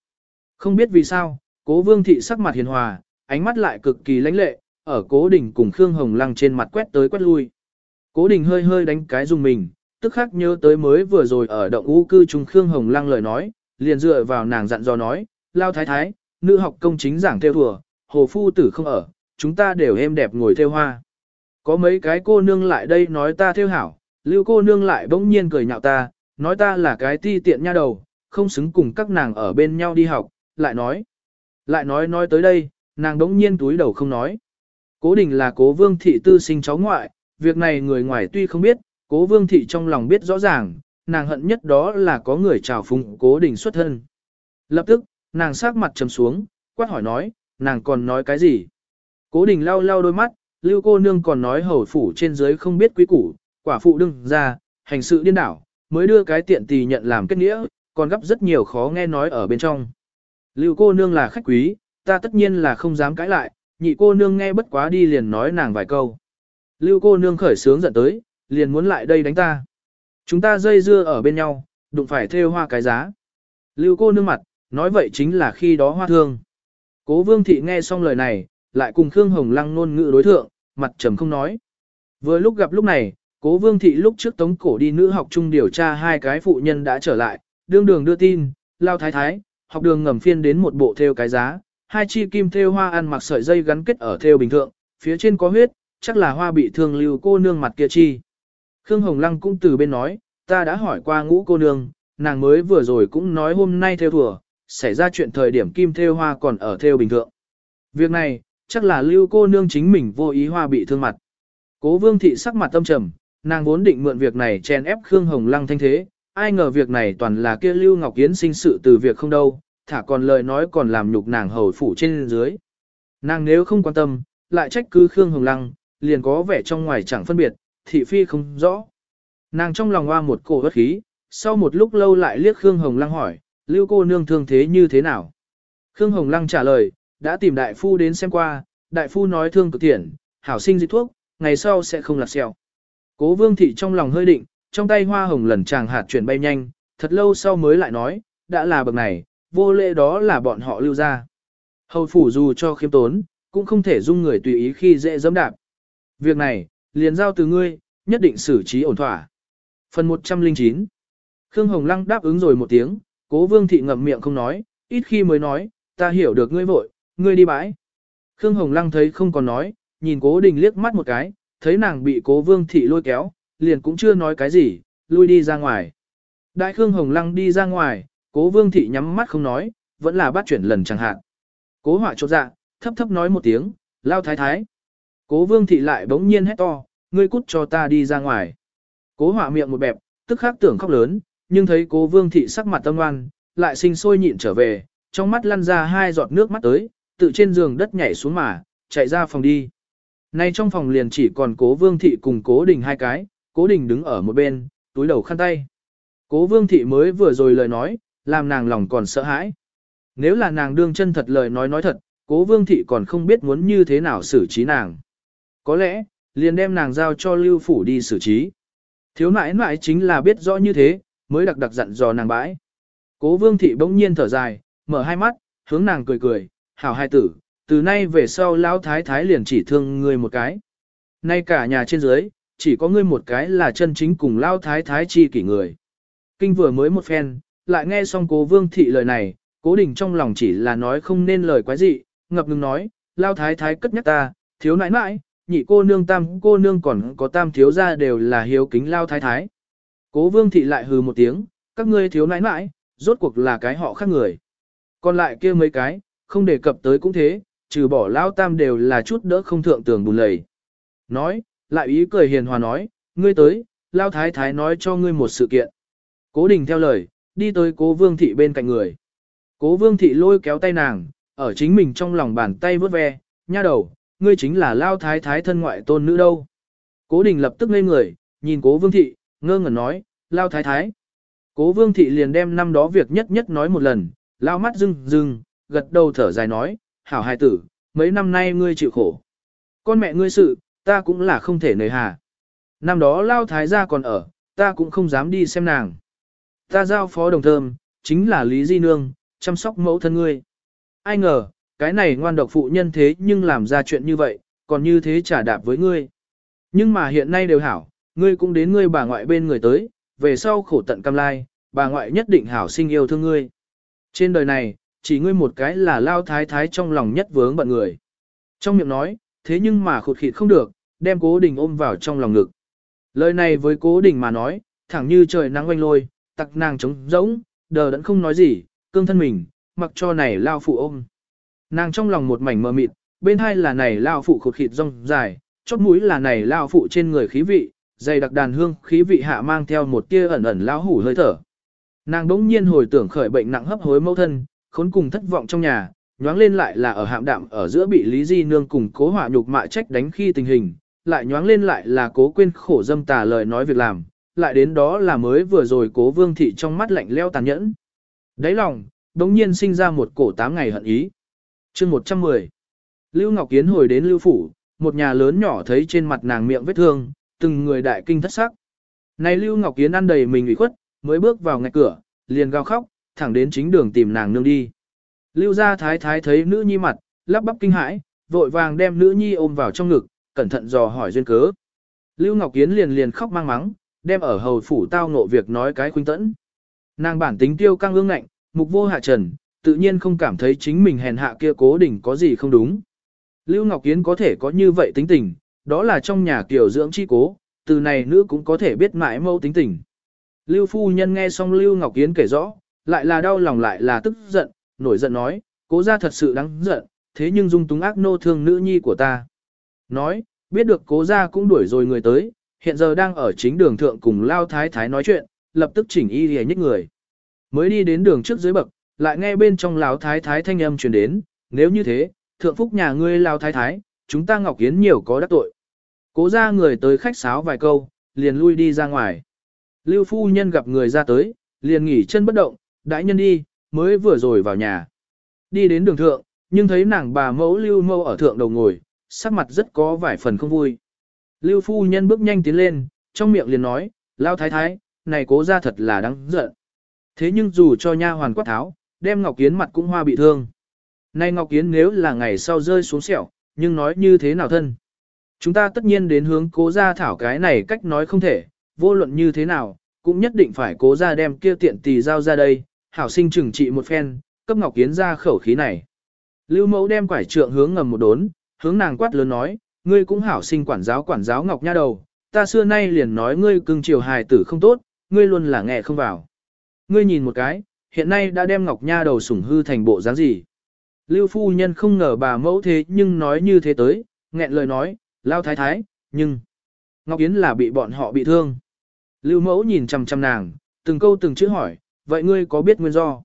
Không biết vì sao, cố vương thị sắc mặt hiền hòa, ánh mắt lại cực kỳ lãnh lệ, ở cố đình cùng Khương Hồng Lăng trên mặt quét tới quét lui. Cố đình hơi hơi đánh cái dùng mình, tức khắc nhớ tới mới vừa rồi ở động u cư trung Khương Hồng Lăng lời nói, liền dựa vào nàng dặn dò nói, lao thái thái, nữ học công chính giảng theo thùa, hồ phu tử không ở, chúng ta đều êm đẹp ngồi theo hoa. Có mấy cái cô nương lại đây nói ta theo hảo, lưu cô nương lại bỗng nhiên cười nhạo ta, nói ta là cái ti tiện nha đầu, không xứng cùng các nàng ở bên nhau đi học, lại nói. Lại nói nói tới đây, nàng bỗng nhiên túi đầu không nói. Cố đình là cố vương thị tư sinh cháu ngoại, việc này người ngoài tuy không biết, cố vương thị trong lòng biết rõ ràng, nàng hận nhất đó là có người chào phúng cố đình xuất thân. Lập tức, nàng sát mặt trầm xuống, quát hỏi nói, nàng còn nói cái gì? Cố đình lau lau đôi mắt, lưu cô nương còn nói hầu phủ trên dưới không biết quý củ, quả phụ đừng ra, hành sự điên đảo, mới đưa cái tiện tì nhận làm kết nghĩa, còn gấp rất nhiều khó nghe nói ở bên trong. Lưu cô nương là khách quý, ta tất nhiên là không dám cãi lại, nhị cô nương nghe bất quá đi liền nói nàng vài câu. Lưu cô nương khởi sướng giận tới, liền muốn lại đây đánh ta. Chúng ta dây dưa ở bên nhau, đụng phải thêu hoa cái giá. Lưu cô nương mặt, nói vậy chính là khi đó hoa thương. Cố vương thị nghe xong lời này, lại cùng Khương Hồng Lăng nôn ngữ đối thượng, mặt trầm không nói. Vừa lúc gặp lúc này, cố vương thị lúc trước tống cổ đi nữ học chung điều tra hai cái phụ nhân đã trở lại, đương đường đưa tin, lao thái thái, học đường ngầm phiên đến một bộ theo cái giá, hai chi kim theo hoa ăn mặc sợi dây gắn kết ở theo bình thượng, phía trên có huyết, chắc là hoa bị thương lưu cô nương mặt kia chi. Khương Hồng Lăng cũng từ bên nói, ta đã hỏi qua ngũ cô nương, nàng mới vừa rồi cũng nói hôm nay theo thùa, xảy ra chuyện thời điểm kim theo hoa còn ở theo bình thường. Việc này, chắc là lưu cô nương chính mình vô ý hoa bị thương mặt. Cố vương thị sắc mặt tâm trầm, nàng vốn định mượn việc này chen ép Khương Hồng Lăng thanh thế, ai ngờ việc này toàn là kia lưu Ngọc Yến sinh sự từ việc không đâu, thả còn lời nói còn làm nhục nàng hầu phủ trên dưới. Nàng nếu không quan tâm, lại trách cứ Khương Hồng Lăng, liền có vẻ trong ngoài chẳng phân biệt, thị phi không rõ. Nàng trong lòng hoa một cổ bất khí, sau một lúc lâu lại liếc Khương Hồng Lăng hỏi, lưu cô nương thương thế như thế nào? Khương Hồng Lăng trả lời, đã tìm đại phu đến xem qua, đại phu nói thương cực thiện, hảo sinh dịch thuốc, ngày sau sẽ không lạc xeo. Cố vương thị trong lòng hơi định, trong tay hoa hồng lần chàng hạt chuyển bay nhanh, thật lâu sau mới lại nói, đã là bậc này, vô lễ đó là bọn họ lưu ra. Hầu phủ dù cho khiêm tốn, cũng không thể dung người tùy ý khi dễ dẫm đạp. Việc này, liền giao từ ngươi, nhất định xử trí ổn thỏa. Phần 109 Khương Hồng Lăng đáp ứng rồi một tiếng, cố vương thị ngậm miệng không nói, ít khi mới nói, ta hiểu được ngươi vội, ngươi đi bãi. Khương Hồng Lăng thấy không còn nói, nhìn cố đình liếc mắt một cái, thấy nàng bị cố vương thị lôi kéo, liền cũng chưa nói cái gì, lui đi ra ngoài. Đại Khương Hồng Lăng đi ra ngoài, cố vương thị nhắm mắt không nói, vẫn là bắt chuyển lần chẳng hạn. Cố họa chột dạ, thấp thấp nói một tiếng, lao thái thái. Cố vương thị lại bỗng nhiên hét to, ngươi cút cho ta đi ra ngoài. Cố họa miệng một bẹp, tức khắc tưởng khóc lớn, nhưng thấy cố vương thị sắc mặt tâm ngoan, lại sinh sôi nhịn trở về, trong mắt lăn ra hai giọt nước mắt tới, tự trên giường đất nhảy xuống mà, chạy ra phòng đi. Nay trong phòng liền chỉ còn cố vương thị cùng cố đình hai cái, cố đình đứng ở một bên, túi đầu khăn tay. Cố vương thị mới vừa rồi lời nói, làm nàng lòng còn sợ hãi. Nếu là nàng đương chân thật lời nói nói thật, cố vương thị còn không biết muốn như thế nào xử trí nàng. Có lẽ, liền đem nàng giao cho lưu phủ đi xử trí. Thiếu nãi nãi chính là biết rõ như thế, mới đặc đặc dặn dò nàng bãi. Cố vương thị bỗng nhiên thở dài, mở hai mắt, hướng nàng cười cười, hảo hai tử, từ nay về sau lão thái thái liền chỉ thương ngươi một cái. Nay cả nhà trên dưới, chỉ có ngươi một cái là chân chính cùng lão thái thái chi kỷ người. Kinh vừa mới một phen, lại nghe xong cố vương thị lời này, cố đình trong lòng chỉ là nói không nên lời quái gì, ngập ngừng nói, lão thái thái cất nhắc ta, thiếu nãi nãi, nhị cô nương tam cô nương còn có tam thiếu gia đều là hiếu kính lao thái thái. Cố vương thị lại hừ một tiếng, các ngươi thiếu nãi nãi, rốt cuộc là cái họ khác người. Còn lại kia mấy cái, không đề cập tới cũng thế, trừ bỏ lao tam đều là chút đỡ không thượng tường bùn lầy. Nói, lại ý cười hiền hòa nói, ngươi tới, lao thái thái nói cho ngươi một sự kiện. Cố đình theo lời, đi tới cố vương thị bên cạnh người. Cố vương thị lôi kéo tay nàng, ở chính mình trong lòng bàn tay vớt ve, nha đầu, ngươi chính là lao thái thái thân ngoại tôn nữ đâu. Cố đình lập tức ngây người, nhìn cố vương thị, ngơ ngẩn nói, lao thái thái. Cố vương thị liền đem năm đó việc nhất nhất nói một lần, lao mắt rưng rưng, gật đầu thở dài nói, hảo hài tử, mấy năm nay ngươi chịu khổ. Con mẹ ngươi sự, ta cũng là không thể nời hà. Năm đó lao thái gia còn ở, ta cũng không dám đi xem nàng. Ta giao phó đồng thơm, chính là Lý Di Nương, chăm sóc mẫu thân ngươi. Ai ngờ, cái này ngoan độc phụ nhân thế nhưng làm ra chuyện như vậy, còn như thế trả đạp với ngươi. Nhưng mà hiện nay đều hảo, ngươi cũng đến ngươi bà ngoại bên người tới, về sau khổ tận cam lai, bà ngoại nhất định hảo sinh yêu thương ngươi. Trên đời này, chỉ ngươi một cái là lao thái thái trong lòng nhất vướng bận người. Trong miệng nói, thế nhưng mà khụt khịt không được, đem cố đình ôm vào trong lòng ngực. Lời này với cố đình mà nói, thẳng như trời nắng oanh lôi, tặc nàng trống rỗng, đờ đẫn không nói gì, cương thân mình, mặc cho này lao phụ ôm. Nàng trong lòng một mảnh mờ mịt, bên hai là này lao phụ khột khịt rong dài, chót mũi là này lao phụ trên người khí vị, dày đặc đàn hương khí vị hạ mang theo một tia ẩn ẩn lao hủ hơi thở. Nàng đống nhiên hồi tưởng khởi bệnh nặng hấp hối mẫu thân, khốn cùng thất vọng trong nhà, nhoáng lên lại là ở hạm đạm ở giữa bị Lý Di Nương cùng cố hỏa nhục mạ trách đánh khi tình hình, lại nhoáng lên lại là cố quên khổ dâm tà lời nói việc làm, lại đến đó là mới vừa rồi cố vương thị trong mắt lạnh leo tàn nhẫn. Đáy lòng, đống nhiên sinh ra một cổ tám ngày hận ý chương 110 Lưu Ngọc Kiến hồi đến Lưu Phủ, một nhà lớn nhỏ thấy trên mặt nàng miệng vết thương, từng người đại kinh thất sắc. Này Lưu Ngọc Kiến ăn đầy mình ủy khuất, mới bước vào ngạch cửa, liền gào khóc, thẳng đến chính đường tìm nàng nương đi. Lưu gia thái thái thấy nữ nhi mặt, lắp bắp kinh hãi, vội vàng đem nữ nhi ôm vào trong ngực, cẩn thận dò hỏi duyên cớ. Lưu Ngọc Kiến liền liền khóc mang mắng, đem ở hầu phủ tao ngộ việc nói cái khuynh tẫn. Nàng bản tính tiêu căng ương ngạnh, mục vô hạ trần, tự nhiên không cảm thấy chính mình hèn hạ kia cố đỉnh có gì không đúng. Lưu Ngọc yến có thể có như vậy tính tình, đó là trong nhà kiểu dưỡng chi cố, từ này nữ cũng có thể biết mãi mâu tính tình. Lưu phu nhân nghe xong Lưu Ngọc yến kể rõ, lại là đau lòng lại là tức giận, nổi giận nói, cố ra thật sự đáng giận, thế nhưng dung túng ác nô thương nữ nhi của ta. Nói, biết được cố ra cũng đuổi rồi người tới, hiện giờ đang ở chính đường thượng cùng Lao Thái Thái nói chuyện, lập tức chỉnh y hề nhích người. Mới đi đến đường trước dưới bậc, lại nghe bên trong Lão Thái Thái thanh âm truyền đến, nếu như thế, thượng phúc nhà ngươi lão Thái Thái, chúng ta Ngọc yến nhiều có đắc tội. Cố ra người tới khách sáo vài câu, liền lui đi ra ngoài. Lưu phu nhân gặp người ra tới, liền nghỉ chân bất động, đãi nhân đi, mới vừa rồi vào nhà. Đi đến đường thượng, nhưng thấy nàng bà mẫu lưu mâu ở thượng đầu ngồi, sắc mặt rất có vài phần không vui. Lưu phu nhân bước nhanh tiến lên, trong miệng liền nói, lao thái thái, này cố ra thật là đáng giận. Thế nhưng dù cho nha hoàn quát tháo, đem Ngọc Kiến mặt cũng hoa bị thương. nay Ngọc Kiến nếu là ngày sau rơi xuống sẹo, nhưng nói như thế nào thân? Chúng ta tất nhiên đến hướng cố ra thảo cái này cách nói không thể, vô luận như thế nào, cũng nhất định phải cố ra đem kia tiện tỳ giao ra đây, hảo sinh trừng trị một phen, cấp Ngọc Kiến ra khẩu khí này. Lưu mẫu đem quải trượng hướng ngầm một đốn, hướng nàng quát lớn nói, ngươi cũng hảo sinh quản giáo quản giáo Ngọc Nha đầu, ta xưa nay liền nói ngươi cưng chiều hài tử không tốt, ngươi luôn là nghe không vào. Ngươi nhìn một cái, hiện nay đã đem Ngọc Nha đầu sủng hư thành bộ dáng gì. Lưu phu nhân không ngờ bà mẫu thế nhưng nói như thế tới, nghẹn lời nói, lao thái thái, nhưng... Ngọc Yến là bị bọn họ bị thương. Lưu mẫu nhìn chằm chằm nàng, từng câu từng chữ hỏi, vậy ngươi có biết nguyên do?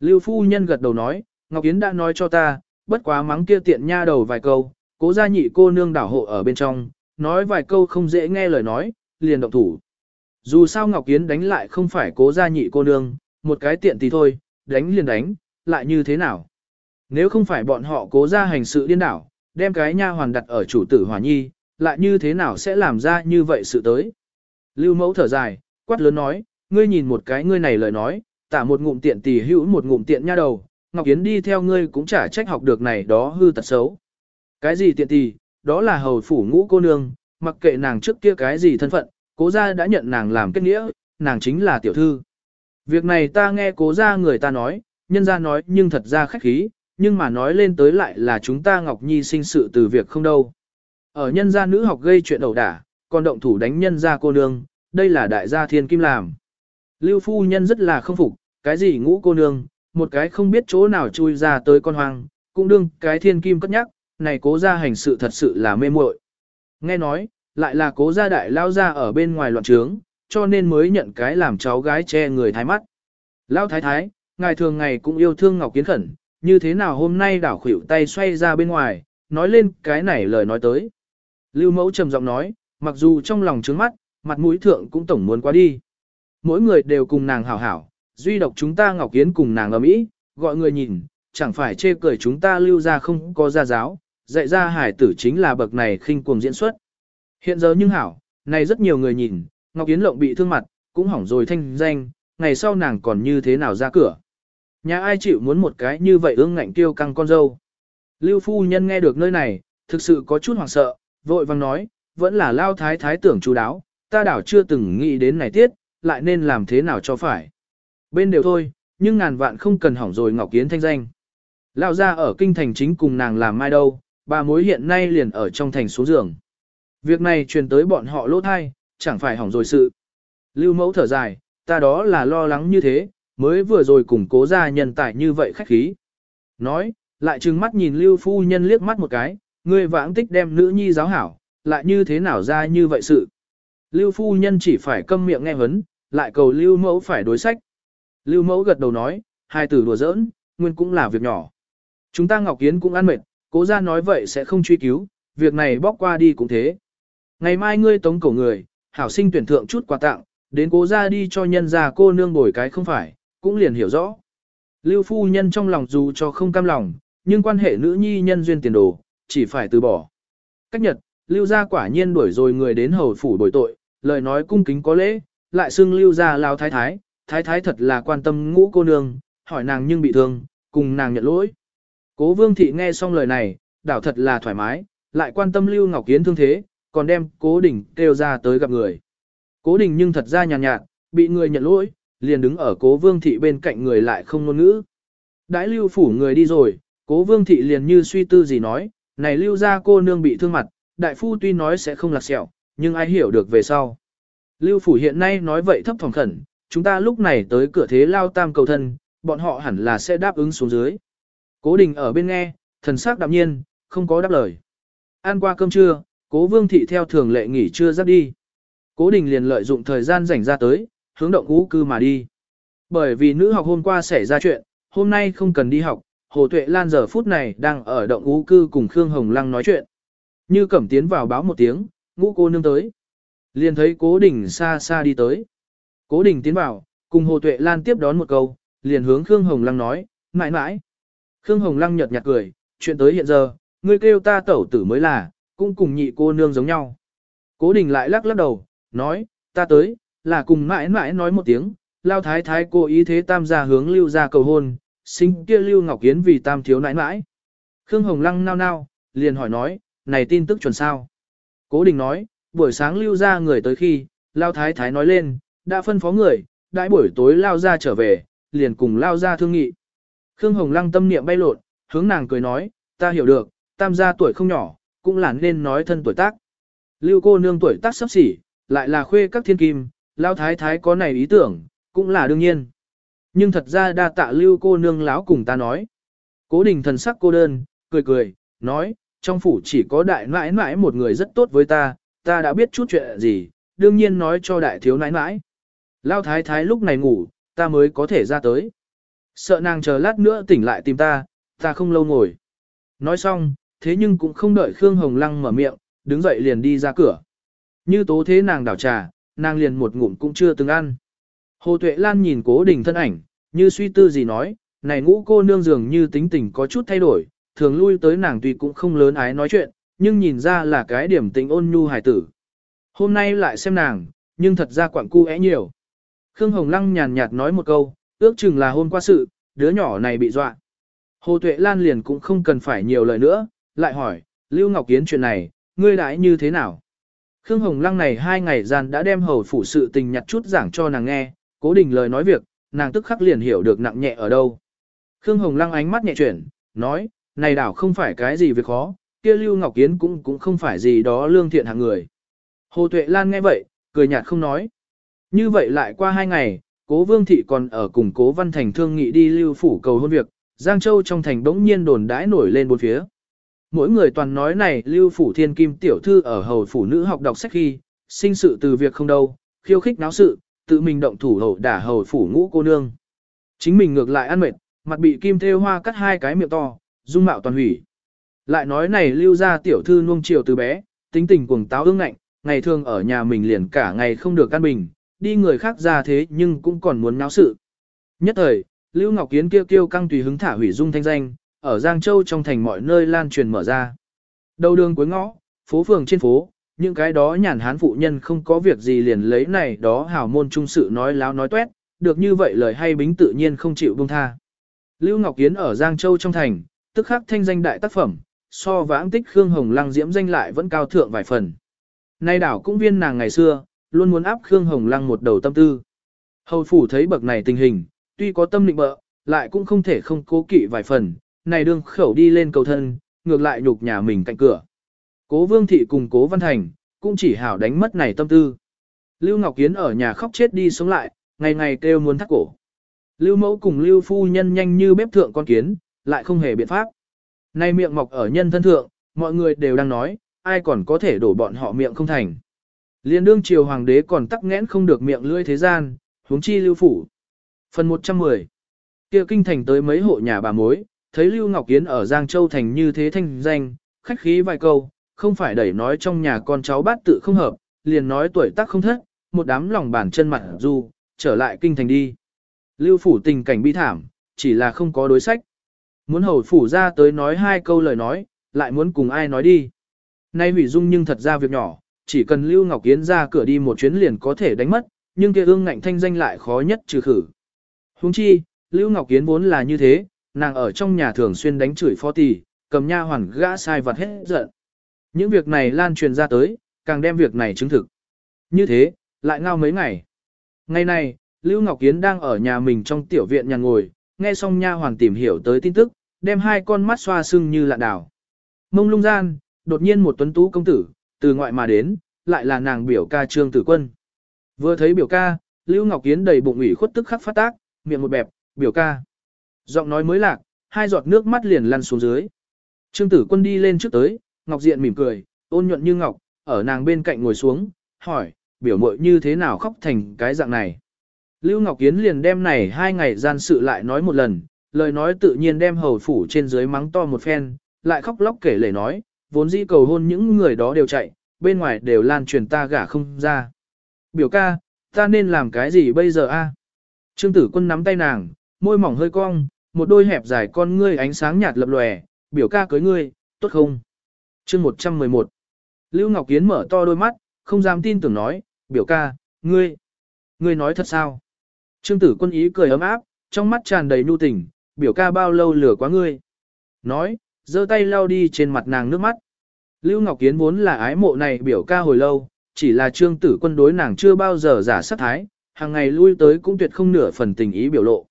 Lưu phu nhân gật đầu nói, Ngọc Yến đã nói cho ta, bất quá mắng kia tiện nha đầu vài câu, cố gia nhị cô nương đảo hộ ở bên trong, nói vài câu không dễ nghe lời nói, liền động thủ. Dù sao Ngọc Yến đánh lại không phải cố gia nhị cô nương, một cái tiện thì thôi, đánh liền đánh, lại như thế nào? Nếu không phải bọn họ cố ra hành sự điên đảo, đem cái nha hoàn đặt ở chủ tử hòa nhi, lại như thế nào sẽ làm ra như vậy sự tới? Lưu mẫu thở dài, quát lớn nói, ngươi nhìn một cái ngươi này lời nói, tả một ngụm tiện tỷ hữu một ngụm tiện nha đầu, Ngọc Yến đi theo ngươi cũng chả trách học được này đó hư tật xấu. Cái gì tiện tỷ, đó là hầu phủ ngũ cô nương, mặc kệ nàng trước kia cái gì thân phận, cố gia đã nhận nàng làm kết nghĩa, nàng chính là tiểu thư. Việc này ta nghe cố gia người ta nói, nhân gia nói nhưng thật ra khách khí, nhưng mà nói lên tới lại là chúng ta Ngọc Nhi sinh sự từ việc không đâu. Ở nhân gia nữ học gây chuyện ẩu đả, còn động thủ đánh nhân gia cô nương, đây là đại gia thiên kim làm. Lưu phu nhân rất là không phục, cái gì ngũ cô nương, một cái không biết chỗ nào chui ra tới con hoang, cũng đương cái thiên kim cất nhắc, này cố gia hành sự thật sự là mê muội. Nghe nói, lại là cố gia đại lao ra ở bên ngoài loạn trướng, cho nên mới nhận cái làm cháu gái che người thái mắt. lão thái thái, ngài thường ngày cũng yêu thương Ngọc Kiến Khẩn, như thế nào hôm nay đảo khuỷu tay xoay ra bên ngoài, nói lên cái này lời nói tới. Lưu mẫu trầm giọng nói, mặc dù trong lòng trướng mắt, mặt mũi thượng cũng tổng muốn qua đi. Mỗi người đều cùng nàng hảo hảo, duy độc chúng ta Ngọc Kiến cùng nàng ở mỹ, gọi người nhìn, chẳng phải chê cười chúng ta lưu ra không có gia giáo, dạy ra hải tử chính là bậc này khinh cuồng diễn xuất. Hiện giờ nhưng hảo, này rất nhiều người nhìn, Ngọc Yến Lộng bị thương mặt, cũng hỏng rồi thanh danh, ngày sau nàng còn như thế nào ra cửa. Nhà ai chịu muốn một cái như vậy ương ngạnh tiêu căng con dâu. Lưu phu nhân nghe được nơi này, thực sự có chút hoảng sợ, vội vang nói, vẫn là lao thái thái tưởng chú đáo, ta đảo chưa từng nghĩ đến này tiết, lại nên làm thế nào cho phải. Bên đều thôi, nhưng ngàn vạn không cần hỏng rồi Ngọc Yến thanh danh. Lao ra ở kinh thành chính cùng nàng làm mai đâu, bà mối hiện nay liền ở trong thành số giường. Việc này truyền tới bọn họ lỗ thai, chẳng phải hỏng rồi sự. Lưu mẫu thở dài, ta đó là lo lắng như thế, mới vừa rồi cùng cố ra nhân tài như vậy khách khí. Nói, lại trừng mắt nhìn Lưu phu nhân liếc mắt một cái, người vãng tích đem nữ nhi giáo hảo, lại như thế nào ra như vậy sự. Lưu phu nhân chỉ phải câm miệng nghe hấn, lại cầu Lưu mẫu phải đối sách. Lưu mẫu gật đầu nói, hai tử đùa giỡn, nguyên cũng là việc nhỏ. Chúng ta Ngọc Kiến cũng ăn mệt, cố ra nói vậy sẽ không truy cứu, việc này bóc qua đi cũng thế. Ngày mai ngươi tống cổ người, hảo sinh tuyển thượng chút quà tặng, đến cố ra đi cho nhân gia cô nương bồi cái không phải, cũng liền hiểu rõ. Lưu phu nhân trong lòng dù cho không cam lòng, nhưng quan hệ nữ nhi nhân duyên tiền đồ, chỉ phải từ bỏ. Cách nhật, lưu gia quả nhiên đuổi rồi người đến hầu phủ bồi tội, lời nói cung kính có lễ, lại xưng lưu gia lao thái thái, thái thái thật là quan tâm ngũ cô nương, hỏi nàng nhưng bị thương, cùng nàng nhận lỗi. Cố vương thị nghe xong lời này, đảo thật là thoải mái, lại quan tâm lưu ngọc kiến thương thế, còn đem cố đình kêu ra tới gặp người. Cố đình nhưng thật ra nhàn nhạt, nhạt, bị người nhận lỗi, liền đứng ở cố vương thị bên cạnh người lại không ngôn ngữ. Đãi lưu phủ người đi rồi, cố vương thị liền như suy tư gì nói, này lưu ra cô nương bị thương mặt, đại phu tuy nói sẽ không lạc sẹo, nhưng ai hiểu được về sau. Lưu phủ hiện nay nói vậy thấp phòng khẩn, chúng ta lúc này tới cửa thế lao tam cầu thân, bọn họ hẳn là sẽ đáp ứng xuống dưới. Cố đình ở bên nghe, thần sắc đạm nhiên, không có đáp lời. Ăn qua cơm trưa, cố vương thị theo thường lệ nghỉ trưa giáp đi. Cố đình liền lợi dụng thời gian rảnh ra tới, hướng động ngũ cư mà đi. Bởi vì nữ học hôm qua xảy ra chuyện, hôm nay không cần đi học, Hồ Tuệ Lan giờ phút này đang ở động ngũ cư cùng Khương Hồng Lăng nói chuyện. Như cẩm tiến vào báo một tiếng, ngũ cô nương tới. Liền thấy cố đình xa xa đi tới. Cố đình tiến vào, cùng Hồ Tuệ Lan tiếp đón một câu, liền hướng Khương Hồng Lăng nói, mãi mãi. Khương Hồng Lăng nhợt nhạt cười, chuyện tới hiện giờ, ngươi kêu ta tẩu tử mới là, cũng cùng nhị cô nương giống nhau. Cố đình lại lắc lắc đầu, nói, ta tới, là cùng mãi mãi nói một tiếng, lao thái thái cô ý thế tam gia hướng lưu ra cầu hôn, sinh kia lưu ngọc kiến vì tam thiếu nãi mãi. Khương Hồng Lăng nao nao, liền hỏi nói, này tin tức chuẩn sao? Cố đình nói, buổi sáng lưu ra người tới khi, lao thái thái nói lên, đã phân phó người, đãi buổi tối lao ra trở về, liền cùng lao ra thương nghị. Khương Hồng Lăng tâm niệm bay lộn, hướng nàng cười nói, ta hiểu được, tam gia tuổi không nhỏ, cũng là nên nói thân tuổi tác. Lưu cô nương tuổi tác sắp xỉ, lại là khuê các thiên kim, lao thái thái có này ý tưởng, cũng là đương nhiên. Nhưng thật ra đa tạ lưu cô nương láo cùng ta nói. Cố đình thần sắc cô đơn, cười cười, nói, trong phủ chỉ có đại nãi nãi một người rất tốt với ta, ta đã biết chút chuyện gì, đương nhiên nói cho đại thiếu nãi nãi. Lao thái thái lúc này ngủ, ta mới có thể ra tới. Sợ nàng chờ lát nữa tỉnh lại tìm ta, ta không lâu ngồi. Nói xong, thế nhưng cũng không đợi Khương Hồng Lăng mở miệng, đứng dậy liền đi ra cửa. Như tố thế nàng đảo trà, nàng liền một ngụm cũng chưa từng ăn. Hồ Tuệ Lan nhìn cố đình thân ảnh, như suy tư gì nói, này ngũ cô nương dường như tính tình có chút thay đổi, thường lui tới nàng tuy cũng không lớn ái nói chuyện, nhưng nhìn ra là cái điểm tình ôn nhu hài tử. Hôm nay lại xem nàng, nhưng thật ra quặng cu é nhiều. Khương Hồng Lăng nhàn nhạt nói một câu, ước chừng là hôm qua sự, đứa nhỏ này bị dọa. Hồ Tuệ Lan liền cũng không cần phải nhiều lời nữa, lại hỏi, Lưu Ngọc Kiến chuyện này, ngươi đãi như thế nào? Khương Hồng Lăng này hai ngày gian đã đem hầu phủ sự tình nhặt chút giảng cho nàng nghe, cố định lời nói việc, nàng tức khắc liền hiểu được nặng nhẹ ở đâu. Khương Hồng Lăng ánh mắt nhẹ chuyển, nói, này đảo không phải cái gì việc khó, kia Lưu Ngọc Kiến cũng cũng không phải gì đó lương thiện hạng người. Hồ Tuệ Lan nghe vậy, cười nhạt không nói. Như vậy lại qua hai ngày, cố Vương Thị còn ở cùng cố Văn Thành thương nghị đi lưu phủ cầu hôn việc, Giang Châu trong thành bỗng nhiên đồn đãi nổi lên bốn phía. Mỗi người toàn nói này lưu phủ thiên kim tiểu thư ở hầu phủ nữ học đọc sách khi, sinh sự từ việc không đâu, khiêu khích náo sự, tự mình động thủ hầu đả hầu phủ ngũ cô nương. Chính mình ngược lại ăn mệt, mặt bị kim thêu hoa cắt hai cái miệng to, dung mạo toàn hủy. Lại nói này lưu ra tiểu thư nuông chiều từ bé, tính tình cuồng táo ương ngạnh, ngày thường ở nhà mình liền cả ngày không được căn bình, đi người khác ra thế nhưng cũng còn muốn náo sự. Nhất thời, Lưu Ngọc Kiến kêu kêu căng tùy hứng thả hủy dung thanh danh, ở Giang Châu trong thành mọi nơi lan truyền mở ra. Đầu đường cuối ngõ, phố phường trên phố, những cái đó nhàn hán phụ nhân không có việc gì liền lấy này đó hào môn trung sự nói láo nói tuét, được như vậy lời hay bính tự nhiên không chịu buông tha. Lưu Ngọc Yến ở Giang Châu trong thành, tức khắc thanh danh đại tác phẩm, so vãng tích Khương Hồng Lăng diễm danh lại vẫn cao thượng vài phần. Nay đảo cũng viên nàng ngày xưa, luôn muốn áp Khương Hồng Lăng một đầu tâm tư. Hầu phủ thấy bậc này tình hình, tuy có tâm định bợ, lại cũng không thể không cố kỵ vài phần, này đương khẩu đi lên cầu thân, ngược lại nhục nhà mình cạnh cửa. Cố Vương Thị cùng Cố Văn Thành, cũng chỉ hảo đánh mất này tâm tư. Lưu Ngọc Kiến ở nhà khóc chết đi sống lại, ngày ngày kêu muốn thắt cổ. Lưu Mẫu cùng Lưu Phu Nhân nhanh như bếp thượng con kiến, lại không hề biện pháp. Nay miệng mọc ở nhân thân thượng, mọi người đều đang nói, ai còn có thể đổ bọn họ miệng không thành. Liên đương triều hoàng đế còn tắc nghẽn không được miệng lưỡi thế gian, huống chi lưu phủ. Phần 110 kia kinh thành tới mấy hộ nhà bà mối, thấy Lưu Ngọc Yến ở Giang Châu thành như thế thanh danh, khách khí vài câu, không phải đẩy nói trong nhà con cháu bát tự không hợp, liền nói tuổi tác không thất, một đám lòng bàn chân mặt dù trở lại kinh thành đi. Lưu phủ tình cảnh bi thảm, chỉ là không có đối sách. Muốn hầu phủ ra tới nói hai câu lời nói, lại muốn cùng ai nói đi. Nay hủy dung nhưng thật ra việc nhỏ, chỉ cần Lưu Ngọc Yến ra cửa đi một chuyến liền có thể đánh mất, nhưng kia ương ngạnh thanh danh lại khó nhất trừ khử. Huống chi, Lưu Ngọc Yến vốn là như thế, nàng ở trong nhà thường xuyên đánh chửi phó tỷ, cầm nha hoàn gã sai vặt hết giận. Những việc này lan truyền ra tới, càng đem việc này chứng thực. Như thế, lại ngao mấy ngày. Ngày này, Lưu Ngọc Yến đang ở nhà mình trong tiểu viện nhà ngồi, nghe xong nha hoàn tìm hiểu tới tin tức, đem hai con mắt xoa sưng như lạ đảo. Mông lung gian, đột nhiên một tuấn tú công tử, từ ngoại mà đến, lại là nàng biểu ca trương tử quân. Vừa thấy biểu ca, Lưu Ngọc Yến đầy bụng ủy khuất tức khắc phát tác, miệng một bẹp, biểu ca. Giọng nói mới lạc, hai giọt nước mắt liền lăn xuống dưới. Trương tử quân đi lên trước tới, Ngọc Diện mỉm cười, ôn nhuận như ngọc, ở nàng bên cạnh ngồi xuống, hỏi, biểu mội như thế nào khóc thành cái dạng này. Lưu Ngọc Yến liền đem này hai ngày gian sự lại nói một lần, lời nói tự nhiên đem hầu phủ trên dưới mắng to một phen, lại khóc lóc kể lể nói, vốn dĩ cầu hôn những người đó đều chạy, bên ngoài đều lan truyền ta gả không ra. Biểu ca, ta nên làm cái gì bây giờ a? Trương tử quân nắm tay nàng, môi mỏng hơi cong, một đôi hẹp dài con ngươi ánh sáng nhạt lập lòe, biểu ca cưới ngươi, tốt không? Chương 111 Lưu Ngọc yến mở to đôi mắt, không dám tin tưởng nói, biểu ca, ngươi, ngươi nói thật sao? Trương tử quân ý cười ấm áp, trong mắt tràn đầy nhu tình, biểu ca bao lâu lừa quá ngươi. Nói, giơ tay lau đi trên mặt nàng nước mắt. Lưu Ngọc yến vốn là ái mộ này biểu ca hồi lâu, chỉ là trương tử quân đối nàng chưa bao giờ giả sát thái, hàng ngày lui tới cũng tuyệt không nửa phần tình ý biểu lộ.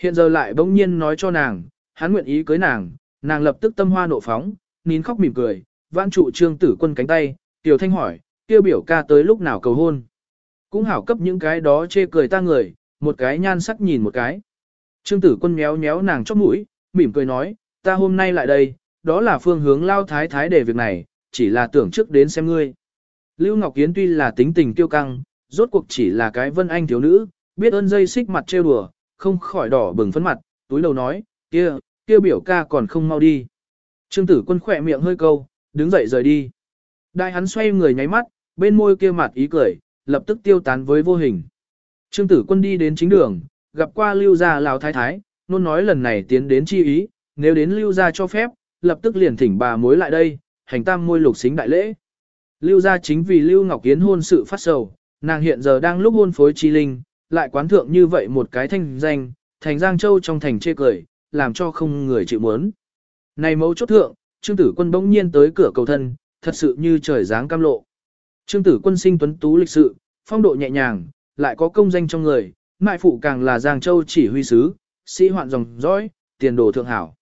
Hiện giờ lại bỗng nhiên nói cho nàng, hắn nguyện ý cưới nàng, nàng lập tức tâm hoa nộ phóng, nín khóc mỉm cười, vãn trụ trương tử quân cánh tay, tiểu thanh hỏi, kêu biểu ca tới lúc nào cầu hôn. Cũng hảo cấp những cái đó chê cười ta người, một cái nhan sắc nhìn một cái. Trương tử quân méo méo nàng chóp mũi, mỉm cười nói, ta hôm nay lại đây, đó là phương hướng lao thái thái để việc này, chỉ là tưởng trước đến xem ngươi. Lưu Ngọc yến tuy là tính tình tiêu căng, rốt cuộc chỉ là cái vân anh thiếu nữ, biết ơn dây xích mặt trêu đùa, không khỏi đỏ bừng phấn mặt, túi đầu nói, kia, kia biểu ca còn không mau đi. Trương tử quân khỏe miệng hơi câu, đứng dậy rời đi. Đại hắn xoay người nháy mắt, bên môi kia mặt ý cười, lập tức tiêu tán với vô hình. Trương tử quân đi đến chính đường, gặp qua lưu gia lão thái thái, nôn nói lần này tiến đến chi ý, nếu đến lưu gia cho phép, lập tức liền thỉnh bà mối lại đây, hành tam môi lục xính đại lễ. Lưu gia chính vì Lưu Ngọc Kiến hôn sự phát sầu, nàng hiện giờ đang lúc hôn phối chi linh, lại quán thượng như vậy một cái thanh danh, thành Giang Châu trong thành chê cười, làm cho không người chịu muốn. Này mẫu chốt thượng, Trương Tử Quân bỗng nhiên tới cửa cầu thân, thật sự như trời giáng cam lộ. Trương Tử Quân sinh tuấn tú lịch sự, phong độ nhẹ nhàng, lại có công danh trong người, mại phụ càng là Giang Châu chỉ huy sứ, sĩ hoạn dòng dõi, tiền đồ thượng hảo.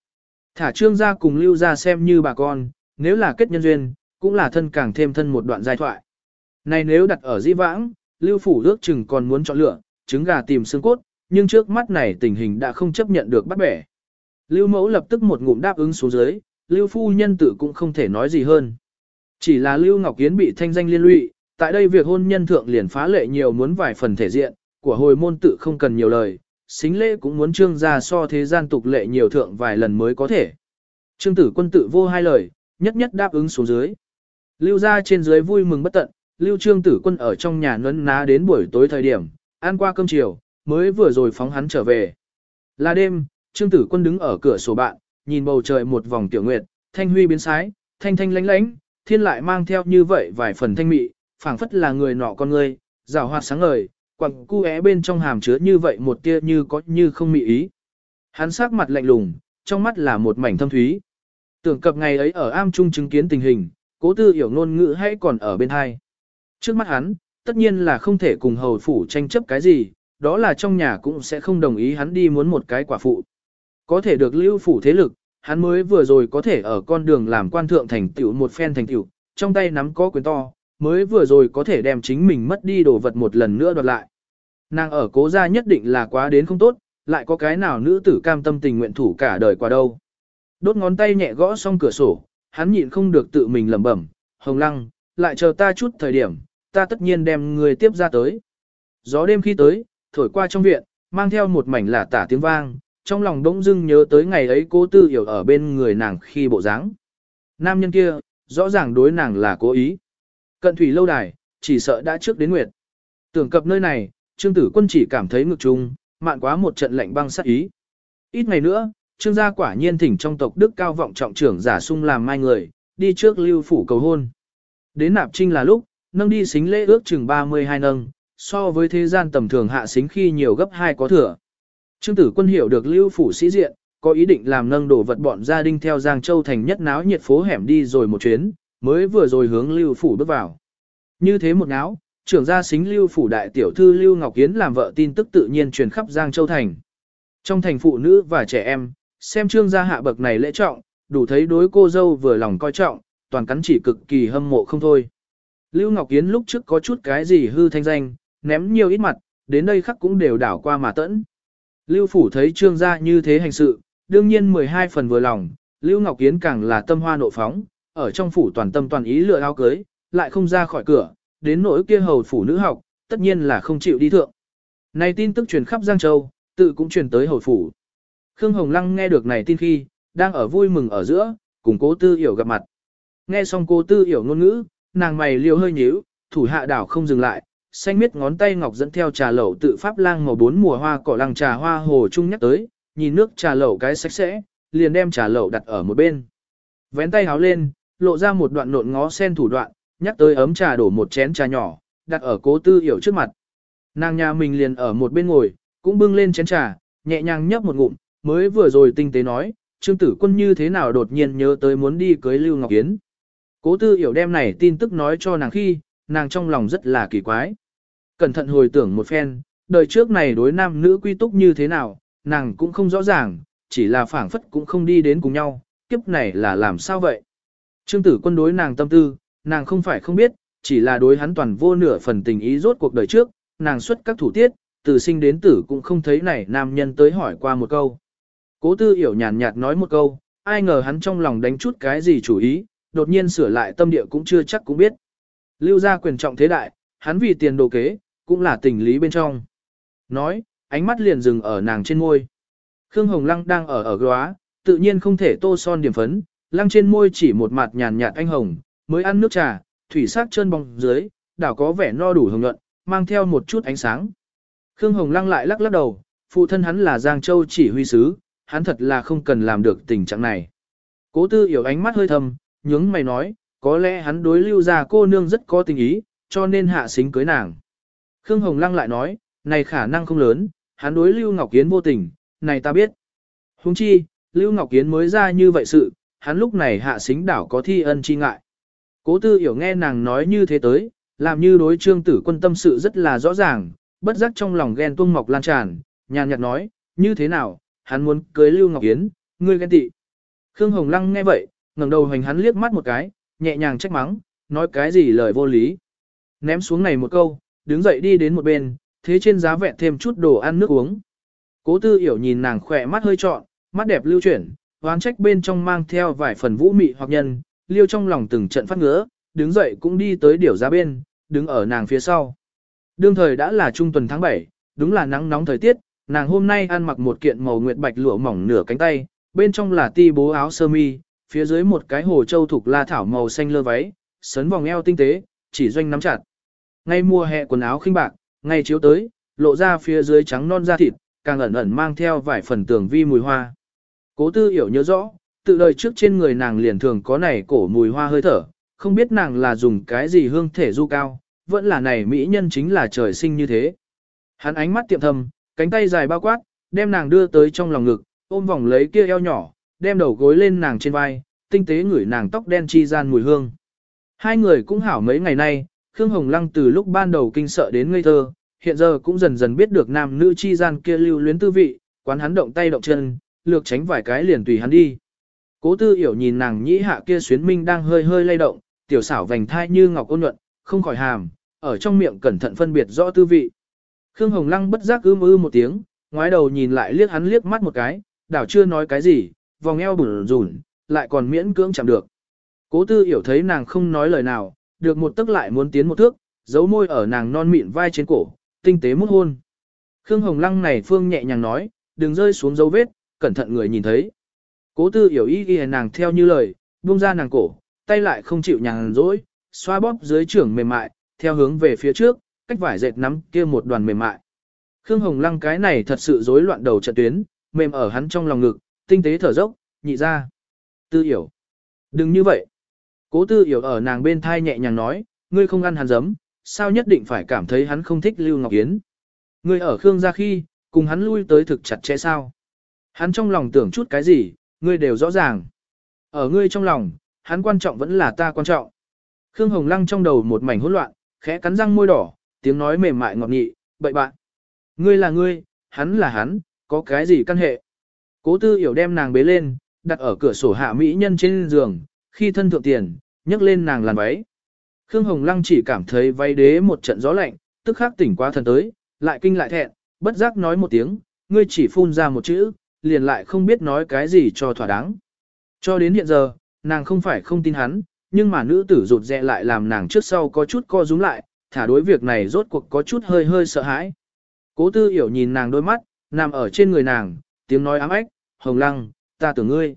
Thả Trương gia cùng Lưu gia xem như bà con, nếu là kết nhân duyên, cũng là thân càng thêm thân một đoạn giai thoại. Này nếu đặt ở di vãng, Lưu Phủ ước chừng còn muốn chọn lựa, trứng gà tìm xương cốt, nhưng trước mắt này tình hình đã không chấp nhận được bắt bẻ. Lưu Mẫu lập tức một ngụm đáp ứng xuống dưới, Lưu Phu Nhân tự cũng không thể nói gì hơn. Chỉ là Lưu Ngọc yến bị thanh danh liên lụy, tại đây việc hôn nhân thượng liền phá lệ nhiều muốn vài phần thể diện, của hồi môn tự không cần nhiều lời, xính lễ cũng muốn trương ra so thế gian tục lệ nhiều thượng vài lần mới có thể. Trương tử quân tự vô hai lời, nhất nhất đáp ứng xuống dưới. Lưu ra trên dưới vui mừng bất tận, Lưu Trương Tử Quân ở trong nhà nấn ná đến buổi tối thời điểm, ăn qua cơm chiều, mới vừa rồi phóng hắn trở về. Là đêm, Trương Tử Quân đứng ở cửa sổ bạn, nhìn bầu trời một vòng tiểu nguyệt, thanh huy biến sái, thanh thanh lánh lánh, thiên lại mang theo như vậy vài phần thanh mị, phảng phất là người nọ con người, rào hoạt sáng ngời, quặng cu é bên trong hàm chứa như vậy một tia như có như không mị ý. Hắn sắc mặt lạnh lùng, trong mắt là một mảnh thâm thúy. Tưởng cập ngày ấy ở am trung chứng kiến tình hình, cố tư hiểu ngôn ngữ hay còn ở bên hai. Trước mắt hắn, tất nhiên là không thể cùng hầu phủ tranh chấp cái gì, đó là trong nhà cũng sẽ không đồng ý hắn đi muốn một cái quả phụ. Có thể được lưu phủ thế lực, hắn mới vừa rồi có thể ở con đường làm quan thượng thành tiểu một phen thành tiểu, trong tay nắm có quyền to, mới vừa rồi có thể đem chính mình mất đi đồ vật một lần nữa đoạt lại. Nàng ở cố gia nhất định là quá đến không tốt, lại có cái nào nữ tử cam tâm tình nguyện thủ cả đời qua đâu. Đốt ngón tay nhẹ gõ xong cửa sổ, hắn nhịn không được tự mình lẩm bẩm, hồng lăng, lại chờ ta chút thời điểm, ta tất nhiên đem người tiếp ra tới. Gió đêm khi tới, thổi qua trong viện, mang theo một mảnh lả tả tiếng vang, trong lòng đống dưng nhớ tới ngày ấy cố tư hiểu ở bên người nàng khi bộ dáng. Nam nhân kia, rõ ràng đối nàng là cố ý. Cận thủy lâu đài, chỉ sợ đã trước đến nguyệt. Tưởng cập nơi này, Trương Tử Quân chỉ cảm thấy ngực trung, mạn quá một trận lạnh băng sát ý. Ít ngày nữa, Trương gia quả nhiên thỉnh trong tộc Đức cao vọng trọng trưởng giả sung làm mai người, đi trước lưu phủ cầu hôn. Đến nạp trinh là lúc, nâng đi xính lễ ước chừng 32 nâng, so với thế gian tầm thường hạ xính khi nhiều gấp hai có thừa. Trương tử quân hiểu được lưu phủ sĩ diện, có ý định làm nâng đổ vật bọn gia đình theo Giang Châu thành nhất náo nhiệt phố hẻm đi rồi một chuyến, mới vừa rồi hướng lưu phủ bước vào. Như thế một náo, trưởng gia xính lưu phủ đại tiểu thư lưu Ngọc yến làm vợ tin tức tự nhiên truyền khắp Giang Châu thành. Trong thành phụ nữ và trẻ em, xem trương gia hạ bậc này lễ trọng, đủ thấy đối cô dâu vừa lòng coi trọng, toàn cắn chỉ cực kỳ hâm mộ không thôi. Lưu Ngọc Yến lúc trước có chút cái gì hư thanh danh, ném nhiều ít mặt, đến đây khắc cũng đều đảo qua mà tẫn. Lưu Phủ thấy trương gia như thế hành sự, đương nhiên 12 phần vừa lòng, Lưu Ngọc Yến càng là tâm hoa nộ phóng, ở trong phủ toàn tâm toàn ý lựa áo cưới, lại không ra khỏi cửa, đến nỗi kia hầu phủ nữ học, tất nhiên là không chịu đi thượng. Này tin tức truyền khắp Giang Châu, tự cũng truyền tới hầu phủ. Khương Hồng Lăng nghe được này tin khi, đang ở vui mừng ở giữa, cùng cố tư hiểu gặp mặt. Nghe xong cố tư hiểu ngôn ngữ, nàng mày liều hơi nhíu, thủ hạ đảo không dừng lại, xanh miết ngón tay ngọc dẫn theo trà lẩu tự pháp lang màu bốn mùa hoa cỏ lăng trà hoa hồ trung nhắc tới, nhìn nước trà lẩu cái sạch sẽ, liền đem trà lẩu đặt ở một bên. Vén tay háo lên, lộ ra một đoạn nộn ngó sen thủ đoạn, nhắc tới ấm trà đổ một chén trà nhỏ, đặt ở cố tư hiểu trước mặt. Nàng nhà mình liền ở một bên ngồi, cũng bưng lên chén trà, nhẹ nhàng nhấp một ngụm, mới vừa rồi tinh tế nói, Trương Tử Quân như thế nào đột nhiên nhớ tới muốn đi cưới Lưu Ngọc Yến. Cố tư hiểu đem này tin tức nói cho nàng khi, nàng trong lòng rất là kỳ quái. Cẩn thận hồi tưởng một phen, đời trước này đối nam nữ quy túc như thế nào, nàng cũng không rõ ràng, chỉ là phảng phất cũng không đi đến cùng nhau, kiếp này là làm sao vậy? Trương tử quân đối nàng tâm tư, nàng không phải không biết, chỉ là đối hắn toàn vô nửa phần tình ý rốt cuộc đời trước, nàng xuất các thủ tiết, từ sinh đến tử cũng không thấy này nam nhân tới hỏi qua một câu. Cố tư hiểu nhàn nhạt nói một câu, ai ngờ hắn trong lòng đánh chút cái gì chủ ý, đột nhiên sửa lại tâm địa cũng chưa chắc cũng biết. Lưu ra quyền trọng thế đại, hắn vì tiền đồ kế, cũng là tình lý bên trong. Nói, ánh mắt liền dừng ở nàng trên môi. Khương Hồng Lăng đang ở ở góa, tự nhiên không thể tô son điểm phấn, lăng trên môi chỉ một mặt nhàn nhạt anh hồng, mới ăn nước trà, thủy sắc chân bóng dưới, đảo có vẻ no đủ hồng nhuận, mang theo một chút ánh sáng. Khương Hồng Lăng lại lắc lắc đầu, phụ thân hắn là Giang Châu chỉ huy sứ, hắn thật là không cần làm được tình trạng này. Cố tư hiểu ánh mắt hơi thầm, nhướng mày nói, có lẽ hắn đối lưu ra cô nương rất có tình ý, cho nên hạ xính cưới nàng. Khương Hồng Lăng lại nói, này khả năng không lớn, hắn đối Lưu Ngọc Kiến vô tình, này ta biết. Huống chi, Lưu Ngọc Kiến mới ra như vậy sự, hắn lúc này hạ xính đảo có thi ân chi ngại. Cố tư hiểu nghe nàng nói như thế tới, làm như đối trương tử quân tâm sự rất là rõ ràng, bất giác trong lòng ghen tuông mọc lan tràn, nhàn nhạt nói, như thế nào, hắn muốn cưới Lưu Ngọc Kiến, ngươi ghen tị. Khương Hồng Lăng nghe vậy, ngẩng đầu hoành hắn liếc mắt một cái, nhẹ nhàng trách mắng, nói cái gì lời vô lý. Ném xuống này một câu, đứng dậy đi đến một bên, thế trên giá vẹn thêm chút đồ ăn nước uống. Cố tư hiểu nhìn nàng khỏe mắt hơi trọn, mắt đẹp lưu chuyển, hoán trách bên trong mang theo vài phần vũ mị hoặc nhân, liêu trong lòng từng trận phát ngứa, đứng dậy cũng đi tới điểu giá bên, đứng ở nàng phía sau. Đương thời đã là trung tuần tháng 7, đúng là nắng nóng thời tiết, nàng hôm nay ăn mặc một kiện màu nguyệt bạch lụa mỏng nửa cánh tay, bên trong là ti bố áo sơ mi, phía dưới một cái hồ châu thục la thảo màu xanh lơ váy, sấn vòng eo tinh tế, chỉ doanh nắm chặt. Ngay mùa hè quần áo khinh bạc, ngay chiếu tới, lộ ra phía dưới trắng non da thịt, càng ẩn ẩn mang theo vài phần tường vi mùi hoa. Cố tư hiểu nhớ rõ, tự đời trước trên người nàng liền thường có này cổ mùi hoa hơi thở, không biết nàng là dùng cái gì hương thể du cao, vẫn là này mỹ nhân chính là trời sinh như thế. Hắn ánh mắt tiệm thầm, cánh tay dài bao quát, đem nàng đưa tới trong lòng ngực, ôm vòng lấy kia eo nhỏ, đem đầu gối lên nàng trên vai, tinh tế ngửi nàng tóc đen chi gian mùi hương. Hai người cũng hảo mấy ngày nay, Khương Hồng Lăng từ lúc ban đầu kinh sợ đến ngây thơ, hiện giờ cũng dần dần biết được nam nữ chi gian kia lưu luyến tư vị, quán hắn động tay động chân, lược tránh vài cái liền tùy hắn đi. Cố tư hiểu nhìn nàng nhĩ hạ kia xuyến minh đang hơi hơi lay động, tiểu xảo vành thai như ngọc ôn nhuận, không khỏi hàm, ở trong miệng cẩn thận phân biệt rõ tư vị. Khương Hồng Lăng bất giác ưm ư một tiếng, ngoái đầu nhìn lại liếc hắn liếc mắt một cái, đảo chưa nói cái gì, vòng eo bùn rùn, lại còn miễn cưỡng chạm được. Cố tư hiểu thấy nàng không nói lời nào, được một tức lại muốn tiến một thước, giấu môi ở nàng non mịn vai trên cổ, tinh tế mút hôn. Khương Hồng Lăng này phương nhẹ nhàng nói, đừng rơi xuống dấu vết, cẩn thận người nhìn thấy. Cố tư hiểu ý ghi nàng theo như lời, buông ra nàng cổ, tay lại không chịu nhàng dối, xoa bóp dưới trưởng mềm mại, theo hướng về phía trước, cách vải dệt nắm kia một đoàn mềm mại. Khương Hồng Lăng cái này thật sự rối loạn đầu trận tuyến, mềm ở hắn trong lòng ngực, tinh tế thở dốc, nhị ra. Tư hiểu. Đừng như vậy. Cố tư hiểu ở nàng bên thai nhẹ nhàng nói, ngươi không ăn hắn giấm, sao nhất định phải cảm thấy hắn không thích Lưu Ngọc Yến. Ngươi ở Khương gia khi, cùng hắn lui tới thực chặt chẽ sao. Hắn trong lòng tưởng chút cái gì, ngươi đều rõ ràng. Ở ngươi trong lòng, hắn quan trọng vẫn là ta quan trọng. Khương Hồng Lăng trong đầu một mảnh hỗn loạn, khẽ cắn răng môi đỏ, tiếng nói mềm mại ngọt nghị, bậy bạn. Ngươi là ngươi, hắn là hắn, có cái gì căn hệ. Cố tư hiểu đem nàng bế lên, đặt ở cửa sổ hạ mỹ nhân trên giường, khi thân thượng tiền, nhấc lên nàng làn váy. Khương Hồng Lăng chỉ cảm thấy váy đế một trận gió lạnh, tức khắc tỉnh qua thần tới, lại kinh lại thẹn, bất giác nói một tiếng, ngươi chỉ phun ra một chữ, liền lại không biết nói cái gì cho thỏa đáng. Cho đến hiện giờ, nàng không phải không tin hắn, nhưng mà nữ tử rụt rẹ lại làm nàng trước sau có chút co rúm lại, thả đối việc này rốt cuộc có chút hơi hơi sợ hãi. Cố tư hiểu nhìn nàng đôi mắt, nằm ở trên người nàng, tiếng nói ám ếch hồng lăng, ta tưởng ngươi.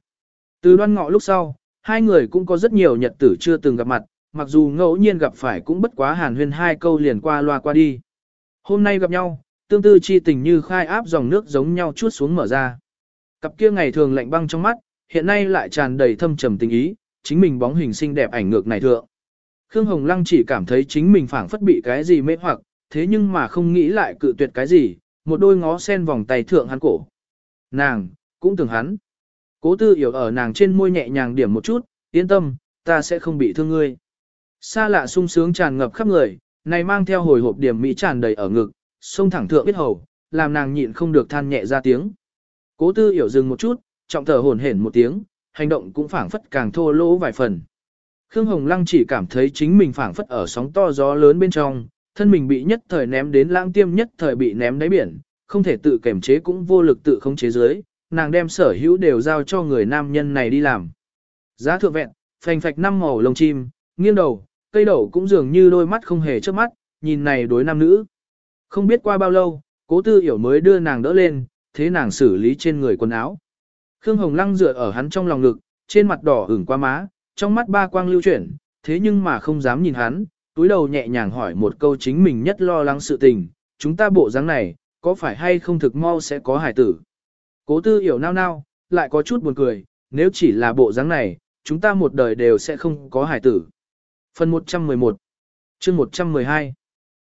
Từ đoan ngọ lúc sau, hai người cũng có rất nhiều nhật tử chưa từng gặp mặt, mặc dù ngẫu nhiên gặp phải cũng bất quá hàn huyên hai câu liền qua loa qua đi. Hôm nay gặp nhau, tương tư chi tình như khai áp dòng nước giống nhau chuốt xuống mở ra. Cặp kia ngày thường lạnh băng trong mắt, hiện nay lại tràn đầy thâm trầm tình ý, chính mình bóng hình xinh đẹp ảnh ngược này thượng. Khương Hồng Lăng chỉ cảm thấy chính mình phảng phất bị cái gì mê hoặc, thế nhưng mà không nghĩ lại cự tuyệt cái gì, một đôi ngó sen vòng tay thượng hắn cổ. Nàng, cũng tưởng hắn. Cố tư hiểu ở nàng trên môi nhẹ nhàng điểm một chút, yên tâm, ta sẽ không bị thương ngươi. Xa lạ sung sướng tràn ngập khắp người, này mang theo hồi hộp điểm mỹ tràn đầy ở ngực, sông thẳng thượng biết hầu, làm nàng nhịn không được than nhẹ ra tiếng. Cố tư hiểu dừng một chút, trọng thở hổn hển một tiếng, hành động cũng phảng phất càng thô lỗ vài phần. Khương Hồng Lăng chỉ cảm thấy chính mình phảng phất ở sóng to gió lớn bên trong, thân mình bị nhất thời ném đến lãng tiêm nhất thời bị ném đáy biển, không thể tự kiểm chế cũng vô lực tự không chế dưới, nàng đem sở hữu đều giao cho người nam nhân này đi làm. Giá thượng vẹn, phành phạch năm màu lông chim, nghiêng đầu, cây đậu cũng dường như đôi mắt không hề chớp mắt, nhìn này đối nam nữ. Không biết qua bao lâu, cố tư hiểu mới đưa nàng đỡ lên, thế nàng xử lý trên người quần áo. Khương Hồng Lăng dựa ở hắn trong lòng ngực, trên mặt đỏ ửng qua má, trong mắt ba quang lưu chuyển, thế nhưng mà không dám nhìn hắn, túi đầu nhẹ nhàng hỏi một câu chính mình nhất lo lắng sự tình, chúng ta bộ dáng này, có phải hay không thực mau sẽ có hải tử. Cố tư hiểu nao nao, lại có chút buồn cười, nếu chỉ là bộ dáng này, chúng ta một đời đều sẽ không có hải tử. Phần 111 chương 112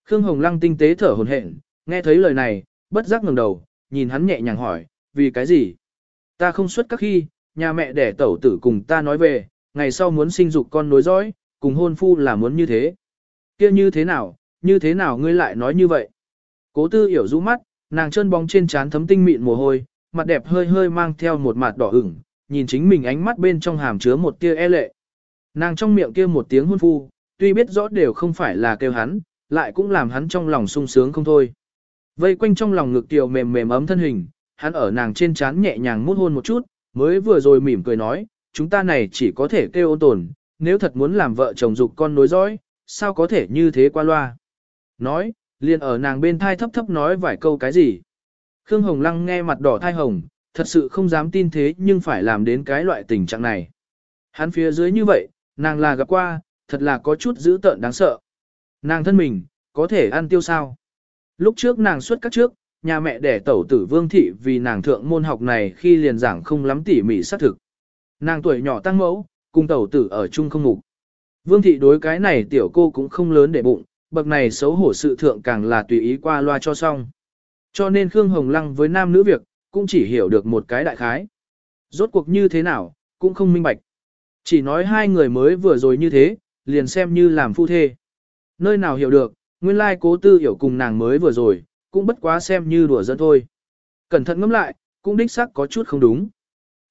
Khương Hồng Lăng tinh tế thở hồn hển, nghe thấy lời này, bất giác ngẩng đầu, nhìn hắn nhẹ nhàng hỏi, vì cái gì? Ta không xuất các khi, nhà mẹ đẻ tẩu tử cùng ta nói về, ngày sau muốn sinh dục con nối dõi, cùng hôn phu là muốn như thế. kia như thế nào, như thế nào ngươi lại nói như vậy? Cố tư hiểu rũ mắt, nàng chân bóng trên trán thấm tinh mịn mồ hôi, mặt đẹp hơi hơi mang theo một mặt đỏ ửng, nhìn chính mình ánh mắt bên trong hàm chứa một tia e lệ. Nàng trong miệng kia một tiếng hôn phu, tuy biết rõ đều không phải là kêu hắn, lại cũng làm hắn trong lòng sung sướng không thôi. Vây quanh trong lòng ngực tiểu mềm mềm ấm thân hình, hắn ở nàng trên trán nhẹ nhàng mút hôn một chút, mới vừa rồi mỉm cười nói, chúng ta này chỉ có thể kêu ôn tồn, nếu thật muốn làm vợ chồng dục con nối dõi, sao có thể như thế qua loa. Nói, liền ở nàng bên thai thấp thấp nói vài câu cái gì. Khương Hồng Lăng nghe mặt đỏ thai hồng, thật sự không dám tin thế nhưng phải làm đến cái loại tình trạng này. Hắn phía dưới như vậy, nàng là gặp qua, thật là có chút dữ tợn đáng sợ. Nàng thân mình, có thể ăn tiêu sao. Lúc trước nàng xuất các trước, nhà mẹ đẻ tẩu tử vương thị vì nàng thượng môn học này khi liền giảng không lắm tỉ mỉ xác thực. Nàng tuổi nhỏ tăng mẫu, cùng tẩu tử ở chung không mục. Vương thị đối cái này tiểu cô cũng không lớn để bụng, bậc này xấu hổ sự thượng càng là tùy ý qua loa cho xong. Cho nên Khương Hồng Lăng với nam nữ việc, cũng chỉ hiểu được một cái đại khái. Rốt cuộc như thế nào, cũng không minh bạch. Chỉ nói hai người mới vừa rồi như thế, liền xem như làm phu thê. Nơi nào hiểu được, nguyên lai cố tư hiểu cùng nàng mới vừa rồi, cũng bất quá xem như đùa dân thôi. Cẩn thận ngẫm lại, cũng đích xác có chút không đúng.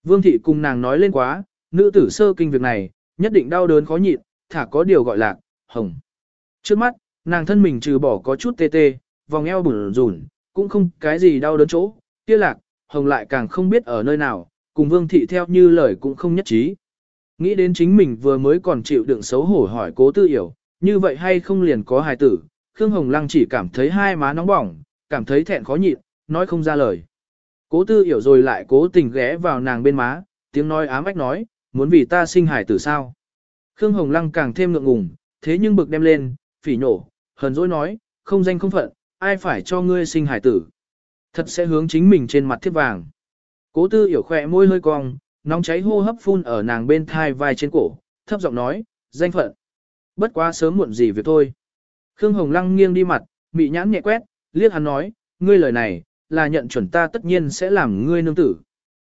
Vương thị cùng nàng nói lên quá, nữ tử sơ kinh việc này, nhất định đau đớn khó nhịn, thả có điều gọi là, hồng. Trước mắt, nàng thân mình trừ bỏ có chút tê tê, vòng eo bùn rùn, cũng không cái gì đau đớn chỗ, kia lạc, hồng lại càng không biết ở nơi nào, cùng vương thị theo như lời cũng không nhất trí. Nghĩ đến chính mình vừa mới còn chịu đựng xấu hổ hỏi cố tư hiểu, như vậy hay không liền có hài tử, Khương Hồng Lăng chỉ cảm thấy hai má nóng bỏng, cảm thấy thẹn khó nhịn, nói không ra lời. Cố tư hiểu rồi lại cố tình ghé vào nàng bên má, tiếng nói ám ách nói, muốn vì ta sinh hài tử sao. Khương Hồng Lăng càng thêm ngượng ngùng, thế nhưng bực đem lên, phỉ nổ, hờn dỗi nói, không danh không phận, ai phải cho ngươi sinh hải tử. Thật sẽ hướng chính mình trên mặt thiết vàng. Cố tư hiểu khỏe môi hơi cong, nóng cháy hô hấp phun ở nàng bên thai vai trên cổ, thấp giọng nói, danh phận. Bất quá sớm muộn gì việc thôi. Khương Hồng Lăng nghiêng đi mặt, mị nhãn nhẹ quét, liếc hắn nói, ngươi lời này, là nhận chuẩn ta tất nhiên sẽ làm ngươi nương tử.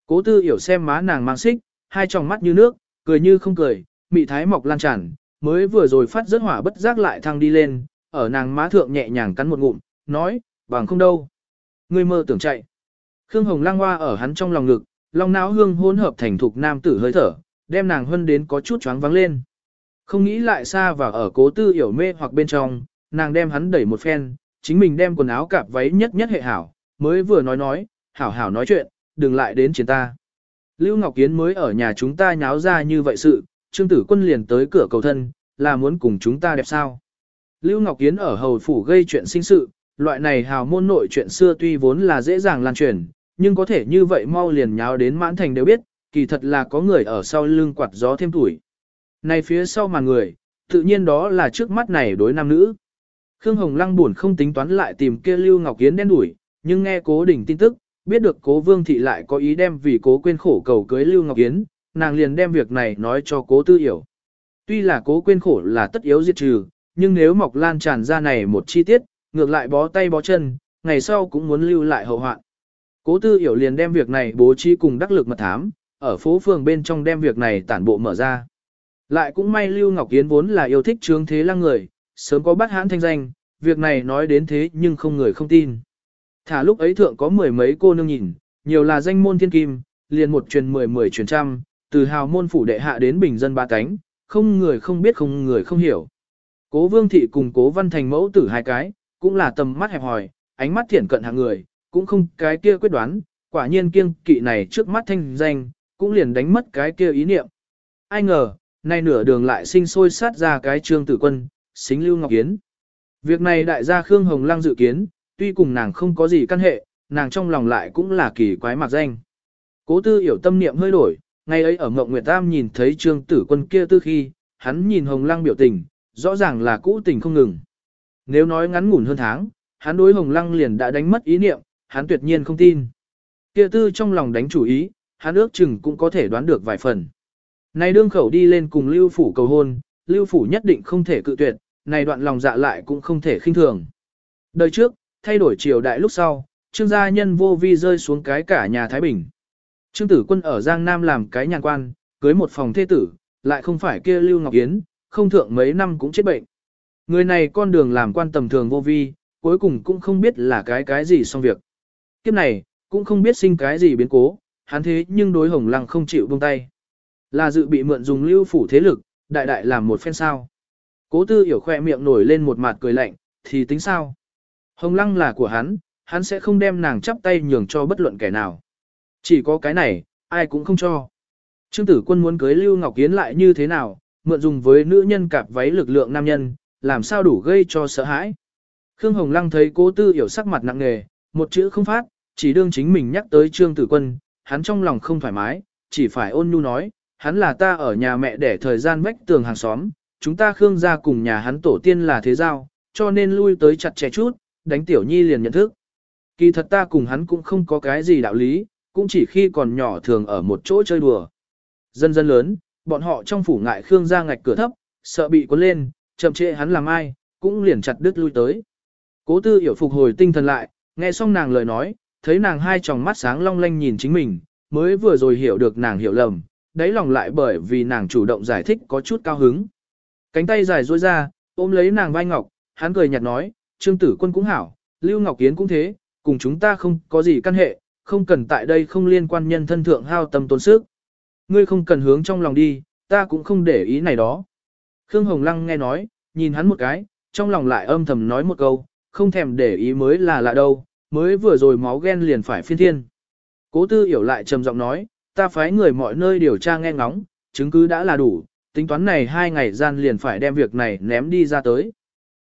Cố tư hiểu xem má nàng mang xích, hai tròng mắt như nước, cười như không cười, mị thái mọc lan tràn, mới vừa rồi phát rất hỏa bất giác lại thăng đi lên, ở nàng má thượng nhẹ nhàng cắn một ngụm, nói, bằng không đâu. Ngươi mơ tưởng chạy. Khương Hồng lang hoa ở hắn trong lòng ngực, long não hương hỗn hợp thành thục nam tử hơi thở, đem nàng hân đến có chút choáng vắng lên. Không nghĩ lại xa và ở cố tư hiểu mê hoặc bên trong, nàng đem hắn đẩy một phen, chính mình đem quần áo cạp váy nhất nhất hệ hảo, mới vừa nói nói, hảo hảo nói chuyện, đừng lại đến chiến ta. Lưu Ngọc Kiến mới ở nhà chúng ta nháo ra như vậy sự, Trương Tử Quân liền tới cửa cầu thân, là muốn cùng chúng ta đẹp sao. Lưu Ngọc Kiến ở hầu phủ gây chuyện sinh sự, loại này hào môn nội chuyện xưa tuy vốn là dễ dàng lan truyền, nhưng có thể như vậy mau liền nháo đến mãn thành đều biết, kỳ thật là có người ở sau lưng quạt gió thêm tuổi. Này phía sau mà người, tự nhiên đó là trước mắt này đối nam nữ. Khương Hồng Lăng buồn không tính toán lại tìm kia Lưu Ngọc Kiến đen đuổi, nhưng nghe cố đỉnh tin tức, biết được cố vương thị lại có ý đem vì cố quên khổ cầu cưới Lưu Ngọc Kiến, nàng liền đem việc này nói cho cố tư hiểu. Tuy là cố quên khổ là tất yếu diệt trừ, nhưng nếu mọc lan tràn ra này một chi tiết, ngược lại bó tay bó chân, ngày sau cũng muốn lưu lại hậu hoạn. Cố tư hiểu liền đem việc này bố trí cùng đắc lực mật thám, ở phố phường bên trong đem việc này tản bộ mở ra. Lại cũng may Lưu Ngọc Yến vốn là yêu thích trương thế lăng người, sớm có bắt hãn thanh danh, việc này nói đến thế nhưng không người không tin. Thả lúc ấy thượng có mười mấy cô nương nhìn, nhiều là danh môn thiên kim, liền một truyền mười mười truyền trăm, từ hào môn phủ đệ hạ đến bình dân ba cánh, không người không biết không người không hiểu. Cố vương thị cùng cố văn thành mẫu tử hai cái, cũng là tầm mắt hẹp hòi, ánh mắt thiển cận hạng người, cũng không cái kia quyết đoán, quả nhiên kiêng kỵ này trước mắt thanh danh, cũng liền đánh mất cái kia ý niệm. Ai ngờ, nay nửa đường lại sinh sôi sát ra cái trương tử quân, xính lưu ngọc yến. Việc này đại gia Khương Hồng Lăng dự kiến, tuy cùng nàng không có gì căn hệ, nàng trong lòng lại cũng là kỳ quái mạc danh. Cố tư hiểu tâm niệm hơi đổi, ngày ấy ở Ngọc Nguyệt Tam nhìn thấy trương tử quân kia tư khi, hắn nhìn Hồng Lăng biểu tình, rõ ràng là cũ tình không ngừng. Nếu nói ngắn ngủn hơn tháng, hắn đối Hồng Lăng liền đã đánh mất ý niệm, hắn tuyệt nhiên không tin. Kia tư trong lòng đánh chủ ý, hắn ước chừng cũng có thể đoán được vài phần. Này đương khẩu đi lên cùng Lưu Phủ cầu hôn, Lưu Phủ nhất định không thể cự tuyệt, này đoạn lòng dạ lại cũng không thể khinh thường. Đời trước, thay đổi triều đại lúc sau, trương gia nhân vô vi rơi xuống cái cả nhà Thái Bình. Trương tử quân ở Giang Nam làm cái nhàn quan, cưới một phòng thê tử, lại không phải kia Lưu Ngọc Yến, không thượng mấy năm cũng chết bệnh. Người này con đường làm quan tầm thường vô vi, cuối cùng cũng không biết là cái cái gì xong việc. Kiếp này, cũng không biết sinh cái gì biến cố, hắn thế nhưng đối hồng lăng không chịu buông tay. Là dự bị mượn dùng lưu phủ thế lực, đại đại làm một phen sao. Cố tư hiểu khoe miệng nổi lên một mặt cười lạnh, thì tính sao? Hồng lăng là của hắn, hắn sẽ không đem nàng chắp tay nhường cho bất luận kẻ nào. Chỉ có cái này, ai cũng không cho. Trương tử quân muốn cưới Lưu Ngọc Yến lại như thế nào, mượn dùng với nữ nhân cạp váy lực lượng nam nhân, làm sao đủ gây cho sợ hãi. Khương Hồng Lăng thấy cố tư hiểu sắc mặt nặng nề, một chữ không phát, chỉ đương chính mình nhắc tới Trương Tử Quân, hắn trong lòng không thoải mái, chỉ phải ôn nhu nói, hắn là ta ở nhà mẹ để thời gian vách tường hàng xóm, chúng ta Khương gia cùng nhà hắn tổ tiên là thế giao, cho nên lui tới chặt chẽ chút, đánh tiểu nhi liền nhận thức. Kỳ thật ta cùng hắn cũng không có cái gì đạo lý, cũng chỉ khi còn nhỏ thường ở một chỗ chơi đùa. Dần dần lớn, bọn họ trong phủ ngại Khương gia ngạch cửa thấp, sợ bị cuốn lên, chậm trễ hắn làm ai, cũng liền chặt đứt lui tới. Cố tư hiểu phục hồi tinh thần lại, nghe xong nàng lời nói, thấy nàng hai tròng mắt sáng long lanh nhìn chính mình, mới vừa rồi hiểu được nàng hiểu lầm, đáy lòng lại bởi vì nàng chủ động giải thích có chút cao hứng. Cánh tay dài duỗi ra, ôm lấy nàng vai ngọc, hắn cười nhạt nói, trương tử quân cũng hảo, Lưu Ngọc Kiến cũng thế, cùng chúng ta không có gì căn hệ, không cần tại đây không liên quan nhân thân thượng hao tâm tốn sức. Ngươi không cần hướng trong lòng đi, ta cũng không để ý này đó. Khương Hồng Lăng nghe nói, nhìn hắn một cái, trong lòng lại âm thầm nói một câu, không thèm để ý mới là lạ đâu, mới vừa rồi máu ghen liền phải phiên thiên. Cố tư hiểu lại trầm giọng nói, ta phái người mọi nơi điều tra nghe ngóng, chứng cứ đã là đủ, tính toán này hai ngày gian liền phải đem việc này ném đi ra tới.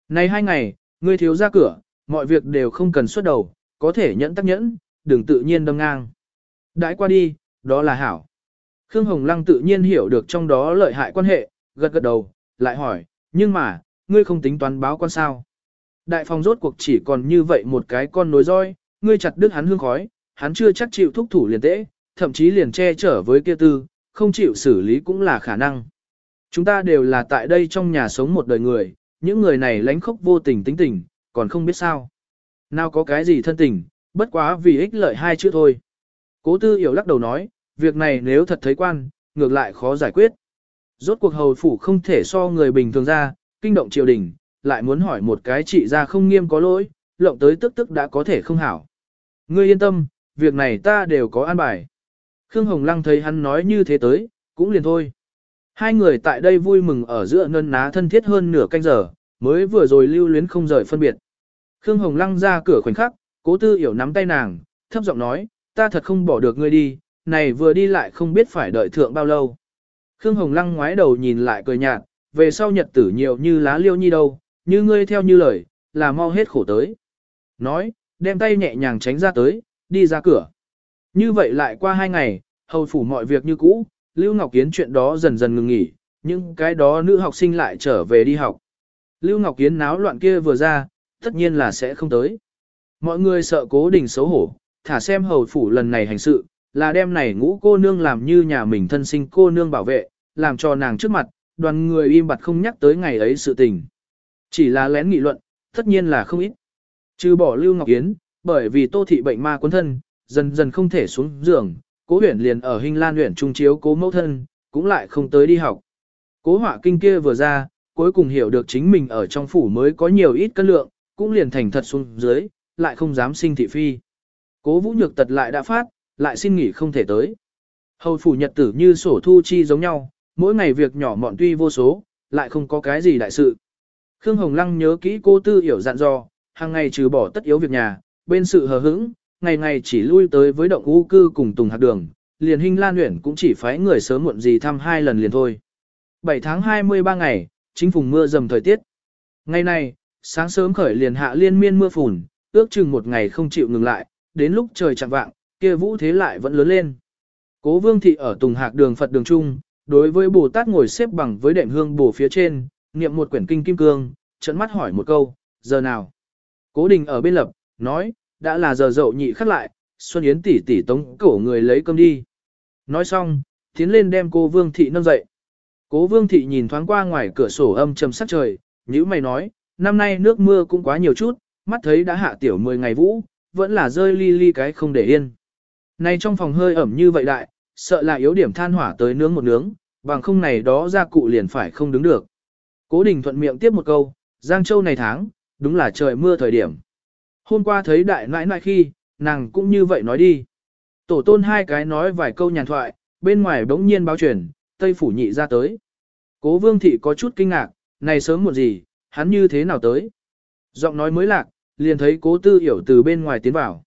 Này hai ngày, ngươi thiếu ra cửa, mọi việc đều không cần xuất đầu, có thể nhẫn tắc nhẫn, đừng tự nhiên đâm ngang. Đãi qua đi, đó là hảo. Khương Hồng Lăng tự nhiên hiểu được trong đó lợi hại quan hệ, gật gật đầu, lại hỏi, nhưng mà, ngươi không tính toán báo quan sao. Đại phòng rốt cuộc chỉ còn như vậy một cái con nối roi, ngươi chặt đứt hắn hương khói, hắn chưa chắc chịu thúc thủ liền tễ, thậm chí liền che chở với kia tư, không chịu xử lý cũng là khả năng. Chúng ta đều là tại đây trong nhà sống một đời người, những người này lánh khóc vô tình tính tình, còn không biết sao. Nào có cái gì thân tình, bất quá vì ích lợi hai chữ thôi. Cố tư hiểu lắc đầu nói, việc này nếu thật thấy quan, ngược lại khó giải quyết. Rốt cuộc hầu phủ không thể so người bình thường ra, kinh động triều đình, lại muốn hỏi một cái trị ra không nghiêm có lỗi, lộng tới tức tức đã có thể không hảo. Ngươi yên tâm, việc này ta đều có an bài. Khương Hồng Lăng thấy hắn nói như thế tới, cũng liền thôi. Hai người tại đây vui mừng ở giữa ngân ná thân thiết hơn nửa canh giờ, mới vừa rồi lưu luyến không rời phân biệt. Khương Hồng Lăng ra cửa khoảnh khắc, cố tư hiểu nắm tay nàng, thấp giọng nói, ta thật không bỏ được ngươi đi, này vừa đi lại không biết phải đợi thượng bao lâu. Khương Hồng Lăng ngoái đầu nhìn lại cười nhạt, về sau nhật tử nhiều như lá liêu nhi đâu, như ngươi theo như lời, là mau hết khổ tới. Nói, đem tay nhẹ nhàng tránh ra tới, đi ra cửa. Như vậy lại qua hai ngày, hầu phủ mọi việc như cũ, Lưu Ngọc Kiến chuyện đó dần dần ngừng nghỉ, nhưng cái đó nữ học sinh lại trở về đi học. Lưu Ngọc Kiến náo loạn kia vừa ra, tất nhiên là sẽ không tới. Mọi người sợ cố đình xấu hổ, thả xem hầu phủ lần này hành sự, là đem này ngũ cô nương làm như nhà mình thân sinh cô nương bảo vệ, làm cho nàng trước mặt, đoàn người im bặt không nhắc tới ngày ấy sự tình. Chỉ là lén nghị luận, tất nhiên là không ít. Trừ bỏ Lưu Ngọc Yến, bởi vì tô thị bệnh ma cuốn thân, dần dần không thể xuống giường, cố Huyền liền ở hình lan huyện trung chiếu cố mẫu thân, cũng lại không tới đi học. Cố họa kinh kia vừa ra, cuối cùng hiểu được chính mình ở trong phủ mới có nhiều ít cân lượng, cũng liền thành thật xuống dưới, lại không dám sinh thị phi. Cố vũ nhược tật lại đã phát, lại xin nghỉ không thể tới. Hầu phủ nhật tử như sổ thu chi giống nhau, mỗi ngày việc nhỏ mọn tuy vô số, lại không có cái gì đại sự. Khương Hồng Lăng nhớ kỹ cô tư hiểu dặn dò, hàng ngày trừ bỏ tất yếu việc nhà, bên sự hờ hững, ngày ngày chỉ lui tới với động u cư cùng Tùng Hạc Đường, liền Hinh Lan Uyển cũng chỉ phái người sớm muộn gì thăm hai lần liền thôi. 7 tháng 23 ngày, chính phùng mưa dầm thời tiết. Ngày này, sáng sớm khởi liền hạ liên miên mưa phùn, ước chừng một ngày không chịu ngừng lại, đến lúc trời chạng vạng, kia vũ thế lại vẫn lớn lên. Cố Vương thị ở Tùng Hạc Đường Phật đường trung, đối với Bồ Tát ngồi xếp bằng với đệm hương bổ phía trên, niệm một quyển kinh kim cương, trận mắt hỏi một câu, giờ nào? Cố Đình ở bên lập, nói, đã là giờ dậu nhị khắc lại, Xuân Yến tỷ tỷ tống cổ người lấy cơm đi. Nói xong, tiến lên đem cô Vương thị nâng dậy. Cố Vương thị nhìn thoáng qua ngoài cửa sổ âm trầm sắc trời, nhữ mày nói, năm nay nước mưa cũng quá nhiều chút, mắt thấy đã hạ tiểu 10 ngày vũ, vẫn là rơi ly ly cái không để yên. Này trong phòng hơi ẩm như vậy đại, sợ là yếu điểm than hỏa tới nướng một nướng, bằng không này đó ra cụ liền phải không đứng được. Cố Đình thuận miệng tiếp một câu, Giang Châu này tháng, đúng là trời mưa thời điểm. Hôm qua thấy đại nãi nãi khi, nàng cũng như vậy nói đi. Tổ tôn hai cái nói vài câu nhàn thoại, bên ngoài bỗng nhiên báo truyền, Tây Phủ nhị ra tới. Cố Vương Thị có chút kinh ngạc, này sớm một gì, hắn như thế nào tới. Giọng nói mới lạc, liền thấy cố tư hiểu từ bên ngoài tiến vào.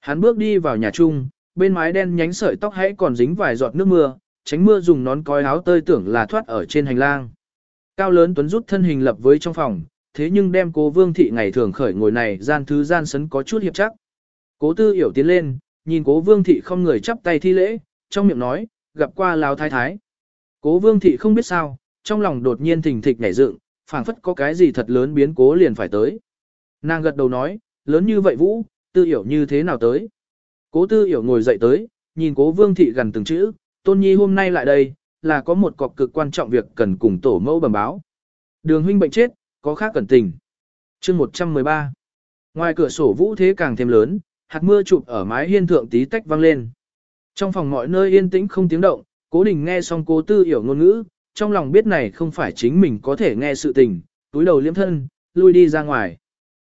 Hắn bước đi vào nhà chung, bên mái đen nhánh sợi tóc hãy còn dính vài giọt nước mưa, tránh mưa dùng nón cói áo tơi tưởng là thoát ở trên hành lang. Cao lớn tuấn rút thân hình lập với trong phòng, thế nhưng đem cố vương thị ngày thường khởi ngồi này gian thứ gian sấn có chút hiệp chắc. Cố tư hiểu tiến lên, nhìn cố vương thị không người chắp tay thi lễ, trong miệng nói, gặp qua lao thái thái. Cố vương thị không biết sao, trong lòng đột nhiên thình thịch nhảy dựng, phảng phất có cái gì thật lớn biến cố liền phải tới. Nàng gật đầu nói, lớn như vậy vũ, tư hiểu như thế nào tới. Cố tư hiểu ngồi dậy tới, nhìn cố vương thị gần từng chữ, tôn nhi hôm nay lại đây, là có một cọc cực quan trọng việc cần cùng tổ mẫu bẩm báo. Đường huynh bệnh chết, có khác cẩn tình. chương 113 Ngoài cửa sổ vũ thế càng thêm lớn, hạt mưa chụp ở mái hiên thượng tí tách vang lên. Trong phòng mọi nơi yên tĩnh không tiếng động, cố đình nghe xong cố tư hiểu ngôn ngữ, trong lòng biết này không phải chính mình có thể nghe sự tình, túi đầu liếm thân, lui đi ra ngoài.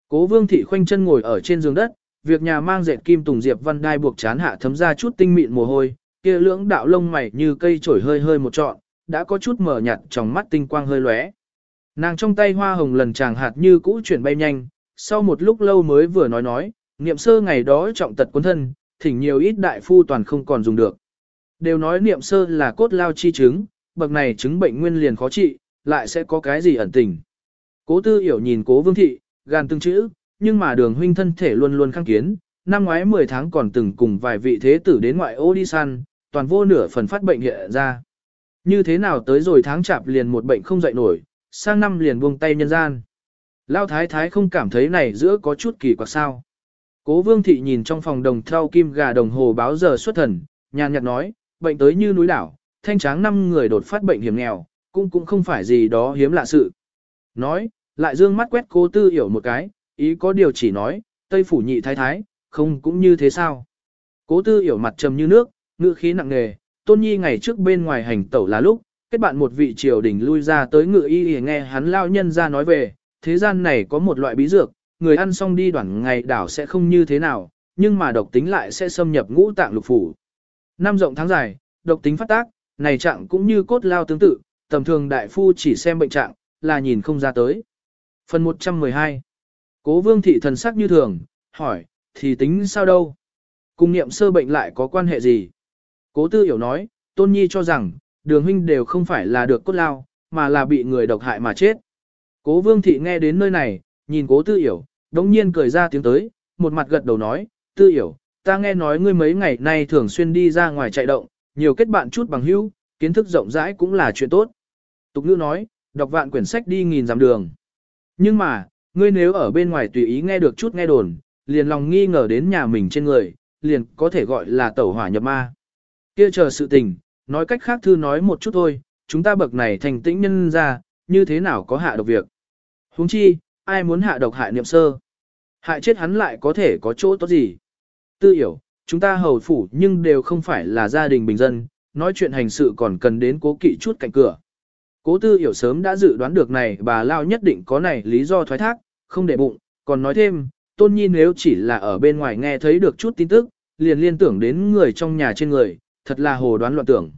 Cố vương thị khoanh chân ngồi ở trên giường đất, việc nhà mang dệt kim tùng diệp văn đai buộc chán hạ thấm ra chút tinh mịn mồ hôi, kia lưỡng đạo lông mày như cây trổi hơi hơi một trọn, đã có chút mở nhạt trong mắt tinh quang hơi lóe. Nàng trong tay hoa hồng lần chàng hạt như cũ chuyển bay nhanh, sau một lúc lâu mới vừa nói nói, niệm sơ ngày đó trọng tật quân thân, thỉnh nhiều ít đại phu toàn không còn dùng được. Đều nói niệm sơ là cốt lao chi chứng, bậc này chứng bệnh nguyên liền khó trị, lại sẽ có cái gì ẩn tình. Cố tư hiểu nhìn cố vương thị, gan từng chữ, nhưng mà đường huynh thân thể luôn luôn kháng kiến, năm ngoái 10 tháng còn từng cùng vài vị thế tử đến ngoại ô đi săn, toàn vô nửa phần phát bệnh hiện ra. Như thế nào tới rồi tháng chạp liền một bệnh không dậy nổi, sang năm liền buông tay nhân gian. Lao thái thái không cảm thấy này giữa có chút kỳ quặc sao. Cố vương thị nhìn trong phòng đồng thau kim gà đồng hồ báo giờ xuất thần, nhàn nhạt nói, bệnh tới như núi đảo, thanh tráng năm người đột phát bệnh hiểm nghèo, cũng cũng không phải gì đó hiếm lạ sự. Nói, lại dương mắt quét cố tư hiểu một cái, ý có điều chỉ nói, Tây phủ nhị thái thái, không cũng như thế sao. Cố tư hiểu mặt trầm như nước, ngữ khí nặng nề, tôn nhi ngày trước bên ngoài hành tẩu là lúc, kết bạn một vị triều đình lui ra tới ngự y để nghe hắn lao nhân ra nói về, thế gian này có một loại bí dược, người ăn xong đi đoạn ngày đảo sẽ không như thế nào, nhưng mà độc tính lại sẽ xâm nhập ngũ tạng lục phủ. Năm rộng tháng dài, độc tính phát tác, này trạng cũng như cốt lao tương tự, tầm thường đại phu chỉ xem bệnh trạng, là nhìn không ra tới. Phần 112 Cố vương thị thần sắc như thường, hỏi, thì tính sao đâu? Cùng niệm sơ bệnh lại có quan hệ gì? Cố tư hiểu nói, tôn nhi cho rằng, đường huynh đều không phải là được cốt lao, mà là bị người độc hại mà chết. Cố vương thị nghe đến nơi này, nhìn cố tư hiểu, đống nhiên cười ra tiếng tới, một mặt gật đầu nói, tư hiểu, ta nghe nói ngươi mấy ngày nay thường xuyên đi ra ngoài chạy động, nhiều kết bạn chút bằng hữu, kiến thức rộng rãi cũng là chuyện tốt. Tục ngữ nói, đọc vạn quyển sách đi nghìn dặm đường. Nhưng mà, ngươi nếu ở bên ngoài tùy ý nghe được chút nghe đồn, liền lòng nghi ngờ đến nhà mình trên người, liền có thể gọi là tẩu hỏa nhập ma. Kia chờ sự tình, nói cách khác thư nói một chút thôi, chúng ta bậc này thành tĩnh nhân ra, như thế nào có hạ độc việc. huống chi, ai muốn hạ độc hại niệm sơ. Hại chết hắn lại có thể có chỗ tốt gì. Tư hiểu, chúng ta hầu phủ nhưng đều không phải là gia đình bình dân, nói chuyện hành sự còn cần đến cố kỵ chút cạnh cửa. Cố tư hiểu sớm đã dự đoán được này bà Lao nhất định có này lý do thoái thác, không để bụng, Còn nói thêm, Tôn Nhi nếu chỉ là ở bên ngoài nghe thấy được chút tin tức, liền liên tưởng đến người trong nhà trên người, thật là hồ đoán loạn tưởng.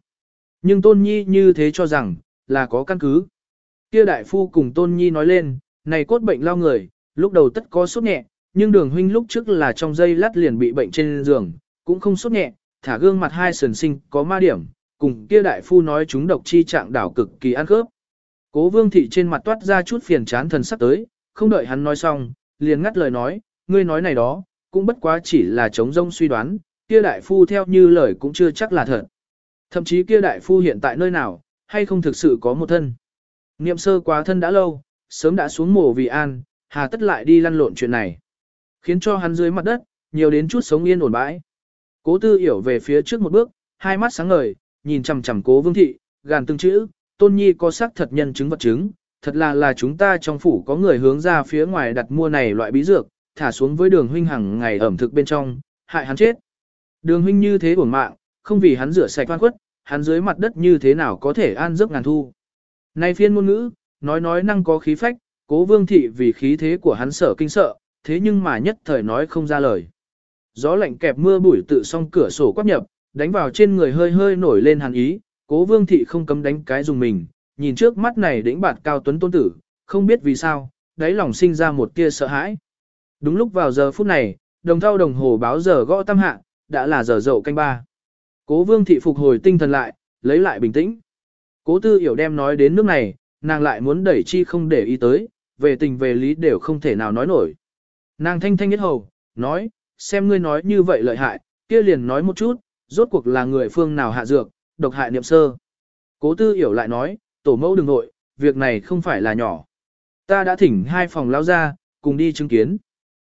Nhưng Tôn Nhi như thế cho rằng, là có căn cứ. Kia đại phu cùng Tôn Nhi nói lên, này cốt bệnh lao người, lúc đầu tất có sốt nhẹ, nhưng đường huynh lúc trước là trong dây lát liền bị bệnh trên giường, cũng không sốt nhẹ, thả gương mặt hai sườn sinh có ma điểm, cùng kia đại phu nói chúng độc chi trạng đảo cực kỳ ăn khớp. Cố vương thị trên mặt toát ra chút phiền chán thần sắc tới, không đợi hắn nói xong, liền ngắt lời nói, ngươi nói này đó, cũng bất quá chỉ là chống rông suy đoán, kia đại phu theo như lời cũng chưa chắc là thật. Thậm chí kia đại phu hiện tại nơi nào, hay không thực sự có một thân. Niệm sơ quá thân đã lâu, sớm đã xuống mổ vì an, hà tất lại đi lăn lộn chuyện này. Khiến cho hắn dưới mặt đất, nhiều đến chút sống yên ổn bãi. Cố tư hiểu về phía trước một bước, hai mắt sáng ngời, nhìn chằm chằm cố vương thị, gàn từng chữ, tôn nhi có xác thật nhân chứng vật chứng, thật là là chúng ta trong phủ có người hướng ra phía ngoài đặt mua này loại bí dược, thả xuống với đường huynh hàng ngày ẩm thực bên trong, hại hắn chết. Đường huynh như thế bổn mạng, không vì hắn rửa sạch oan khuất, hắn dưới mặt đất như thế nào có thể an giấc ngàn thu. Nay phiên ngôn ngữ, nói nói năng có khí phách, cố vương thị vì khí thế của hắn sợ kinh sợ, thế nhưng mà nhất thời nói không ra lời. Gió lạnh kẹp mưa bụi tự song cửa sổ quắp nhập, đánh vào trên người hơi hơi nổi lên hàn ý, cố vương thị không cấm đánh cái dùng mình, nhìn trước mắt này đĩnh bạt cao tuấn tôn tử, không biết vì sao, đáy lòng sinh ra một tia sợ hãi. Đúng lúc vào giờ phút này, đồng thau đồng hồ báo giờ gõ tam hạ, đã là giờ dậu canh ba. Cố vương thị phục hồi tinh thần lại, lấy lại bình tĩnh. Cố tư hiểu đem nói đến nước này, nàng lại muốn đẩy chi không để ý tới, về tình về lý đều không thể nào nói nổi. Nàng thanh thanh nhất hầu, nói, xem ngươi nói như vậy lợi hại, kia liền nói một chút, rốt cuộc là người phương nào hạ dược, độc hại niệm sơ. Cố tư hiểu lại nói, tổ mẫu đừng nội, việc này không phải là nhỏ. Ta đã thỉnh hai phòng lao ra, cùng đi chứng kiến.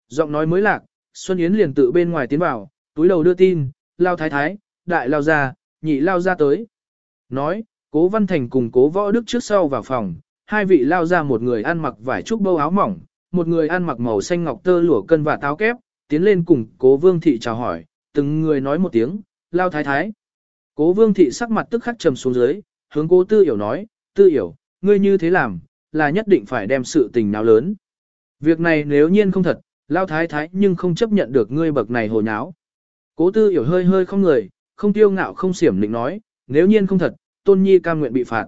Giọng nói mới lạc, Xuân Yến liền tự bên ngoài tiến vào, túi đầu đưa tin, lao thái thái, đại lao ra, nhị lao ra tới. Nói, cố văn thành cùng cố võ đức trước sau vào phòng, hai vị lao ra một người ăn mặc vải trúc bâu áo mỏng, một người ăn mặc màu xanh ngọc tơ lụa cân và táo kép, tiến lên cùng cố vương thị chào hỏi, từng người nói một tiếng, lao thái thái. Cố vương thị sắc mặt tức khắc trầm xuống dưới, hướng cố tư hiểu nói, tư hiểu, ngươi như thế làm, là nhất định phải đem sự tình nào lớn. Việc này nếu nhiên không thật, lao thái thái nhưng không chấp nhận được ngươi bậc này hồ nháo. Cố tư hiểu hơi hơi không người, không tiêu ngạo không xiểm định nói, nếu nhiên không thật, tôn nhi cam nguyện bị phạt.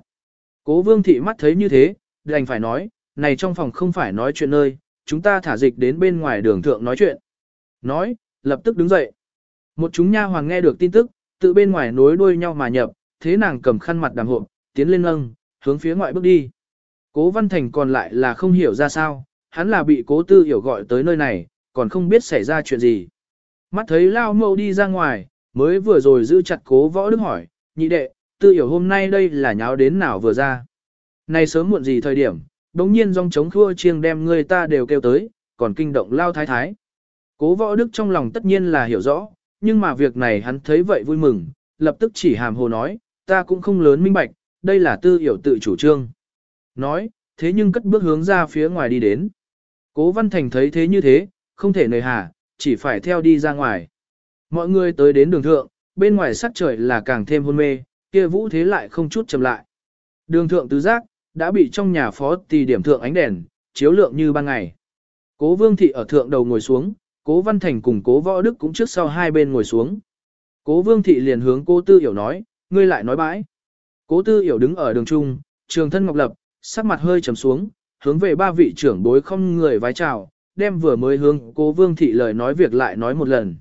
Cố vương thị mắt thấy như thế, đành phải nói, này trong phòng không phải nói chuyện nơi, chúng ta thả dịch đến bên ngoài đường thượng nói chuyện. Nói, lập tức đứng dậy. Một chúng nha hoàng nghe được tin tức, tự bên ngoài nối đuôi nhau mà nhập, thế nàng cầm khăn mặt đàm hộp, tiến lên lâng, hướng phía ngoại bước đi. Cố Văn Thành còn lại là không hiểu ra sao, hắn là bị cố tư hiểu gọi tới nơi này, còn không biết xảy ra chuyện gì. Mắt thấy Lao Mâu đi ra ngoài, mới vừa rồi giữ chặt cố võ đức hỏi, nhị đệ, tư hiểu hôm nay đây là nháo đến nào vừa ra. Này sớm muộn gì thời điểm, đống nhiên dòng chống khua chiêng đem người ta đều kêu tới, còn kinh động Lao Thái Thái. Cố võ đức trong lòng tất nhiên là hiểu rõ, nhưng mà việc này hắn thấy vậy vui mừng, lập tức chỉ hàm hồ nói, ta cũng không lớn minh bạch, đây là tư hiểu tự chủ trương. Nói, thế nhưng cất bước hướng ra phía ngoài đi đến. Cố Văn Thành thấy thế như thế, không thể nời hà, chỉ phải theo đi ra ngoài. Mọi người tới đến đường thượng, bên ngoài sắc trời là càng thêm hôn mê, kia vũ thế lại không chút chậm lại. Đường thượng tứ giác, đã bị trong nhà phó tì điểm thượng ánh đèn, chiếu lượng như ban ngày. Cố Vương Thị ở thượng đầu ngồi xuống, Cố Văn Thành cùng Cố Võ Đức cũng trước sau hai bên ngồi xuống. Cố Vương Thị liền hướng Cố Tư Hiểu nói, ngươi lại nói bãi. Cố Tư Hiểu đứng ở đường trung, trường thân ngọc lập, sắc mặt hơi trầm xuống, hướng về ba vị trưởng bối không người vái chào, đem vừa mới hướng Cố Vương Thị lời nói việc lại nói một lần.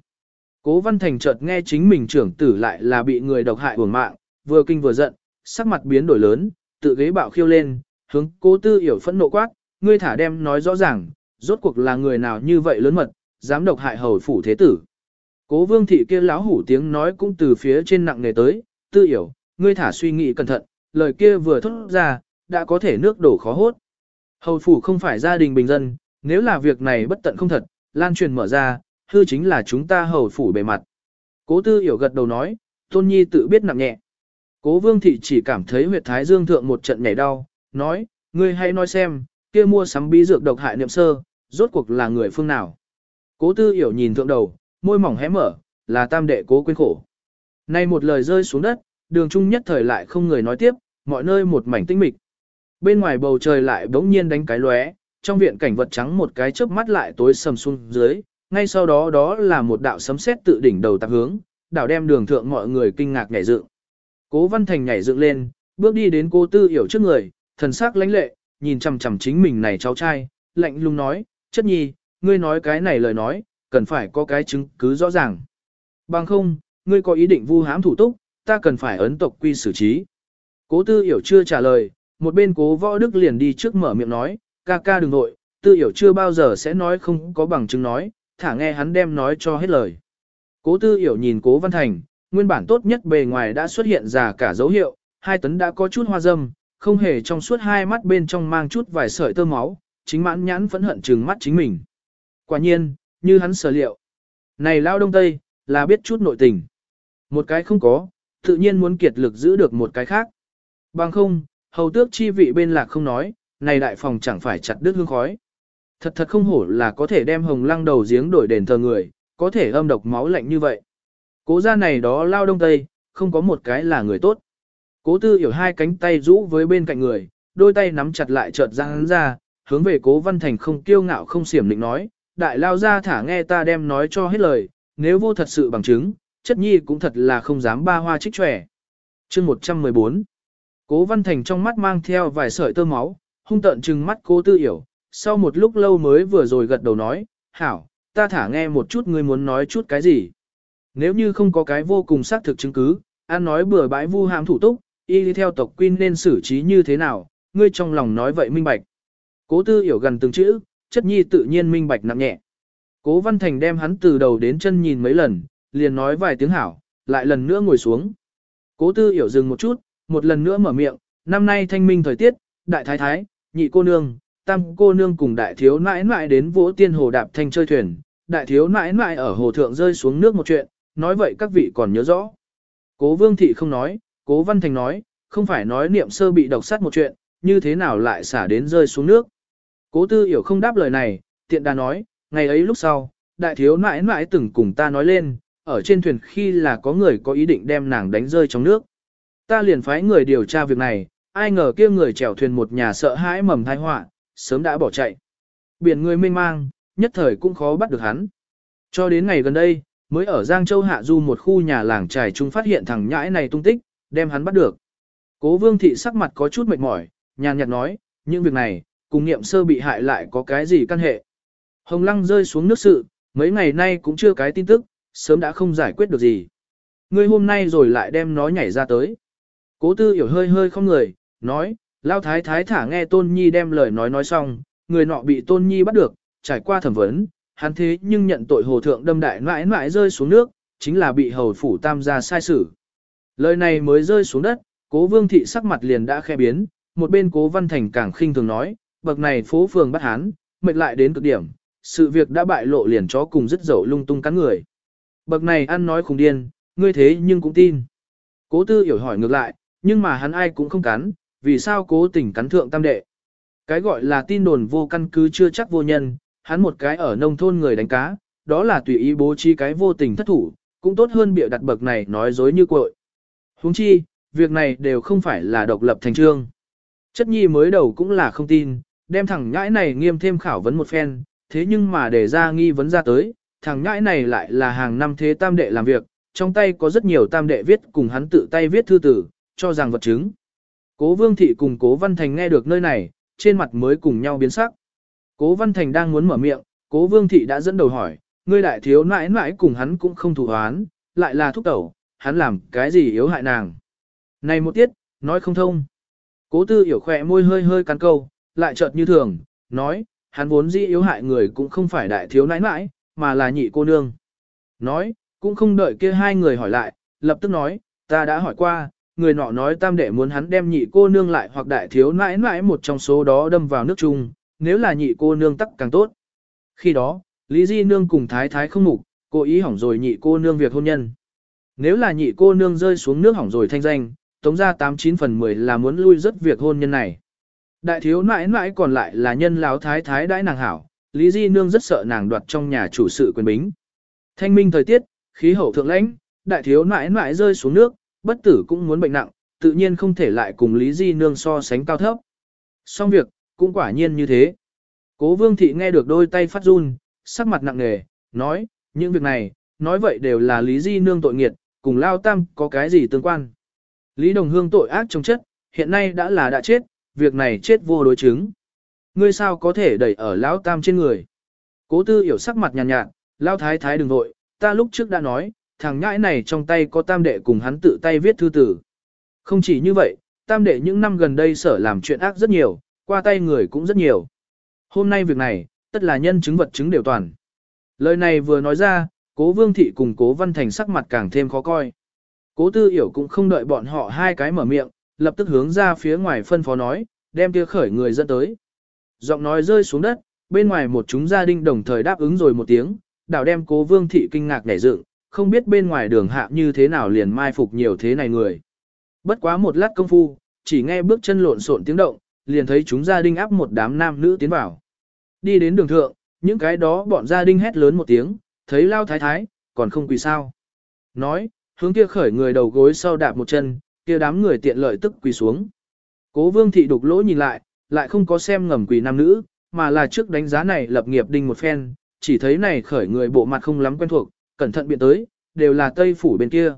Cố Văn Thành chợt nghe chính mình trưởng tử lại là bị người độc hại uổng mạng, vừa kinh vừa giận, sắc mặt biến đổi lớn, tự ghế bạo khiêu lên, hướng Cố Tư Hiểu phẫn nộ quát, ngươi thả đem nói rõ ràng, rốt cuộc là người nào như vậy lớn mật, dám độc hại hầu phủ thế tử. Cố vương thị kia láo hủ tiếng nói cũng từ phía trên nặng nề tới, tư hiểu, ngươi thả suy nghĩ cẩn thận, lời kia vừa thốt ra, đã có thể nước đổ khó hốt. Hầu phủ không phải gia đình bình dân, nếu là việc này bất tận không thật, lan truyền mở ra, hư chính là chúng ta hầu phủ bề mặt. Cố tư hiểu gật đầu nói, tôn nhi tự biết nặng nhẹ. Cố vương thị chỉ cảm thấy huyệt thái dương thượng một trận nhảy đau, nói, ngươi hãy nói xem, kia mua sắm bí dược độc hại niệm sơ, rốt cuộc là người phương nào. Cố tư hiểu nhìn thượng đầu, môi mỏng hé mở, là tam đệ cố quên khổ. Nay một lời rơi xuống đất, đường trung nhất thời lại không người nói tiếp, mọi nơi một mảnh tĩnh mịch. Bên ngoài bầu trời lại bỗng nhiên đánh cái lóe, trong viện cảnh vật trắng một cái chớp mắt lại tối sầm xuống dưới, ngay sau đó đó là một đạo sấm sét tự đỉnh đầu tạp hướng, đạo đem đường thượng mọi người kinh ngạc nhảy dựng. Cố Văn Thành nhảy dựng lên, bước đi đến cô Tư Hiểu trước người, thần sắc lãnh lệ, nhìn chằm chằm chính mình này cháu trai, lạnh lùng nói, chất nhi, ngươi nói cái này lời nói, cần phải có cái chứng cứ rõ ràng. Bằng không, ngươi có ý định vu hãm thủ túc, ta cần phải ấn tộc quy xử trí. Cố Tư Hiểu chưa trả lời, một bên cố võ đức liền đi trước mở miệng nói, ca ca đừng nội, Tư Hiểu chưa bao giờ sẽ nói không có bằng chứng nói, thả nghe hắn đem nói cho hết lời. Cố Tư Hiểu nhìn Cố Văn Thành, nguyên bản tốt nhất bề ngoài đã xuất hiện ra cả dấu hiệu, hai tấn đã có chút hoa dâm, không hề trong suốt hai mắt bên trong mang chút vài sợi tơ máu, chính mãn nhãn phẫn hận trừng mắt chính mình. Quả nhiên, như hắn sở liệu. Này lao đông tây, là biết chút nội tình. Một cái không có, tự nhiên muốn kiệt lực giữ được một cái khác. Bằng không, hầu tước chi vị bên lạc không nói, này đại phòng chẳng phải chặt đứt hương khói. Thật thật không hổ là có thể đem hồng lăng đầu giếng đổi đền thờ người, có thể âm độc máu lạnh như vậy. Cố gia này đó lao đông tây, không có một cái là người tốt. Cố tư hiểu hai cánh tay rũ với bên cạnh người, đôi tay nắm chặt lại chợt ra hắn ra, hướng về cố văn thành không kiêu ngạo không xiểm định nói, đại lao ra thả nghe ta đem nói cho hết lời, nếu vô thật sự bằng chứng, chất nhi cũng thật là không dám ba hoa trích trẻ. chương 114 Cố văn thành trong mắt mang theo vài sợi tơ máu, hung tợn trừng mắt cố tư hiểu, sau một lúc lâu mới vừa rồi gật đầu nói, hảo, ta thả nghe một chút ngươi muốn nói chút cái gì. Nếu như không có cái vô cùng xác thực chứng cứ, an nói bừa bãi vu hãm thủ túc, y đi theo tộc quy nên xử trí như thế nào, ngươi trong lòng nói vậy minh bạch. Cố tư hiểu gần từng chữ, chất nhi tự nhiên minh bạch nặng nhẹ. Cố văn thành đem hắn từ đầu đến chân nhìn mấy lần, liền nói vài tiếng hảo, lại lần nữa ngồi xuống. Cố tư hiểu dừng một chút, một lần nữa mở miệng, năm nay thanh minh thời tiết, đại thái thái, nhị cô nương, tam cô nương cùng đại thiếu nãi nãi đến vỗ tiên hồ đạp thanh chơi thuyền, đại thiếu nãi nãi ở hồ thượng rơi xuống nước một chuyện, nói vậy các vị còn nhớ rõ. Cố vương thị không nói, cố văn thành nói, không phải nói niệm sơ bị độc sát một chuyện, như thế nào lại xả đến rơi xuống nước. Cố tư hiểu không đáp lời này, tiện đà nói, ngày ấy lúc sau, đại thiếu nãi nãi từng cùng ta nói lên, ở trên thuyền khi là có người có ý định đem nàng đánh rơi trong nước. Ta liền phái người điều tra việc này, ai ngờ kia người chèo thuyền một nhà sợ hãi mầm tai họa, sớm đã bỏ chạy. Biển người mênh mang, nhất thời cũng khó bắt được hắn. Cho đến ngày gần đây, mới ở Giang Châu Hạ Du một khu nhà làng trài trung phát hiện thằng nhãi này tung tích, đem hắn bắt được. Cố vương thị sắc mặt có chút mệt mỏi, nhàn nhạt nói, những việc này, cùng nghiệm sơ bị hại lại có cái gì căn hệ. Hồng lăng rơi xuống nước sự, mấy ngày nay cũng chưa cái tin tức, sớm đã không giải quyết được gì. Ngươi hôm nay rồi lại đem nó nhảy ra tới. Cố tư hiểu hơi hơi không người, nói, lao thái thái thả nghe tôn nhi đem lời nói nói xong, người nọ bị tôn nhi bắt được, trải qua thẩm vấn, hắn thế nhưng nhận tội hồ thượng đâm đại mãi mãi rơi xuống nước, chính là bị hầu phủ tam gia sai xử. Lời này mới rơi xuống đất, cố vương thị sắc mặt liền đã khe biến, một bên cố văn thành càng khinh thường nói, bậc này phố phường bắt hán, mệt lại đến cực điểm, sự việc đã bại lộ liền chó cùng rất dậu lung tung cắn người. Bậc này ăn nói khùng điên, ngươi thế nhưng cũng tin. Cố tư hiểu hỏi ngược lại, nhưng mà hắn ai cũng không cắn, vì sao cố tình cắn thượng tam đệ. Cái gọi là tin đồn vô căn cứ chưa chắc vô nhân, hắn một cái ở nông thôn người đánh cá, đó là tùy ý bố trí cái vô tình thất thủ, cũng tốt hơn bịa đặt bậc này nói dối như cội. Huống chi, việc này đều không phải là độc lập thành trương. Chất nhi mới đầu cũng là không tin, đem thẳng nhãi này nghiêm thêm khảo vấn một phen, thế nhưng mà để ra nghi vấn ra tới, thằng nhãi này lại là hàng năm thế tam đệ làm việc, trong tay có rất nhiều tam đệ viết cùng hắn tự tay viết thư tử, cho rằng vật chứng. Cố Vương Thị cùng Cố Văn Thành nghe được nơi này, trên mặt mới cùng nhau biến sắc. Cố Văn Thành đang muốn mở miệng, Cố Vương Thị đã dẫn đầu hỏi, ngươi đại thiếu nãi nãi cùng hắn cũng không thủ hoán, lại là thúc tẩu, hắn làm cái gì yếu hại nàng. Này một tiết, nói không thông. Cố tư hiểu khỏe môi hơi hơi cắn câu, lại chợt như thường, nói, hắn vốn dĩ yếu hại người cũng không phải đại thiếu nãi nãi, mà là nhị cô nương. Nói, cũng không đợi kia hai người hỏi lại, lập tức nói, ta đã hỏi qua, người nọ nói tam đệ muốn hắn đem nhị cô nương lại hoặc đại thiếu nãi nãi một trong số đó đâm vào nước chung, nếu là nhị cô nương tắc càng tốt. Khi đó, Lý Di nương cùng thái thái không mục, cố ý hỏng rồi nhị cô nương việc hôn nhân. Nếu là nhị cô nương rơi xuống nước hỏng rồi thanh danh, tống ra 89 phần 10 là muốn lui rất việc hôn nhân này. Đại thiếu nãi nãi còn lại là nhân lão thái thái đãi nàng hảo, Lý Di Nương rất sợ nàng đoạt trong nhà chủ sự quyền bính. Thanh minh thời tiết, khí hậu thượng lãnh, đại thiếu nãi nãi rơi xuống nước, bất tử cũng muốn bệnh nặng, tự nhiên không thể lại cùng Lý Di Nương so sánh cao thấp. Xong việc, cũng quả nhiên như thế. Cố vương thị nghe được đôi tay phát run, sắc mặt nặng nề, nói, những việc này, nói vậy đều là lý di nương tội nghiệt, cùng lao tam có cái gì tương quan. Lý đồng hương tội ác trong chất, hiện nay đã là đã chết, việc này chết vô đối chứng. Ngươi sao có thể đẩy ở lão tam trên người. Cố tư hiểu sắc mặt nhàn nhạt, nhạt, lão thái thái đừng vội, ta lúc trước đã nói, thằng nhãi này trong tay có tam đệ cùng hắn tự tay viết thư tử. Không chỉ như vậy, tam đệ những năm gần đây sở làm chuyện ác rất nhiều, qua tay người cũng rất nhiều. Hôm nay việc này, tất là nhân chứng vật chứng đều toàn. Lời này vừa nói ra, cố vương thị cùng cố văn thành sắc mặt càng thêm khó coi. Cố tư hiểu cũng không đợi bọn họ hai cái mở miệng, lập tức hướng ra phía ngoài phân phó nói, đem kia khởi người dẫn tới. Giọng nói rơi xuống đất, bên ngoài một chúng gia đình đồng thời đáp ứng rồi một tiếng, đảo đem cố vương thị kinh ngạc nảy dựng, không biết bên ngoài đường hạ như thế nào liền mai phục nhiều thế này người. Bất quá một lát công phu, chỉ nghe bước chân lộn xộn tiếng động, liền thấy chúng gia đình áp một đám nam nữ tiến vào. Đi đến đường thượng, những cái đó bọn gia đình hét lớn một tiếng, thấy lao thái thái, còn không quỳ sao. Nói, hướng kia khởi người đầu gối sau đạp một chân, kia đám người tiện lợi tức quỳ xuống. Cố vương thị đục lỗ nhìn lại, lại không có xem ngầm quỷ nam nữ, mà là trước đánh giá này lập nghiệp đinh một phen, chỉ thấy này khởi người bộ mặt không lắm quen thuộc, cẩn thận biện tới, đều là tây phủ bên kia.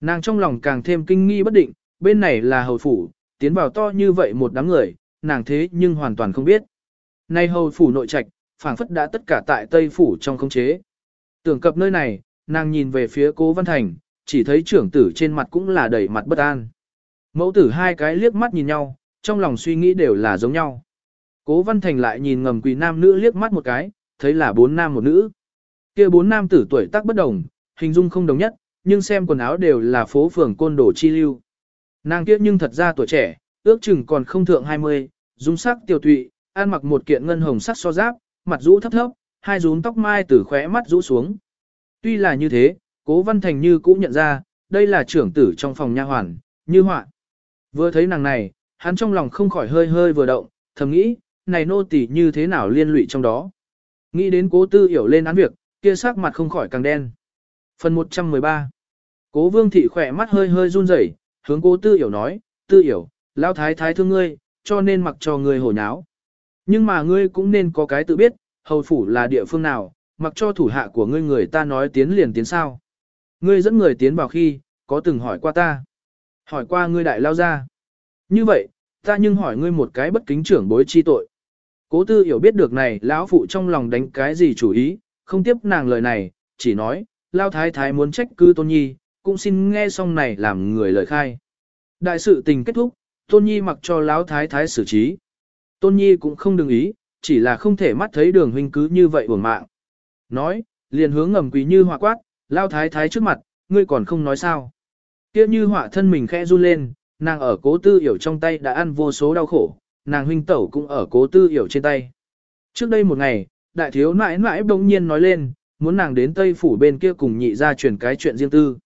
Nàng trong lòng càng thêm kinh nghi bất định, bên này là hầu phủ, tiến vào to như vậy một đám người, nàng thế nhưng hoàn toàn không biết. Nay hầu phủ nội trạch, phảng phất đã tất cả tại tây phủ trong khống chế. Tưởng cập nơi này, nàng nhìn về phía cố văn thành, chỉ thấy trưởng tử trên mặt cũng là đầy mặt bất an. Mẫu tử hai cái liếc mắt nhìn nhau, trong lòng suy nghĩ đều là giống nhau. Cố văn thành lại nhìn ngầm quỳ nam nữ liếc mắt một cái, thấy là bốn nam một nữ. kia bốn nam tử tuổi tác bất đồng, hình dung không đồng nhất, nhưng xem quần áo đều là phố phường côn đồ chi lưu. Nàng kia nhưng thật ra tuổi trẻ, ước chừng còn không thượng 20, dung sắc tiểu tụy, ăn mặc một kiện ngân hồng sắc so giáp, mặt rũ thấp thấp, hai rún tóc mai từ khóe mắt rũ xuống. Tuy là như thế, cố văn thành như cũng nhận ra, đây là trưởng tử trong phòng nha hoàn, như họa. Vừa thấy nàng này, hắn trong lòng không khỏi hơi hơi vừa động, thầm nghĩ, này nô tỳ như thế nào liên lụy trong đó. Nghĩ đến cố tư hiểu lên án việc, kia sắc mặt không khỏi càng đen. Phần 113 Cố vương thị khỏe mắt hơi hơi run rẩy, hướng cố tư hiểu nói, tư hiểu, Lão thái thái thương ngươi, cho nên mặc cho ngươi hổ nháo. Nhưng mà ngươi cũng nên có cái tự biết, hầu phủ là địa phương nào, mặc cho thủ hạ của ngươi người ta nói tiến liền tiến sao. Ngươi dẫn người tiến vào khi, có từng hỏi qua ta. Hỏi qua ngươi đại lao ra. Như vậy, ta nhưng hỏi ngươi một cái bất kính trưởng bối chi tội. Cố tư hiểu biết được này, lão phụ trong lòng đánh cái gì chủ ý, không tiếp nàng lời này, chỉ nói, lao thái thái muốn trách cứ tôn nhi, cũng xin nghe xong này làm người lời khai. Đại sự tình kết thúc, tôn nhi mặc cho lão thái thái xử trí. Tôn nhi cũng không đừng ý, chỉ là không thể mắt thấy đường huynh cứ như vậy buồn mạng. Nói, liền hướng ngầm quỳ như họa quát, lao thái thái trước mặt, ngươi còn không nói sao. Kia như họa thân mình khẽ run lên, nàng ở cố tư hiểu trong tay đã ăn vô số đau khổ, nàng huynh tẩu cũng ở cố tư hiểu trên tay. Trước đây một ngày, đại thiếu nãi nãi bỗng nhiên nói lên, muốn nàng đến Tây Phủ bên kia cùng nhị ra truyền cái chuyện riêng tư.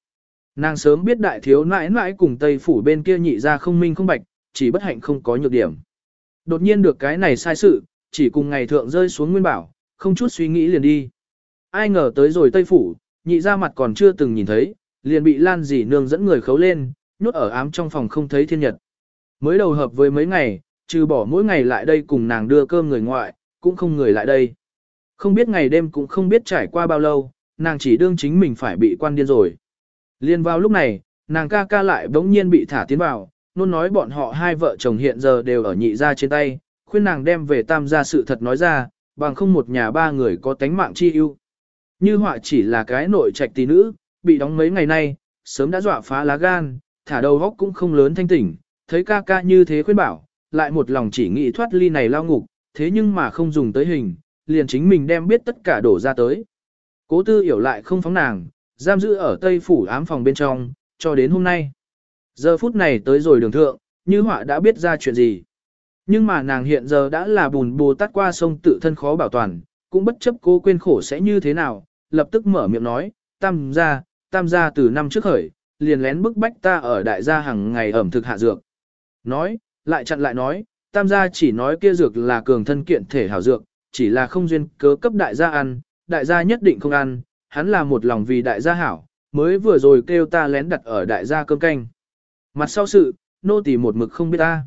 Nàng sớm biết đại thiếu nãi nãi cùng Tây Phủ bên kia nhị ra không minh không bạch, chỉ bất hạnh không có nhược điểm. Đột nhiên được cái này sai sự, chỉ cùng ngày thượng rơi xuống nguyên bảo, không chút suy nghĩ liền đi. Ai ngờ tới rồi Tây Phủ, nhị ra mặt còn chưa từng nhìn thấy, liền bị Lan dì nương dẫn người khấu lên, nhốt ở ám trong phòng không thấy thiên nhật. Mới đầu hợp với mấy ngày, trừ bỏ mỗi ngày lại đây cùng nàng đưa cơm người ngoại, cũng không người lại đây. Không biết ngày đêm cũng không biết trải qua bao lâu, nàng chỉ đương chính mình phải bị quan điên rồi. Liên vào lúc này, nàng ca ca lại bỗng nhiên bị thả tiến vào, luôn nói bọn họ hai vợ chồng hiện giờ đều ở nhị gia trên tay, khuyên nàng đem về tam gia sự thật nói ra, bằng không một nhà ba người có tánh mạng chi ưu. Như họa chỉ là cái nội trạch tỷ nữ, bị đóng mấy ngày nay, sớm đã dọa phá lá gan, thả đầu góc cũng không lớn thanh tỉnh, thấy ca ca như thế khuyên bảo, lại một lòng chỉ nghĩ thoát ly này lao ngục, thế nhưng mà không dùng tới hình, liền chính mình đem biết tất cả đổ ra tới. Cố tư hiểu lại không phóng nàng, giam giữ ở tây phủ ám phòng bên trong, cho đến hôm nay. Giờ phút này tới rồi đường thượng, như họa đã biết ra chuyện gì. Nhưng mà nàng hiện giờ đã là bùn bồ tát qua sông tự thân khó bảo toàn, cũng bất chấp cô quên khổ sẽ như thế nào, lập tức mở miệng nói, tam gia, tam gia từ năm trước khởi, liền lén bức bách ta ở đại gia hàng ngày ẩm thực hạ dược. Nói, lại chặn lại nói, tam gia chỉ nói kia dược là cường thân kiện thể hảo dược, chỉ là không duyên cớ cấp đại gia ăn, đại gia nhất định không ăn, hắn là một lòng vì đại gia hảo, mới vừa rồi kêu ta lén đặt ở đại gia cơm canh. Mặt sau sự, nô tỳ một mực không biết ta.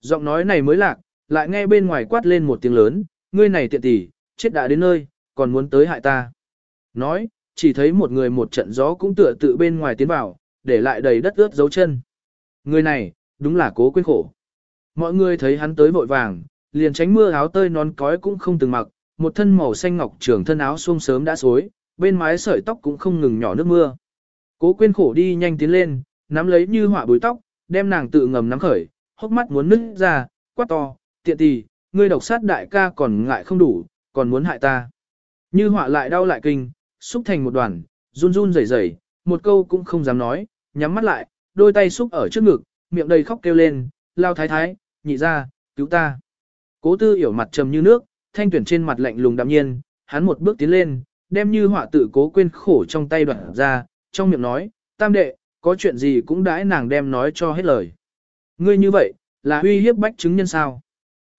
Giọng nói này mới lạc, lại nghe bên ngoài quát lên một tiếng lớn, ngươi này tiện tỷ, chết đã đến nơi, còn muốn tới hại ta. Nói, chỉ thấy một người một trận gió cũng tựa tự bên ngoài tiến vào, để lại đầy đất ướt dấu chân. Người này, đúng là cố quên khổ. Mọi người thấy hắn tới vội vàng, liền tránh mưa áo tơi nón cói cũng không từng mặc, một thân màu xanh ngọc trưởng thân áo xuông sớm đã xối, bên mái sợi tóc cũng không ngừng nhỏ nước mưa. Cố quên khổ đi nhanh tiến lên, nắm lấy như họa bùi tóc, đem nàng tự ngầm nắm khởi, hốc mắt muốn nứt ra, quát to, tiện tì, ngươi độc sát đại ca còn ngại không đủ, còn muốn hại ta. Như họa lại đau lại kinh, xúc thành một đoàn, run run rẩy rẩy, một câu cũng không dám nói, nhắm mắt lại, đôi tay xúc ở trước ngực, miệng đầy khóc kêu lên, lao thái thái, nhị ra, cứu ta. Cố tư hiểu mặt trầm như nước, thanh tuyển trên mặt lạnh lùng đạm nhiên, hắn một bước tiến lên, đem như họa tự cố quên khổ trong tay đoạn ra, trong miệng nói, tam đệ, có chuyện gì cũng đãi nàng đem nói cho hết lời. Ngươi như vậy, là huy hiếp bách chứng nhân sao.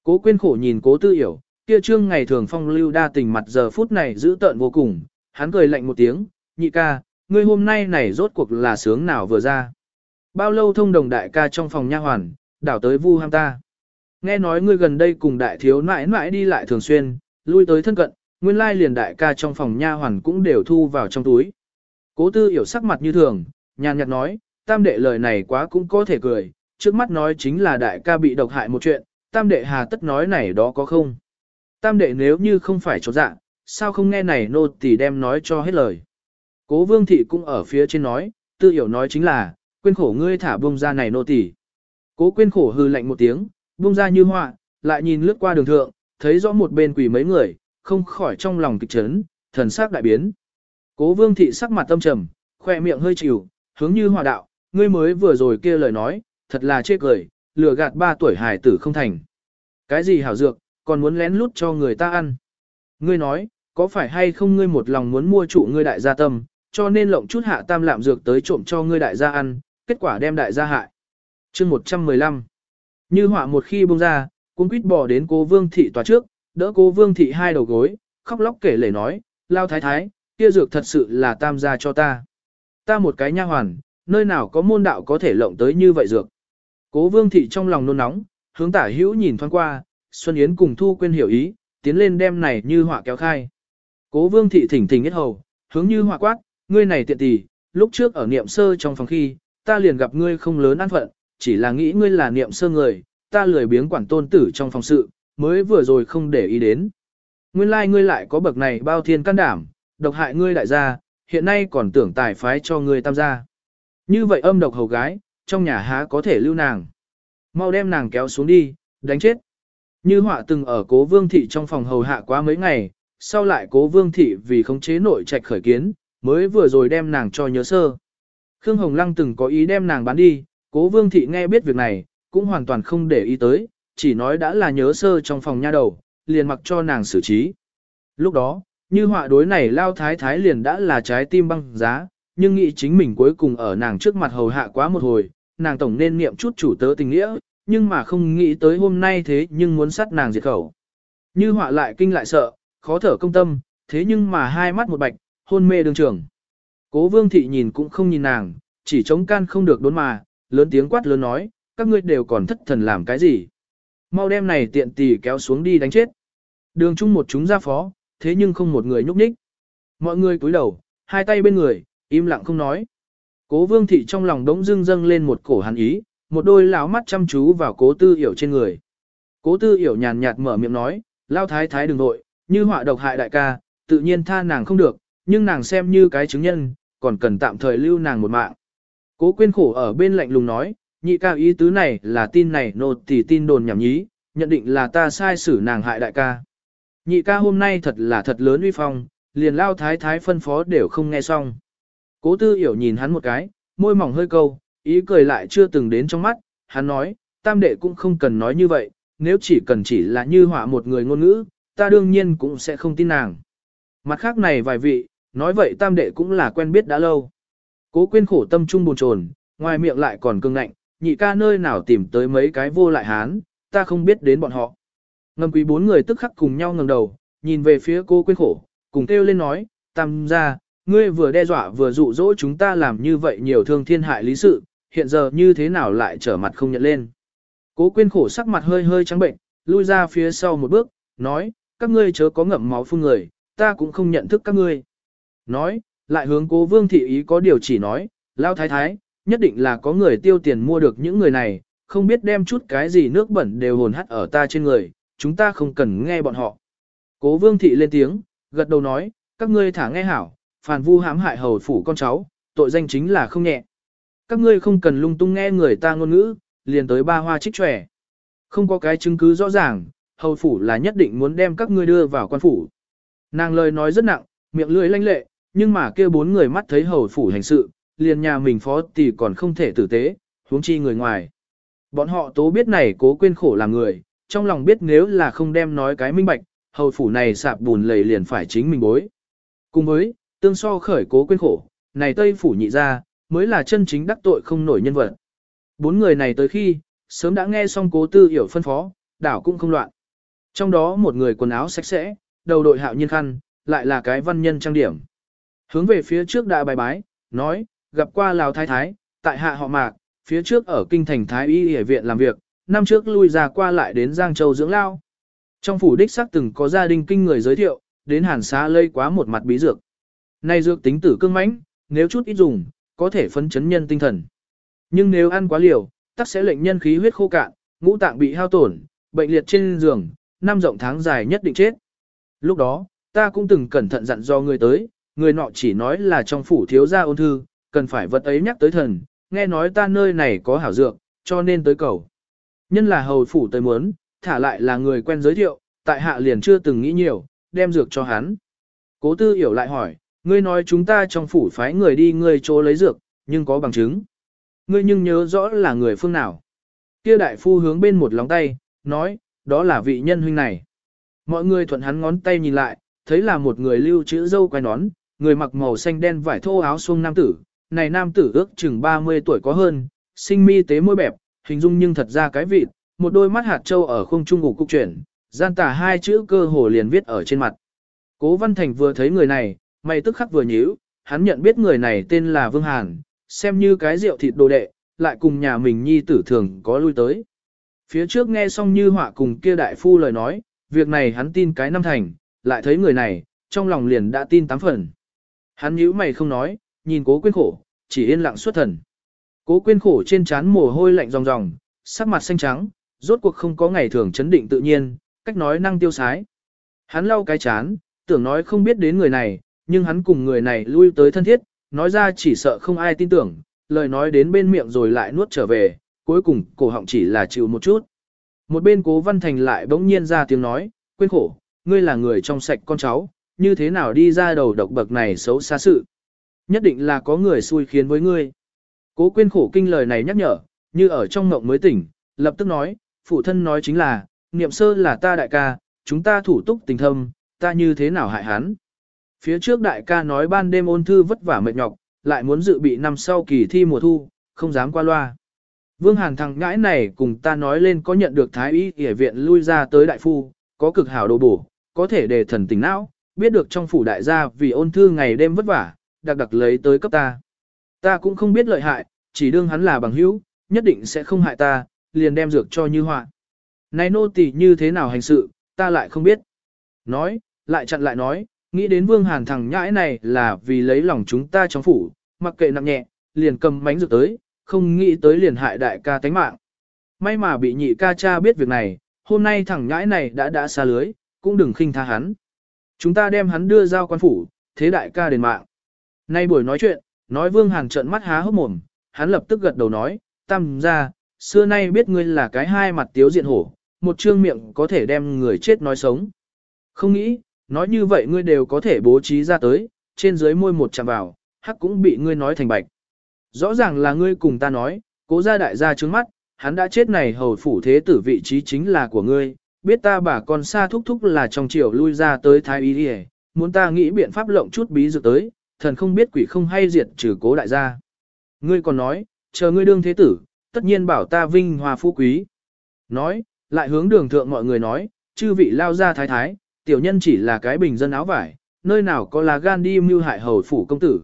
Cố quên khổ nhìn cố tư hiểu, kia trương ngày thường phong lưu đa tình mặt giờ phút này giữ tợn vô cùng, hắn cười lạnh một tiếng, nhị ca, ngươi hôm nay này rốt cuộc là sướng nào vừa ra. Bao lâu thông đồng đại ca trong phòng nha hoàn, đảo tới vu ham ta. Nghe nói ngươi gần đây cùng đại thiếu nãi nãi đi lại thường xuyên, lui tới thân cận, nguyên lai liền đại ca trong phòng nha hoàn cũng đều thu vào trong túi. Cố tư hiểu sắc mặt như thường, nhàn nhạt nói, tam đệ lời này quá cũng có thể cười, trước mắt nói chính là đại ca bị độc hại một chuyện, tam đệ hà tất nói này đó có không. Tam đệ nếu như không phải chỗ dạ, sao không nghe này nô tỳ đem nói cho hết lời. Cố vương thị cũng ở phía trên nói, tư hiểu nói chính là, quên khổ ngươi thả bông ra này nô tỳ. Cố quên khổ hư lạnh một tiếng, bông ra như họa, lại nhìn lướt qua đường thượng, thấy rõ một bên quỷ mấy người, không khỏi trong lòng kịch chấn, thần sắc đại biến. Cố vương thị sắc mặt tâm trầm, khoe miệng hơi chịu, hướng như hòa đạo, ngươi mới vừa rồi kia lời nói, thật là chê cười, lừa gạt ba tuổi hài tử không thành. Cái gì hảo dược, còn muốn lén lút cho người ta ăn. Ngươi nói, có phải hay không ngươi một lòng muốn mua trụ ngươi đại gia tâm, cho nên lộng chút hạ tam lạm dược tới trộm cho ngươi đại gia ăn, kết quả đem đại gia hại. chương 115 Như họa một khi bông ra, cũng quýt bỏ đến cố vương thị tòa trước, đỡ cố vương thị hai đầu gối, khóc lóc kể lể nói, lao thái thái, kia dược thật sự là tam gia cho ta. Ta một cái nha hoàn, nơi nào có môn đạo có thể lộng tới như vậy dược. Cố vương thị trong lòng nôn nóng, hướng tả hữu nhìn thoáng qua, Xuân Yến cùng Thu quên hiểu ý, tiến lên đem này như họa kéo khai. Cố vương thị thỉnh thỉnh hết hầu, hướng như họa quát, ngươi này tiện tỷ, lúc trước ở niệm sơ trong phòng khi, ta liền gặp ngươi không lớn an phận, chỉ là nghĩ ngươi là niệm sơ người, ta lười biếng quản tôn tử trong phòng sự, mới vừa rồi không để ý đến. Nguyên lai like ngươi lại có bậc này bao thiên can đảm, độc hại ngươi đại gia, hiện nay còn tưởng tài phái cho ngươi tam gia. Như vậy âm độc hầu gái, trong nhà há có thể lưu nàng. Mau đem nàng kéo xuống đi, đánh chết. Như họa từng ở cố vương thị trong phòng hầu hạ quá mấy ngày, sau lại cố vương thị vì khống chế nội trạch khởi kiến, mới vừa rồi đem nàng cho nhớ sơ. Khương Hồng Lăng từng có ý đem nàng bán đi, cố vương thị nghe biết việc này, cũng hoàn toàn không để ý tới, chỉ nói đã là nhớ sơ trong phòng nha đầu, liền mặc cho nàng xử trí. Lúc đó, như họa đối này lao thái thái liền đã là trái tim băng giá, nhưng nghĩ chính mình cuối cùng ở nàng trước mặt hầu hạ quá một hồi, nàng tổng nên niệm chút chủ tớ tình nghĩa, nhưng mà không nghĩ tới hôm nay thế nhưng muốn sát nàng diệt khẩu. Như họa lại kinh lại sợ, khó thở công tâm, thế nhưng mà hai mắt một bạch, hôn mê đường trường. Cố vương thị nhìn cũng không nhìn nàng, chỉ chống can không được đốn mà, lớn tiếng quát lớn nói, các ngươi đều còn thất thần làm cái gì. Mau đem này tiện tỷ kéo xuống đi đánh chết. Đường chung một chúng ra phó, thế nhưng không một người nhúc nhích. Mọi người cúi đầu, hai tay bên người, im lặng không nói. Cố vương thị trong lòng đống dưng dâng lên một cổ hàn ý, một đôi lão mắt chăm chú vào cố tư hiểu trên người. Cố tư hiểu nhàn nhạt mở miệng nói, lao thái thái đừng nội, như họa độc hại đại ca, tự nhiên tha nàng không được, nhưng nàng xem như cái chứng nhân, còn cần tạm thời lưu nàng một mạng. Cố quyên khổ ở bên lạnh lùng nói, nhị ca ý tứ này là tin này nột thì tin đồn nhảm nhí, nhận định là ta sai xử nàng hại đại ca. Nhị ca hôm nay thật là thật lớn uy phong, liền lao thái thái phân phó đều không nghe xong. Cố tư hiểu nhìn hắn một cái, môi mỏng hơi câu, ý cười lại chưa từng đến trong mắt, hắn nói, tam đệ cũng không cần nói như vậy, nếu chỉ cần chỉ là như họa một người ngôn ngữ, ta đương nhiên cũng sẽ không tin nàng. Mặt khác này vài vị, nói vậy tam đệ cũng là quen biết đã lâu. Cố quyên khổ tâm trung buồn trồn ngoài miệng lại còn cương ngạnh, nhị ca nơi nào tìm tới mấy cái vô lại hán, ta không biết đến bọn họ. Ngầm quý bốn người tức khắc cùng nhau ngẩng đầu, nhìn về phía cô quyên khổ, cùng kêu lên nói, tam ra, ngươi vừa đe dọa vừa dụ dỗ chúng ta làm như vậy nhiều thương thiên hại lý sự, hiện giờ như thế nào lại trở mặt không nhận lên. Cố quyên khổ sắc mặt hơi hơi trắng bệnh, lui ra phía sau một bước, nói, các ngươi chớ có ngậm máu phun người, ta cũng không nhận thức các ngươi. Nói, lại hướng cố vương thị ý có điều chỉ nói, lao thái thái, nhất định là có người tiêu tiền mua được những người này, không biết đem chút cái gì nước bẩn đều hồn hắt ở ta trên người, chúng ta không cần nghe bọn họ. Cố vương thị lên tiếng, gật đầu nói, các ngươi thả nghe hảo, phản vu hãm hại hầu phủ con cháu, tội danh chính là không nhẹ. Các ngươi không cần lung tung nghe người ta ngôn ngữ, liền tới ba hoa trích trẻ. Không có cái chứng cứ rõ ràng, hầu phủ là nhất định muốn đem các ngươi đưa vào quan phủ. Nàng lời nói rất nặng, miệng lưỡi lanh lệ, nhưng mà kia bốn người mắt thấy hầu phủ hành sự, liền nhà mình phó thì còn không thể tử tế, huống chi người ngoài. Bọn họ tố biết này cố quên khổ làm người, trong lòng biết nếu là không đem nói cái minh bạch, hầu phủ này sạp bùn lầy liền phải chính mình bối. Cùng với, tương so khởi cố quên khổ, này tây phủ nhị ra, mới là chân chính đắc tội không nổi nhân vật. Bốn người này tới khi, sớm đã nghe xong cố tư hiểu phân phó, đảo cũng không loạn. Trong đó một người quần áo sạch sẽ, đầu đội hạo nhiên khăn, lại là cái văn nhân trang điểm. Hướng về phía trước đại bài bái, nói, gặp qua Lào Thái Thái, tại hạ họ mạc, phía trước ở kinh thành Thái Y Y viện làm việc, năm trước lui ra qua lại đến Giang Châu dưỡng lao. Trong phủ đích xác từng có gia đình kinh người giới thiệu, đến hàn xá lây quá một mặt bí dược. Này dược tính tử cương mãnh, nếu chút ít dùng, có thể phấn chấn nhân tinh thần. Nhưng nếu ăn quá liều, tắc sẽ lệnh nhân khí huyết khô cạn, ngũ tạng bị hao tổn, bệnh liệt trên giường, năm rộng tháng dài nhất định chết. Lúc đó, ta cũng từng cẩn thận dặn do người tới, người nọ chỉ nói là trong phủ thiếu gia ôn thư, cần phải vật ấy nhắc tới thần, nghe nói ta nơi này có hảo dược, cho nên tới cầu. Nhân là hầu phủ tới muốn, thả lại là người quen giới thiệu, tại hạ liền chưa từng nghĩ nhiều, đem dược cho hắn. Cố tư hiểu lại hỏi, ngươi nói chúng ta trong phủ phái người đi ngươi chỗ lấy dược, nhưng có bằng chứng. Ngươi nhưng nhớ rõ là người phương nào. Kia đại phu hướng bên một lóng tay, nói, đó là vị nhân huynh này. Mọi người thuận hắn ngón tay nhìn lại, thấy là một người lưu chữ dâu quai nón, người mặc màu xanh đen vải thô áo xuông nam tử. Này nam tử ước chừng 30 tuổi có hơn, sinh mi tế môi bẹp, hình dung nhưng thật ra cái vịt, một đôi mắt hạt trâu ở không trung ngủ cục chuyển, gian tả hai chữ cơ hồ liền viết ở trên mặt. Cố Văn Thành vừa thấy người này, mày tức khắc vừa nhíu, hắn nhận biết người này tên là Vương Hàn, xem như cái rượu thịt đồ đệ, lại cùng nhà mình nhi tử thường có lui tới. Phía trước nghe xong như họa cùng kia đại phu lời nói, việc này hắn tin cái năm thành, lại thấy người này, trong lòng liền đã tin tám phần. Hắn nhíu mày không nói, nhìn cố quyên khổ, chỉ yên lặng xuất thần. Cố quyên khổ trên trán mồ hôi lạnh ròng ròng, sắc mặt xanh trắng, rốt cuộc không có ngày thường chấn định tự nhiên, cách nói năng tiêu sái. Hắn lau cái chán, tưởng nói không biết đến người này, nhưng hắn cùng người này lui tới thân thiết, nói ra chỉ sợ không ai tin tưởng, lời nói đến bên miệng rồi lại nuốt trở về, cuối cùng cổ họng chỉ là chịu một chút. Một bên cố văn thành lại bỗng nhiên ra tiếng nói, quên khổ, ngươi là người trong sạch con cháu, như thế nào đi ra đầu độc bậc này xấu xa sự. Nhất định là có người xui khiến với ngươi. Cố Quyên khổ kinh lời này nhắc nhở, như ở trong ngộng mới tỉnh, lập tức nói, phụ thân nói chính là, niệm sơ là ta đại ca, chúng ta thủ túc tình thâm, ta như thế nào hại hắn. Phía trước đại ca nói ban đêm ôn thư vất vả mệt nhọc, lại muốn dự bị năm sau kỳ thi mùa thu, không dám qua loa. Vương Hàn thằng ngãi này cùng ta nói lên có nhận được thái y y viện lui ra tới đại phu, có cực hảo đồ bổ, có thể để thần tỉnh não, biết được trong phủ đại gia vì ôn thư ngày đêm vất vả, đặc đặc lấy tới cấp ta. Ta cũng không biết lợi hại, chỉ đương hắn là bằng hữu, nhất định sẽ không hại ta, liền đem dược cho như họa. Này nô tỳ như thế nào hành sự, ta lại không biết. Nói, lại chặn lại nói, nghĩ đến vương hàn thằng nhãi này là vì lấy lòng chúng ta trong phủ, mặc kệ nặng nhẹ, liền cầm bánh dược tới, không nghĩ tới liền hại đại ca tánh mạng. May mà bị nhị ca cha biết việc này, hôm nay thằng nhãi này đã đã xa lưới, cũng đừng khinh tha hắn. Chúng ta đem hắn đưa giao quan phủ, thế đại ca đền mạng. Nay buổi nói chuyện, nói vương hàn trợn mắt há hốc mồm, hắn lập tức gật đầu nói, tam ra, xưa nay biết ngươi là cái hai mặt tiếu diện hổ, một trương miệng có thể đem người chết nói sống. Không nghĩ, nói như vậy ngươi đều có thể bố trí ra tới, trên dưới môi một chạm vào, hắc cũng bị ngươi nói thành bạch. Rõ ràng là ngươi cùng ta nói, cố gia đại gia trướng mắt, hắn đã chết này hầu phủ thế tử vị trí chính là của ngươi, biết ta bà con xa thúc thúc là trong triều lui ra tới thái y đi muốn ta nghĩ biện pháp lộng chút bí dược tới, thần không biết quỷ không hay diệt trừ cố đại gia. Ngươi còn nói, chờ ngươi đương thế tử, tất nhiên bảo ta vinh hòa phú quý. Nói, lại hướng đường thượng mọi người nói, chư vị lao ra thái thái, tiểu nhân chỉ là cái bình dân áo vải, nơi nào có là gan đi mưu hại hầu phủ công tử.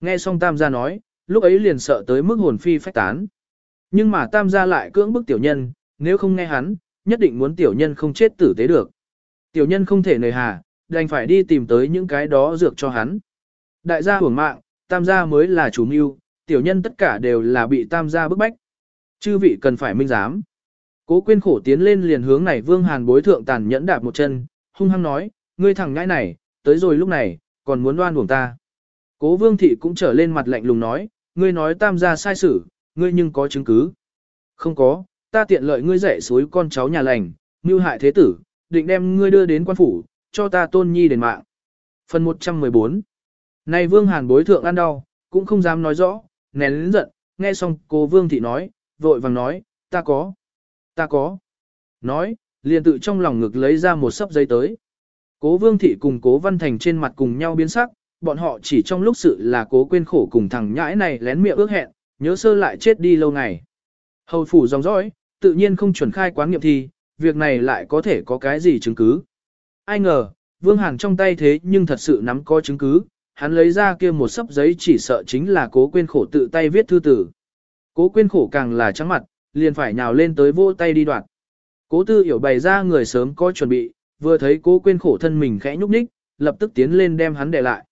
Nghe xong tam gia nói, lúc ấy liền sợ tới mức hồn phi phách tán. Nhưng mà tam gia lại cưỡng bức tiểu nhân, nếu không nghe hắn, nhất định muốn tiểu nhân không chết tử tế được. Tiểu nhân không thể nề hà, đành phải đi tìm tới những cái đó dược cho hắn. Đại gia hưởng mạng, tam gia mới là chủ mưu, tiểu nhân tất cả đều là bị tam gia bức bách. Chư vị cần phải minh giám. Cố quyên khổ tiến lên liền hướng này vương hàn bối thượng tàn nhẫn đạp một chân, hung hăng nói, ngươi thằng ngãi này, tới rồi lúc này, còn muốn đoan buồng ta. Cố vương thị cũng trở lên mặt lạnh lùng nói, ngươi nói tam gia sai sử, ngươi nhưng có chứng cứ. Không có, ta tiện lợi ngươi dạy suối con cháu nhà lành, mưu hại thế tử, định đem ngươi đưa đến quan phủ, cho ta tôn nhi đền mạng. Phần 114 Này vương hàn bối thượng ăn đau, cũng không dám nói rõ, nén lĩnh giận, nghe xong cô vương thị nói, vội vàng nói, ta có, ta có. Nói, liền tự trong lòng ngực lấy ra một sấp giấy tới. Cố vương thị cùng cố văn thành trên mặt cùng nhau biến sắc, bọn họ chỉ trong lúc sự là cố quên khổ cùng thằng nhãi này lén miệng ước hẹn, nhớ sơ lại chết đi lâu ngày. Hầu phủ dòng dõi, tự nhiên không chuẩn khai quán nghiệm thi, việc này lại có thể có cái gì chứng cứ. Ai ngờ, Vương Hàn trong tay thế nhưng thật sự nắm có chứng cứ, hắn lấy ra kia một sấp giấy chỉ sợ chính là cố quên khổ tự tay viết thư tử. Cố quên khổ càng là trắng mặt, liền phải nhào lên tới vô tay đi đoạt. Cố tư hiểu bày ra người sớm có chuẩn bị, vừa thấy cố quên khổ thân mình khẽ nhúc nhích, lập tức tiến lên đem hắn để lại.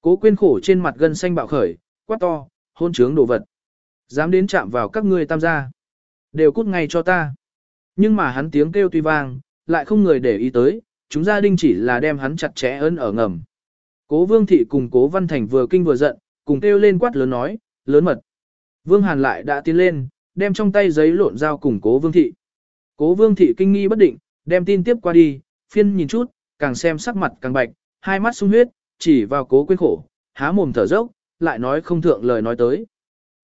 Cố quên khổ trên mặt gân xanh bạo khởi, quát to, hôn trướng đồ vật. Dám đến chạm vào các ngươi tam gia. Đều cút ngay cho ta. Nhưng mà hắn tiếng kêu tuy vang, lại không người để ý tới, chúng gia đình chỉ là đem hắn chặt chẽ ấn ở ngầm. Cố vương thị cùng cố văn thành vừa kinh vừa giận, cùng kêu lên quát lớn nói, lớn mật. Vương hàn lại đã tiến lên, đem trong tay giấy lộn dao cùng cố vương thị. Cố vương thị kinh nghi bất định, đem tin tiếp qua đi, phiên nhìn chút, càng xem sắc mặt càng bạch, hai mắt sung huyết, chỉ vào cố Quyên khổ, há mồm thở dốc, lại nói không thượng lời nói tới.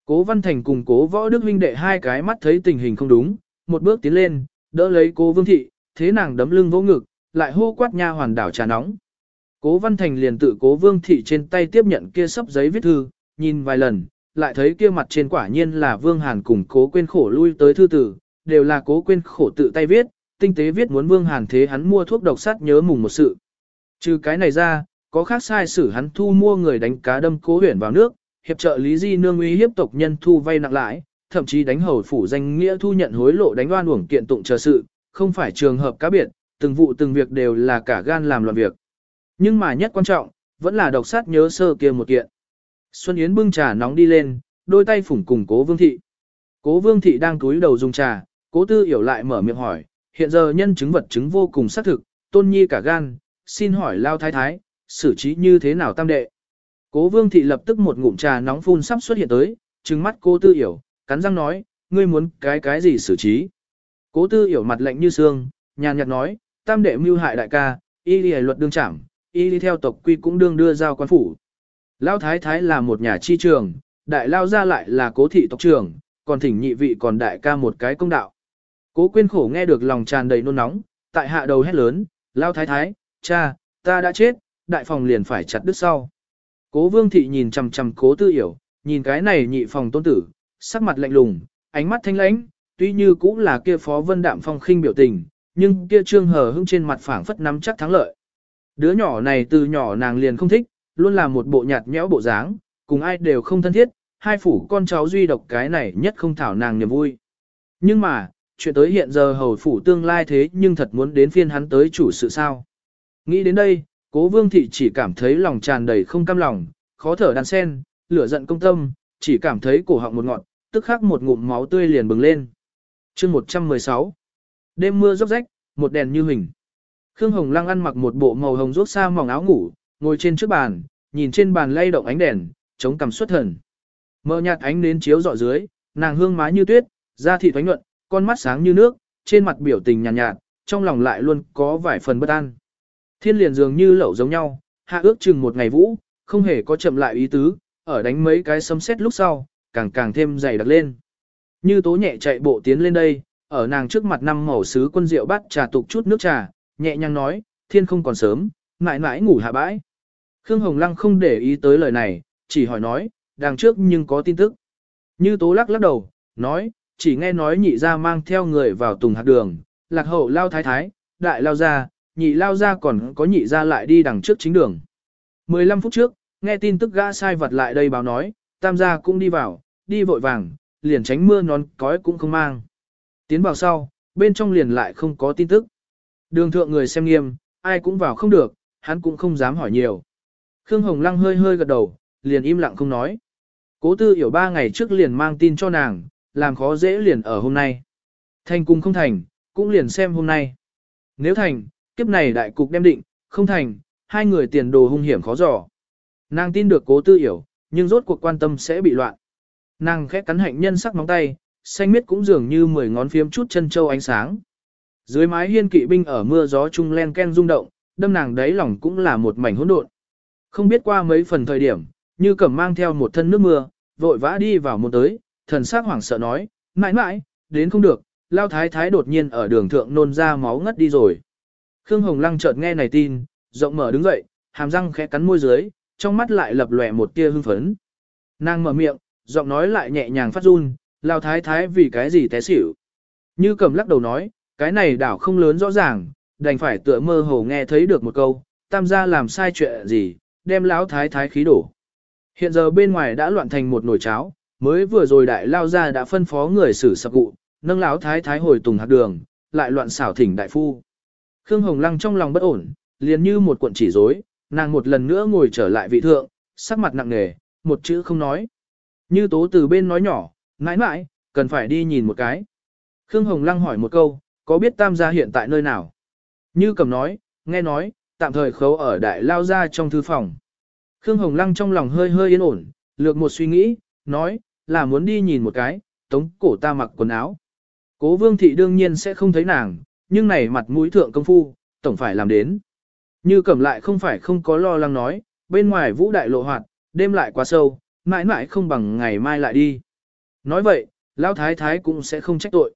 Cố Văn Thành cùng cố võ đức huynh đệ hai cái mắt thấy tình hình không đúng, một bước tiến lên, đỡ lấy cố vương thị, thế nàng đấm lưng vỗ ngực, lại hô quát nha hoàn đảo trà nóng. Cố Văn Thành liền tự cố vương thị trên tay tiếp nhận kia sấp giấy viết thư, nhìn vài lần, lại thấy kia mặt trên quả nhiên là vương hàn cùng cố quên khổ lui tới thư tử, đều là cố quên khổ tự tay viết, tinh tế viết muốn vương hàn thế hắn mua thuốc độc sát nhớ mùng một sự. Trừ cái này ra, có khác sai sử hắn thu mua người đánh cá đâm cố Huyền vào nước, hiệp trợ Lý Di Nương uy hiếp tộc nhân thu vay nặng lãi, thậm chí đánh hầu phủ danh nghĩa thu nhận hối lộ đánh oan uổng kiện tụng chờ sự, không phải trường hợp cá biệt, từng vụ từng việc đều là cả gan làm loạn việc. Nhưng mà nhất quan trọng, vẫn là độc sát nhớ sơ kia một kiện. Xuân Yến bưng trà nóng đi lên, đôi tay phủng cùng cố vương thị. Cố vương thị đang túi đầu dùng trà, cố tư hiểu lại mở miệng hỏi, hiện giờ nhân chứng vật chứng vô cùng xác thực, tôn nhi cả gan, xin hỏi lao thái thái, xử trí như thế nào tam đệ. Cố vương thị lập tức một ngụm trà nóng phun sắp xuất hiện tới, trừng mắt cô tư hiểu, cắn răng nói, ngươi muốn cái cái gì xử trí. Cố tư hiểu mặt lạnh như xương, nhàn nhạt nói, tam đệ mưu hại đại ca, y lý luật đương trảm, y lý theo tộc quy cũng đương đưa giao quan phủ. Lão thái thái là một nhà chi trường, đại lao gia lại là cố thị tộc trưởng, còn thỉnh nhị vị còn đại ca một cái công đạo. Cố quyên khổ nghe được lòng tràn đầy nôn nóng, tại hạ đầu hét lớn, lao thái thái, cha, ta đã chết, đại phòng liền phải chặt đứt sau. Cố vương thị nhìn chằm chằm cố tư hiểu, nhìn cái này nhị phòng tôn tử, sắc mặt lạnh lùng, ánh mắt thanh lãnh, tuy như cũng là kia phó vân đạm phong khinh biểu tình, nhưng kia trương hờ hững trên mặt phảng phất nắm chắc thắng lợi. Đứa nhỏ này từ nhỏ nàng liền không thích, luôn là một bộ nhạt nhẽo bộ dáng, cùng ai đều không thân thiết, hai phủ con cháu duy độc cái này nhất không thảo nàng niềm vui. Nhưng mà, chuyện tới hiện giờ hầu phủ tương lai thế nhưng thật muốn đến phiên hắn tới chủ sự sao. Nghĩ đến đây, cố vương thị chỉ cảm thấy lòng tràn đầy không cam lòng, khó thở đan sen, lửa giận công tâm, chỉ cảm thấy cổ họng một ngọn, tức khắc một ngụm máu tươi liền bừng lên. chương 116 Đêm mưa róc rách, một đèn như hình. Khương Hồng Lăng ăn mặc một bộ màu hồng rốt sa mỏng áo ngủ, ngồi trên trước bàn, nhìn trên bàn lay động ánh đèn, chống cằm xuất thần. Mờ nhạt ánh nến chiếu dọ dưới, nàng hương má như tuyết, da thịt thoánh nhuận, con mắt sáng như nước, trên mặt biểu tình nhàn nhạt, nhạt, trong lòng lại luôn có vài phần bất an. Thiên liền dường như lẩu giống nhau, hạ ước chừng một ngày vũ, không hề có chậm lại ý tứ, ở đánh mấy cái sấm sét lúc sau, càng càng thêm dày đặc lên. Như tố nhẹ chạy bộ tiến lên đây, ở nàng trước mặt năm màu sứ quân rượu bắt trà tục chút nước trà, nhẹ nhàng nói, thiên không còn sớm, mãi mãi ngủ hạ bãi. Khương Hồng Lăng không để ý tới lời này, chỉ hỏi nói, đằng trước nhưng có tin tức. Như tố lắc lắc đầu, nói, chỉ nghe nói nhị ra mang theo người vào tùng hạt đường, lạc hậu lao thái thái, đại lao ra, nhị lao ra còn có nhị ra lại đi đằng trước chính đường. 15 phút trước, nghe tin tức gã sai vật lại đây báo nói, tam gia cũng đi vào, đi vội vàng, liền tránh mưa nón cói cũng không mang. Tiến vào sau, bên trong liền lại không có tin tức. Đường thượng người xem nghiêm, ai cũng vào không được, hắn cũng không dám hỏi nhiều. Khương Hồng Lăng hơi hơi gật đầu, liền im lặng không nói. Cố tư hiểu ba ngày trước liền mang tin cho nàng, làm khó dễ liền ở hôm nay. Thành cùng không thành, cũng liền xem hôm nay. Nếu thành, kiếp này đại cục đem định, không thành, hai người tiền đồ hung hiểm khó dò. Nàng tin được cố tư hiểu, nhưng rốt cuộc quan tâm sẽ bị loạn. Nàng khẽ cắn hạnh nhân sắc móng tay, xanh miết cũng dường như mười ngón phiếm chút chân châu ánh sáng. Dưới mái hiên kỵ binh ở mưa gió chung len ken rung động, đâm nàng đáy lòng cũng là một mảnh hỗn độn. Không biết qua mấy phần thời điểm, như cẩm mang theo một thân nước mưa, vội vã đi vào một tới, thần sắc hoảng sợ nói, mãi mãi, đến không được, lao thái thái đột nhiên ở đường thượng nôn ra máu ngất đi rồi. Khương Hồng Lăng chợt nghe này tin, rộng mở đứng dậy, hàm răng khẽ cắn môi dưới, trong mắt lại lập lòe một tia hưng phấn. Nàng mở miệng, giọng nói lại nhẹ nhàng phát run, lao thái thái vì cái gì té xỉu. Như cầm lắc đầu nói, cái này đảo không lớn rõ ràng, đành phải tựa mơ hồ nghe thấy được một câu, tam gia làm sai chuyện gì, đem lão thái thái khí đổ. Hiện giờ bên ngoài đã loạn thành một nồi cháo, mới vừa rồi đại lao gia đã phân phó người xử sập cụ, nâng lão thái thái hồi tùng hạt đường, lại loạn xảo thỉnh đại phu. Khương Hồng Lăng trong lòng bất ổn, liền như một cuộn chỉ rối, nàng một lần nữa ngồi trở lại vị thượng, sắc mặt nặng nề, một chữ không nói. Như tố từ bên nói nhỏ, mãi mãi, cần phải đi nhìn một cái. Khương Hồng Lăng hỏi một câu, có biết tam gia hiện tại nơi nào? Như cầm nói, nghe nói, tạm thời khấu ở đại lao gia trong thư phòng. Khương Hồng Lăng trong lòng hơi hơi yên ổn, lược một suy nghĩ, nói, là muốn đi nhìn một cái, tống cổ ta mặc quần áo. Cố vương thị đương nhiên sẽ không thấy nàng, nhưng này mặt mũi thượng công phu, tổng phải làm đến. Như cẩm lại không phải không có lo lắng nói, bên ngoài vũ đại lộ hoạt, đêm lại quá sâu, mãi mãi không bằng ngày mai lại đi. Nói vậy, Lão Thái Thái cũng sẽ không trách tội.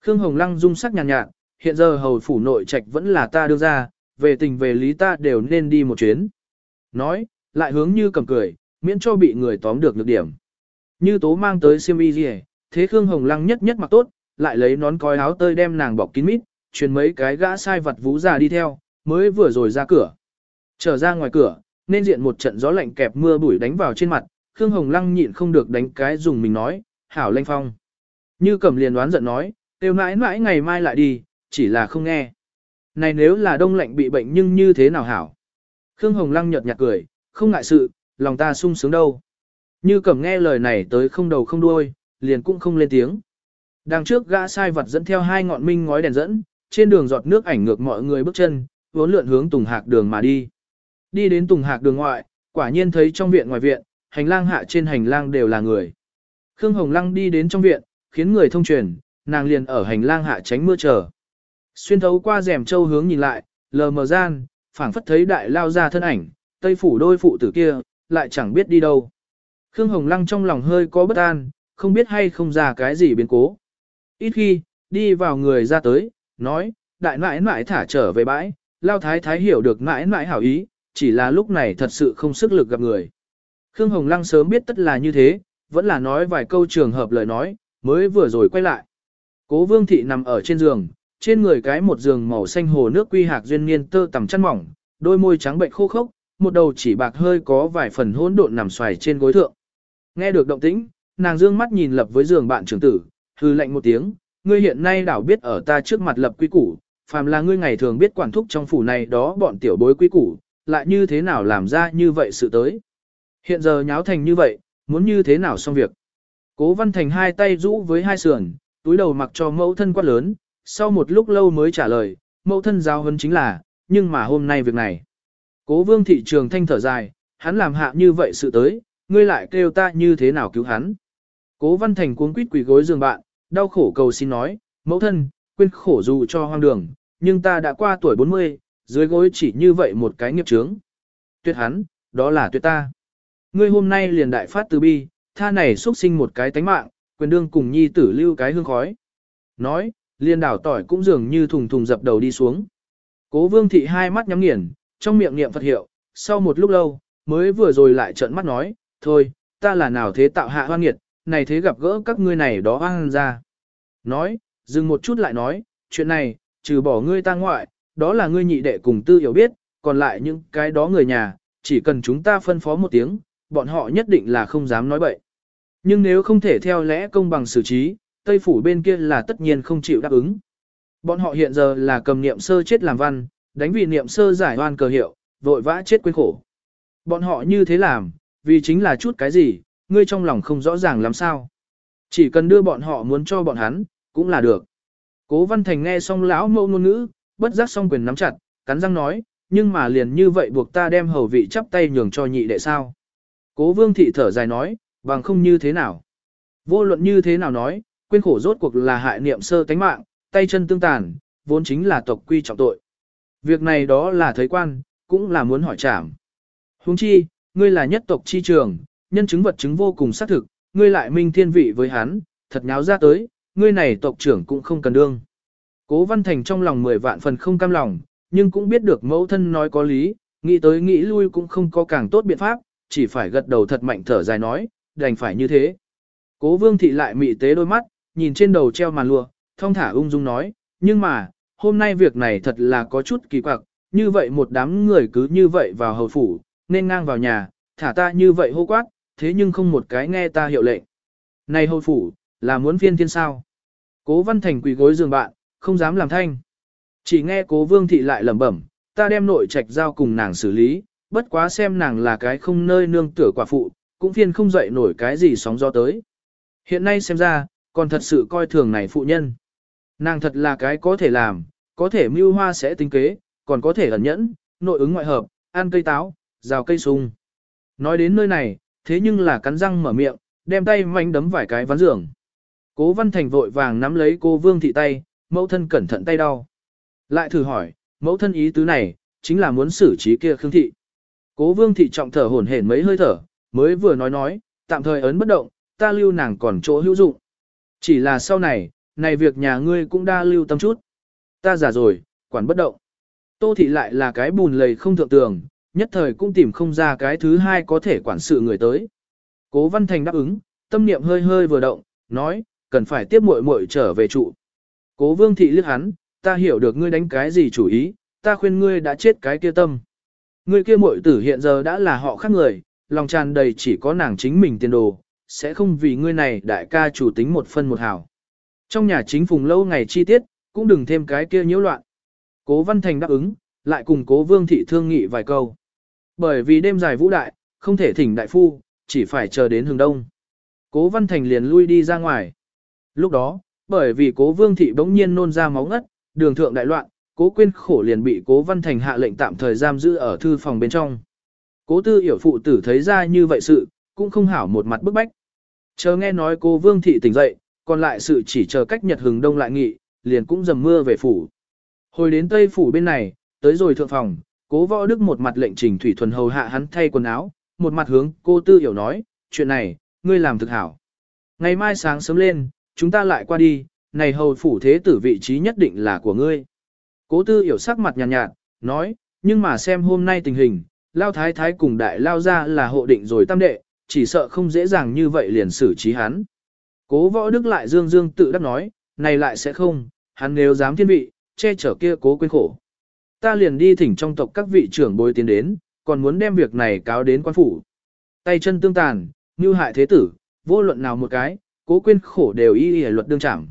Khương Hồng Lăng dung sắc nhàn nhạt, nhạt, hiện giờ hầu phủ nội trạch vẫn là ta đưa ra, về tình về lý ta đều nên đi một chuyến. Nói, lại hướng như cầm cười, miễn cho bị người tóm được lược điểm. Như tố mang tới xiêm y gì thế Khương Hồng Lăng nhất nhất mặc tốt, lại lấy nón coi áo tơi đem nàng bọc kín mít, truyền mấy cái gã sai vật vũ già đi theo, mới vừa rồi ra cửa. Trở ra ngoài cửa, nên diện một trận gió lạnh kẹp mưa bụi đánh vào trên mặt, Khương Hồng Lăng nhịn không được đánh cái dùng mình nói, hảo lanh phong. Như cầm liền đoán giận nói, tiêu mãi mãi ngày mai lại đi, chỉ là không nghe. Này nếu là đông lạnh bị bệnh nhưng như thế nào hảo? Khương Hồng Lăng nhợt nhạt cười, không ngại sự, lòng ta sung sướng đâu. Như cầm nghe lời này tới không đầu không đuôi, liền cũng không lên tiếng. Đằng trước gã sai vật dẫn theo hai ngọn minh ngói đèn dẫn, trên đường giọt nước ảnh ngược mọi người bước chân, vốn lượn hướng Tùng Hạc đường mà đi. Đi đến Tùng Hạc đường ngoại, quả nhiên thấy trong viện ngoài viện, hành lang hạ trên hành lang đều là người. Khương Hồng Lăng đi đến trong viện, khiến người thông truyền, nàng liền ở hành lang hạ tránh mưa chờ. Xuyên thấu qua rèm châu hướng nhìn lại, lờ mờ gian, phảng phất thấy đại lao ra thân ảnh, tây phủ đôi phụ tử kia, lại chẳng biết đi đâu. Khương Hồng Lăng trong lòng hơi có bất an, không biết hay không ra cái gì biến cố. Ít khi, đi vào người ra tới, nói, đại nãi nãi thả trở về bãi, lao thái thái hiểu được nãi nãi hảo ý, chỉ là lúc này thật sự không sức lực gặp người. Khương Hồng Lăng sớm biết tất là như thế, vẫn là nói vài câu trường hợp lời nói, mới vừa rồi quay lại. Cố vương thị nằm ở trên giường, trên người cái một giường màu xanh hồ nước quy hạc duyên niên tơ tầm chăn mỏng, đôi môi trắng bệnh khô khốc, một đầu chỉ bạc hơi có vài phần hỗn độn nằm xoài trên gối thượng. Nghe được động tĩnh, nàng dương mắt nhìn lập với giường bạn trưởng tử, hư lạnh một tiếng, ngươi hiện nay đảo biết ở ta trước mặt lập quy củ, phàm là ngươi ngày thường biết quản thúc trong phủ này đó bọn tiểu bối quy củ, lại như thế nào làm ra như vậy sự tới. Hiện giờ nháo thành như vậy, muốn như thế nào xong việc. Cố văn thành hai tay rũ với hai sườn, túi đầu mặc cho mẫu thân quát lớn, sau một lúc lâu mới trả lời, mẫu thân giao hấn chính là, nhưng mà hôm nay việc này. Cố vương thị trường thanh thở dài, hắn làm hạ như vậy sự tới, ngươi lại kêu ta như thế nào cứu hắn. Cố văn thành cuống quýt quỳ gối giường bạn, đau khổ cầu xin nói, mẫu thân, quên khổ dù cho hoang đường, nhưng ta đã qua tuổi 40, dưới gối chỉ như vậy một cái nghiệp chướng. Tuyệt hắn, đó là tuyệt ta. Ngươi hôm nay liền đại phát từ bi, tha này xuất sinh một cái tánh mạng, quyền đương cùng nhi tử lưu cái hương khói. Nói, liền đảo tỏi cũng dường như thùng thùng dập đầu đi xuống. Cố vương thị hai mắt nhắm nghiền, trong miệng niệm Phật hiệu, sau một lúc lâu, mới vừa rồi lại trợn mắt nói, thôi, ta là nào thế tạo hạ hoan nghiệt, này thế gặp gỡ các ngươi này đó hoang ra. Nói, dừng một chút lại nói, chuyện này, trừ bỏ ngươi ta ngoại, đó là ngươi nhị đệ cùng tư hiểu biết, còn lại những cái đó người nhà, chỉ cần chúng ta phân phó một tiếng, bọn họ nhất định là không dám nói bậy. Nhưng nếu không thể theo lẽ công bằng xử trí, Tây Phủ bên kia là tất nhiên không chịu đáp ứng. Bọn họ hiện giờ là cầm niệm sơ chết làm văn, Đánh vì niệm sơ giải oan cờ hiệu, vội vã chết quên khổ. Bọn họ như thế làm, vì chính là chút cái gì, ngươi trong lòng không rõ ràng làm sao. Chỉ cần đưa bọn họ muốn cho bọn hắn, cũng là được. Cố Văn Thành nghe xong lão mẫu ngôn ngữ, bất giác song quyền nắm chặt, cắn răng nói, nhưng mà liền như vậy buộc ta đem hầu vị chắp tay nhường cho nhị đệ sao. Cố Vương Thị thở dài nói, bằng không như thế nào. Vô luận như thế nào nói, quên khổ rốt cuộc là hại niệm sơ tánh mạng, tay chân tương tàn, vốn chính là tộc quy trọng tội. Việc này đó là thấy quan, cũng là muốn hỏi trảm. Huống chi, ngươi là nhất tộc chi trường, nhân chứng vật chứng vô cùng xác thực, ngươi lại minh thiên vị với hắn, thật nháo ra tới, ngươi này tộc trưởng cũng không cần đương. Cố Văn Thành trong lòng mười vạn phần không cam lòng, nhưng cũng biết được mẫu thân nói có lý, nghĩ tới nghĩ lui cũng không có càng tốt biện pháp, chỉ phải gật đầu thật mạnh thở dài nói, đành phải như thế. Cố Vương Thị lại mị tế đôi mắt, nhìn trên đầu treo màn lụa, thong thả ung dung nói, nhưng mà, hôm nay việc này thật là có chút kỳ quặc, như vậy một đám người cứ như vậy vào hầu phủ, nên ngang vào nhà, thả ta như vậy hô quát, thế nhưng không một cái nghe ta hiệu lệnh. Này hầu phủ, là muốn phiên thiên sao? Cố Văn Thành quỳ gối giường bạn, không dám làm thanh. Chỉ nghe cố Vương Thị lại lẩm bẩm, ta đem nội trạch giao cùng nàng xử lý, bất quá xem nàng là cái không nơi nương tựa quả phụ, cũng phiên không dậy nổi cái gì sóng gió tới. Hiện nay xem ra, còn thật sự coi thường này phụ nhân. Nàng thật là cái có thể làm, có thể mưu hoa sẽ tính kế, còn có thể ẩn nhẫn, nội ứng ngoại hợp, ăn cây táo, rào cây sung. Nói đến nơi này, thế nhưng là cắn răng mở miệng, đem tay mạnh đấm vài cái ván giường. Cố Văn Thành vội vàng nắm lấy cô Vương Thị tay, mẫu thân cẩn thận tay đau. Lại thử hỏi, mẫu thân ý tứ này, chính là muốn xử trí kia Khương Thị. Cố Vương Thị trọng thở hổn hển mấy hơi thở, mới vừa nói nói, tạm thời ấn bất động, ta lưu nàng còn chỗ hữu dụng. Chỉ là sau này, này việc nhà ngươi cũng đa lưu tâm chút. Ta già rồi, quản bất động. Tô thị lại là cái bùn lầy không thượng tường, nhất thời cũng tìm không ra cái thứ hai có thể quản sự người tới. Cố Văn Thành đáp ứng, tâm niệm hơi hơi vừa động, nói, cần phải tiếp muội muội trở về trụ. Cố Vương thị liếc hắn, ta hiểu được ngươi đánh cái gì chủ ý, ta khuyên ngươi đã chết cái kia tâm. Ngươi kia muội tử hiện giờ đã là họ khác người, lòng tràn đầy chỉ có nàng chính mình tiền đồ, sẽ không vì ngươi này đại ca chủ tính một phân một hảo. Trong nhà chính phùng lâu ngày chi tiết, cũng đừng thêm cái kia nhiễu loạn. Cố Văn Thành đáp ứng, lại cùng cố Vương Thị thương nghị vài câu. Bởi vì đêm dài vũ đại, không thể thỉnh đại phu, chỉ phải chờ đến hướng đông. Cố Văn Thành liền lui đi ra ngoài. Lúc đó, bởi vì cố Vương Thị bỗng nhiên nôn ra máu ngất, đường thượng đại loạn, cố quyên khổ liền bị cố Văn Thành hạ lệnh tạm thời giam giữ ở thư phòng bên trong. Cố tư hiểu phụ tử thấy ra như vậy sự, cũng không hảo một mặt bức bách. Chờ nghe nói cô Vương Thị tỉnh dậy, còn lại sự chỉ chờ cách nhật hừng đông lại nghị, liền cũng dầm mưa về phủ. Hồi đến Tây phủ bên này, tới rồi thượng phòng, cố võ đức một mặt lệnh trình thủy thuần hầu hạ hắn thay quần áo, một mặt hướng cô tư hiểu nói, chuyện này, ngươi làm thực hảo. Ngày mai sáng sớm lên, chúng ta lại qua đi, này hầu phủ thế tử vị trí nhất định là của ngươi. Cố tư hiểu sắc mặt nhàn nhạt, nhạt, nói, nhưng mà xem hôm nay tình hình, lao thái thái cùng đại lao ra là hộ định rồi tam đệ, chỉ sợ không dễ dàng như vậy liền xử trí hắn. Cố võ đức lại dương dương tự đắc nói, này lại sẽ không, hắn nếu dám thiên vị, che chở kia cố quên khổ. Ta liền đi thỉnh trong tộc các vị trưởng bồi tiến đến, còn muốn đem việc này cáo đến quan phủ. Tay chân tương tàn, như hại thế tử, vô luận nào một cái, cố quên khổ đều y y luật đương chẳng.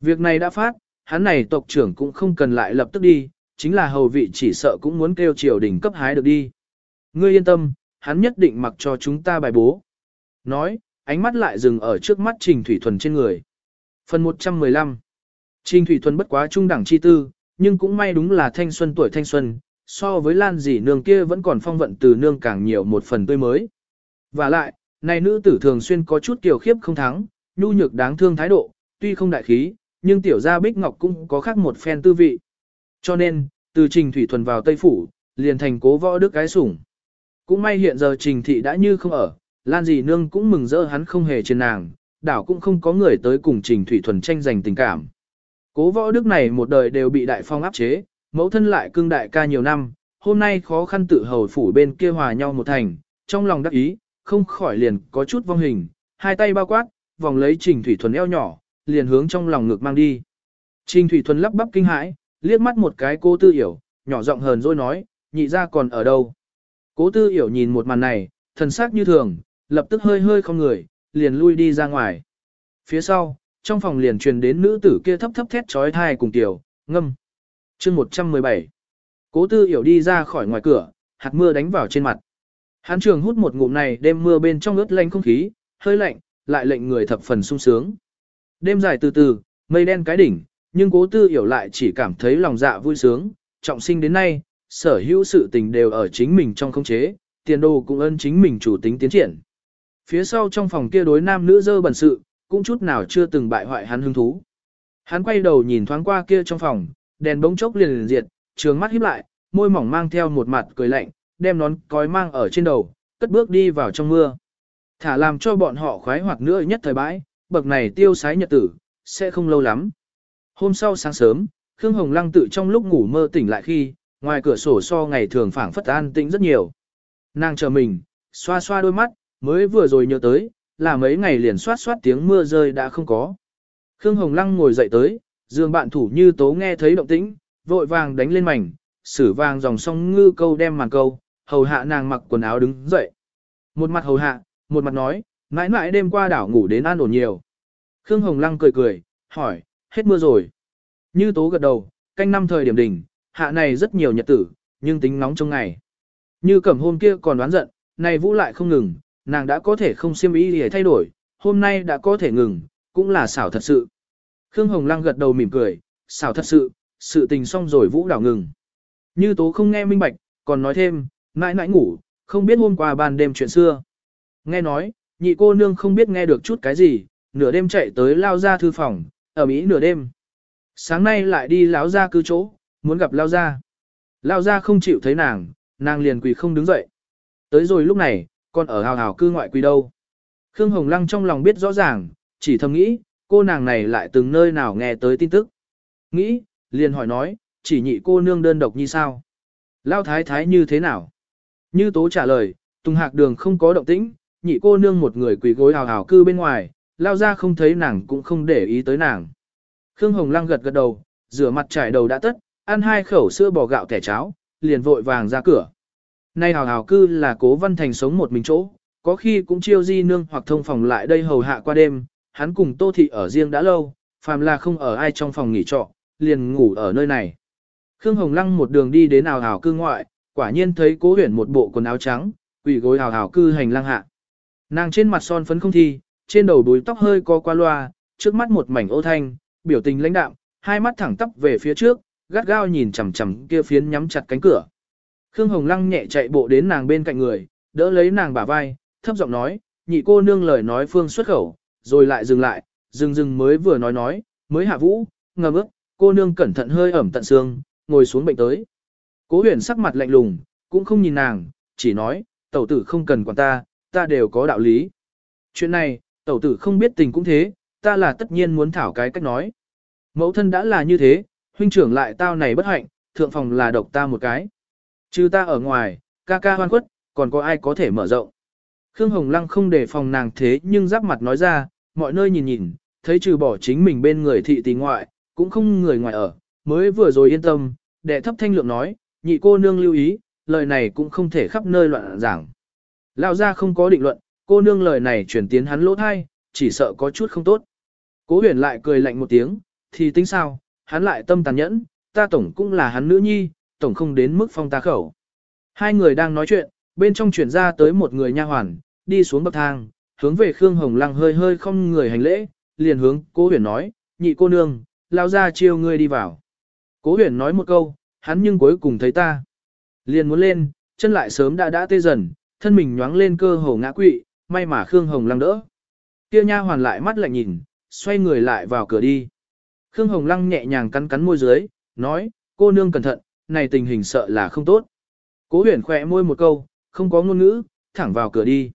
Việc này đã phát, hắn này tộc trưởng cũng không cần lại lập tức đi, chính là hầu vị chỉ sợ cũng muốn kêu triều đình cấp hái được đi. Ngươi yên tâm, hắn nhất định mặc cho chúng ta bài bố. Nói, ánh mắt lại dừng ở trước mắt Trình Thủy Thuần trên người. Phần 115 Trình Thủy Thuần bất quá trung đẳng chi tư, nhưng cũng may đúng là thanh xuân tuổi thanh xuân, so với lan dì nương kia vẫn còn phong vận từ nương càng nhiều một phần tươi mới. Và lại, này nữ tử thường xuyên có chút kiều khiếp không thắng, nhu nhược đáng thương thái độ, tuy không đại khí, nhưng tiểu gia Bích Ngọc cũng có khác một phen tư vị. Cho nên, từ Trình Thủy Thuần vào Tây Phủ, liền thành cố võ đức cái sủng. Cũng may hiện giờ Trình Thị đã như không ở, Lan dì nương cũng mừng rỡ hắn không hề trên nàng, đảo cũng không có người tới cùng Trình Thủy Thuần tranh giành tình cảm. Cố võ đức này một đời đều bị đại phong áp chế, mẫu thân lại cưng đại ca nhiều năm, hôm nay khó khăn tự hầu phủ bên kia hòa nhau một thành, trong lòng đắc ý, không khỏi liền có chút vong hình, hai tay bao quát, vòng lấy Trình Thủy Thuần eo nhỏ, liền hướng trong lòng ngực mang đi. Trình Thủy Thuần lắp bắp kinh hãi, liếc mắt một cái cô tư hiểu, nhỏ giọng hờn rồi nói, nhị ra còn ở đâu. Cố tư hiểu nhìn một màn này, thần sắc như thường, lập tức hơi hơi không người, liền lui đi ra ngoài. Phía sau, trong phòng liền truyền đến nữ tử kia thấp thấp thét trói thai cùng tiểu, ngâm. chương 117. Cố tư hiểu đi ra khỏi ngoài cửa, hạt mưa đánh vào trên mặt. hán trường hút một ngụm này đêm mưa bên trong ướt lạnh không khí, hơi lạnh, lại lệnh người thập phần sung sướng. Đêm dài từ từ, mây đen cái đỉnh, nhưng cố tư hiểu lại chỉ cảm thấy lòng dạ vui sướng, trọng sinh đến nay, sở hữu sự tình đều ở chính mình trong không chế, tiền đồ cũng ơn chính mình chủ tính tiến triển. Phía sau trong phòng kia đối nam nữ dơ bẩn sự, cũng chút nào chưa từng bại hoại hắn hứng thú. Hắn quay đầu nhìn thoáng qua kia trong phòng, đèn bỗng chốc liền liền diệt, trường mắt híp lại, môi mỏng mang theo một mặt cười lạnh, đem nón cói mang ở trên đầu, cất bước đi vào trong mưa. Thả làm cho bọn họ khoái hoặc nữa nhất thời bãi, bậc này tiêu sái nhật tử, sẽ không lâu lắm. Hôm sau sáng sớm, Khương Hồng Lăng tự trong lúc ngủ mơ tỉnh lại khi, ngoài cửa sổ so ngày thường phảng phất an tĩnh rất nhiều. Nàng chờ mình, xoa xoa đôi mắt, mới vừa rồi nhớ tới, là mấy ngày liền soát soát tiếng mưa rơi đã không có. Khương Hồng Lăng ngồi dậy tới, Dương bạn thủ như tố nghe thấy động tĩnh, vội vàng đánh lên mảnh, sử vàng dòng song ngư câu đem màn câu, hầu hạ nàng mặc quần áo đứng dậy. Một mặt hầu hạ, một mặt nói, mãi mãi đêm qua đảo ngủ đến an ổn nhiều. Khương Hồng Lăng cười cười, hỏi, hết mưa rồi. Như tố gật đầu, canh năm thời điểm đỉnh, hạ này rất nhiều nhật tử, nhưng tính nóng trong ngày. Như cẩm hôm kia còn đoán giận, này vũ lại không ngừng, nàng đã có thể không xiêm ý để thay đổi, hôm nay đã có thể ngừng, cũng là xảo thật sự. Khương Hồng Lăng gật đầu mỉm cười, xảo thật sự, sự tình xong rồi vũ đảo ngừng. Như tố không nghe minh bạch, còn nói thêm, mãi mãi ngủ, không biết hôm qua ban đêm chuyện xưa. Nghe nói, nhị cô nương không biết nghe được chút cái gì, nửa đêm chạy tới lao ra thư phòng, ở Mỹ nửa đêm. Sáng nay lại đi lão ra cư chỗ, muốn gặp lao ra. Lao ra không chịu thấy nàng, nàng liền quỳ không đứng dậy. Tới rồi lúc này, còn ở hào hào cư ngoại quy đâu. Khương Hồng Lăng trong lòng biết rõ ràng, chỉ thầm nghĩ, cô nàng này lại từng nơi nào nghe tới tin tức. Nghĩ, liền hỏi nói, chỉ nhị cô nương đơn độc như sao? Lao thái thái như thế nào? Như tố trả lời, Tùng Hạc Đường không có động tĩnh, nhị cô nương một người quỳ gối hào hào cư bên ngoài, lao ra không thấy nàng cũng không để ý tới nàng. Khương Hồng Lăng gật gật đầu, rửa mặt trải đầu đã tất, ăn hai khẩu sữa bò gạo kẻ cháo, liền vội vàng ra cửa. Nay hào hào cư là cố văn thành sống một mình chỗ, có khi cũng chiêu di nương hoặc thông phòng lại đây hầu hạ qua đêm, hắn cùng tô thị ở riêng đã lâu, phàm là không ở ai trong phòng nghỉ trọ, liền ngủ ở nơi này. Khương Hồng Lăng một đường đi đến hào hào cư ngoại, quả nhiên thấy cố huyển một bộ quần áo trắng, quỷ gối hào hào cư hành lang hạ. Nàng trên mặt son phấn không thi, trên đầu đuôi tóc hơi co qua loa, trước mắt một mảnh ô thanh, biểu tình lãnh đạm, hai mắt thẳng tắp về phía trước, gắt gao nhìn chằm chằm kia phiến nhắm chặt cánh cửa. Khương Hồng Lăng nhẹ chạy bộ đến nàng bên cạnh người, đỡ lấy nàng bả vai, thấp giọng nói, nhị cô nương lời nói phương xuất khẩu, rồi lại dừng lại, dừng dừng mới vừa nói nói, mới hạ vũ, ngầm ước, cô nương cẩn thận hơi ẩm tận xương, ngồi xuống bệnh tới. Cố huyền sắc mặt lạnh lùng, cũng không nhìn nàng, chỉ nói, tẩu tử không cần quản ta, ta đều có đạo lý. Chuyện này, tẩu tử không biết tình cũng thế, ta là tất nhiên muốn thảo cái cách nói. Mẫu thân đã là như thế, huynh trưởng lại tao này bất hạnh, thượng phòng là độc ta một cái. Chứ ta ở ngoài, ca ca hoan quất, còn có ai có thể mở rộng. Khương Hồng Lăng không để phòng nàng thế nhưng giáp mặt nói ra, mọi nơi nhìn nhìn, thấy trừ bỏ chính mình bên người thị tỷ ngoại, cũng không người ngoài ở, mới vừa rồi yên tâm, đệ thấp thanh lượng nói, nhị cô nương lưu ý, lời này cũng không thể khắp nơi loạn giảng. Lão ra không có định luận, cô nương lời này chuyển tiến hắn lỗ thai, chỉ sợ có chút không tốt. Cố huyền lại cười lạnh một tiếng, thì tính sao, hắn lại tâm tàn nhẫn, ta tổng cũng là hắn nữ nhi, tổng không đến mức phong ta khẩu. Hai người đang nói chuyện, bên trong chuyển ra tới một người nha hoàn, đi xuống bậc thang, hướng về Khương Hồng Lăng hơi hơi không người hành lễ, liền hướng cố huyền nói, nhị cô nương, lao ra chiêu ngươi đi vào. Cố huyền nói một câu, hắn nhưng cuối cùng thấy ta. Liền muốn lên, chân lại sớm đã đã tê dần, thân mình nhoáng lên cơ hồ ngã quỵ, may mà Khương Hồng Lăng đỡ. Kia nha hoàn lại mắt lạnh nhìn, xoay người lại vào cửa đi. Khương Hồng Lăng nhẹ nhàng cắn cắn môi dưới, nói, cô nương cẩn thận, này tình hình sợ là không tốt. Cố huyền khỏe môi một câu, không có ngôn ngữ, thẳng vào cửa đi.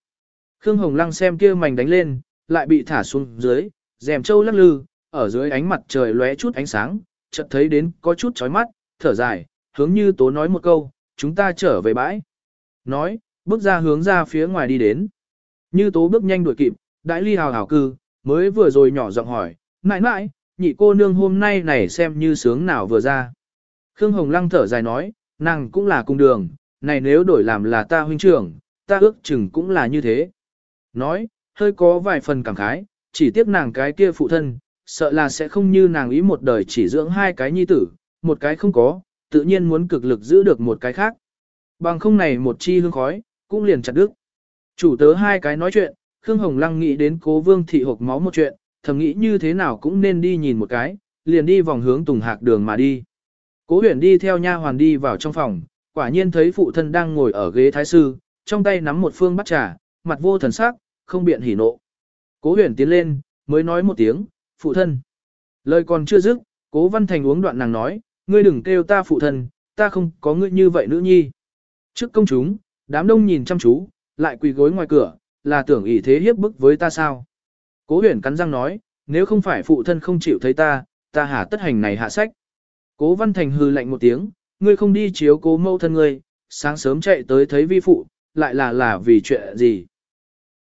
Khương Hồng Lăng xem kia mảnh đánh lên, lại bị thả xuống dưới, rèm trâu lắc lư, ở dưới ánh mặt trời lóe chút ánh sáng, chợt thấy đến có chút chói mắt, thở dài, hướng như tố nói một câu, chúng ta trở về bãi. Nói, bước ra hướng ra phía ngoài đi đến. Như tố bước nhanh đuổi kịp, đại ly hào hào cư, mới vừa rồi nhỏ giọng hỏi, mãi mãi, nhị cô nương hôm nay này xem như sướng nào vừa ra. Khương Hồng Lăng thở dài nói, nàng cũng là cung đường, này nếu đổi làm là ta huynh trưởng, ta ước chừng cũng là như thế. Nói, hơi có vài phần cảm khái, chỉ tiếc nàng cái kia phụ thân, sợ là sẽ không như nàng ý một đời chỉ dưỡng hai cái nhi tử, một cái không có, tự nhiên muốn cực lực giữ được một cái khác. Bằng không này một chi hương khói, cũng liền chặt đứt. Chủ tớ hai cái nói chuyện, Khương Hồng Lăng nghĩ đến cố vương thị hộp máu một chuyện, thầm nghĩ như thế nào cũng nên đi nhìn một cái, liền đi vòng hướng Tùng Hạc đường mà đi. Cố huyền đi theo nha hoàn đi vào trong phòng, quả nhiên thấy phụ thân đang ngồi ở ghế thái sư, trong tay nắm một phương bắt trà, mặt vô thần sắc, không biện hỉ nộ. Cố huyền tiến lên, mới nói một tiếng, phụ thân. Lời còn chưa dứt, cố văn thành uống đoạn nàng nói, ngươi đừng kêu ta phụ thân, ta không có ngươi như vậy nữ nhi. Trước công chúng, đám đông nhìn chăm chú, lại quỳ gối ngoài cửa, là tưởng ý thế hiếp bức với ta sao. Cố huyền cắn răng nói, nếu không phải phụ thân không chịu thấy ta, ta hà tất hành này hạ sách. Cố văn thành hư lạnh một tiếng, ngươi không đi chiếu cố mâu thân ngươi, sáng sớm chạy tới thấy vi phụ, lại là là vì chuyện gì.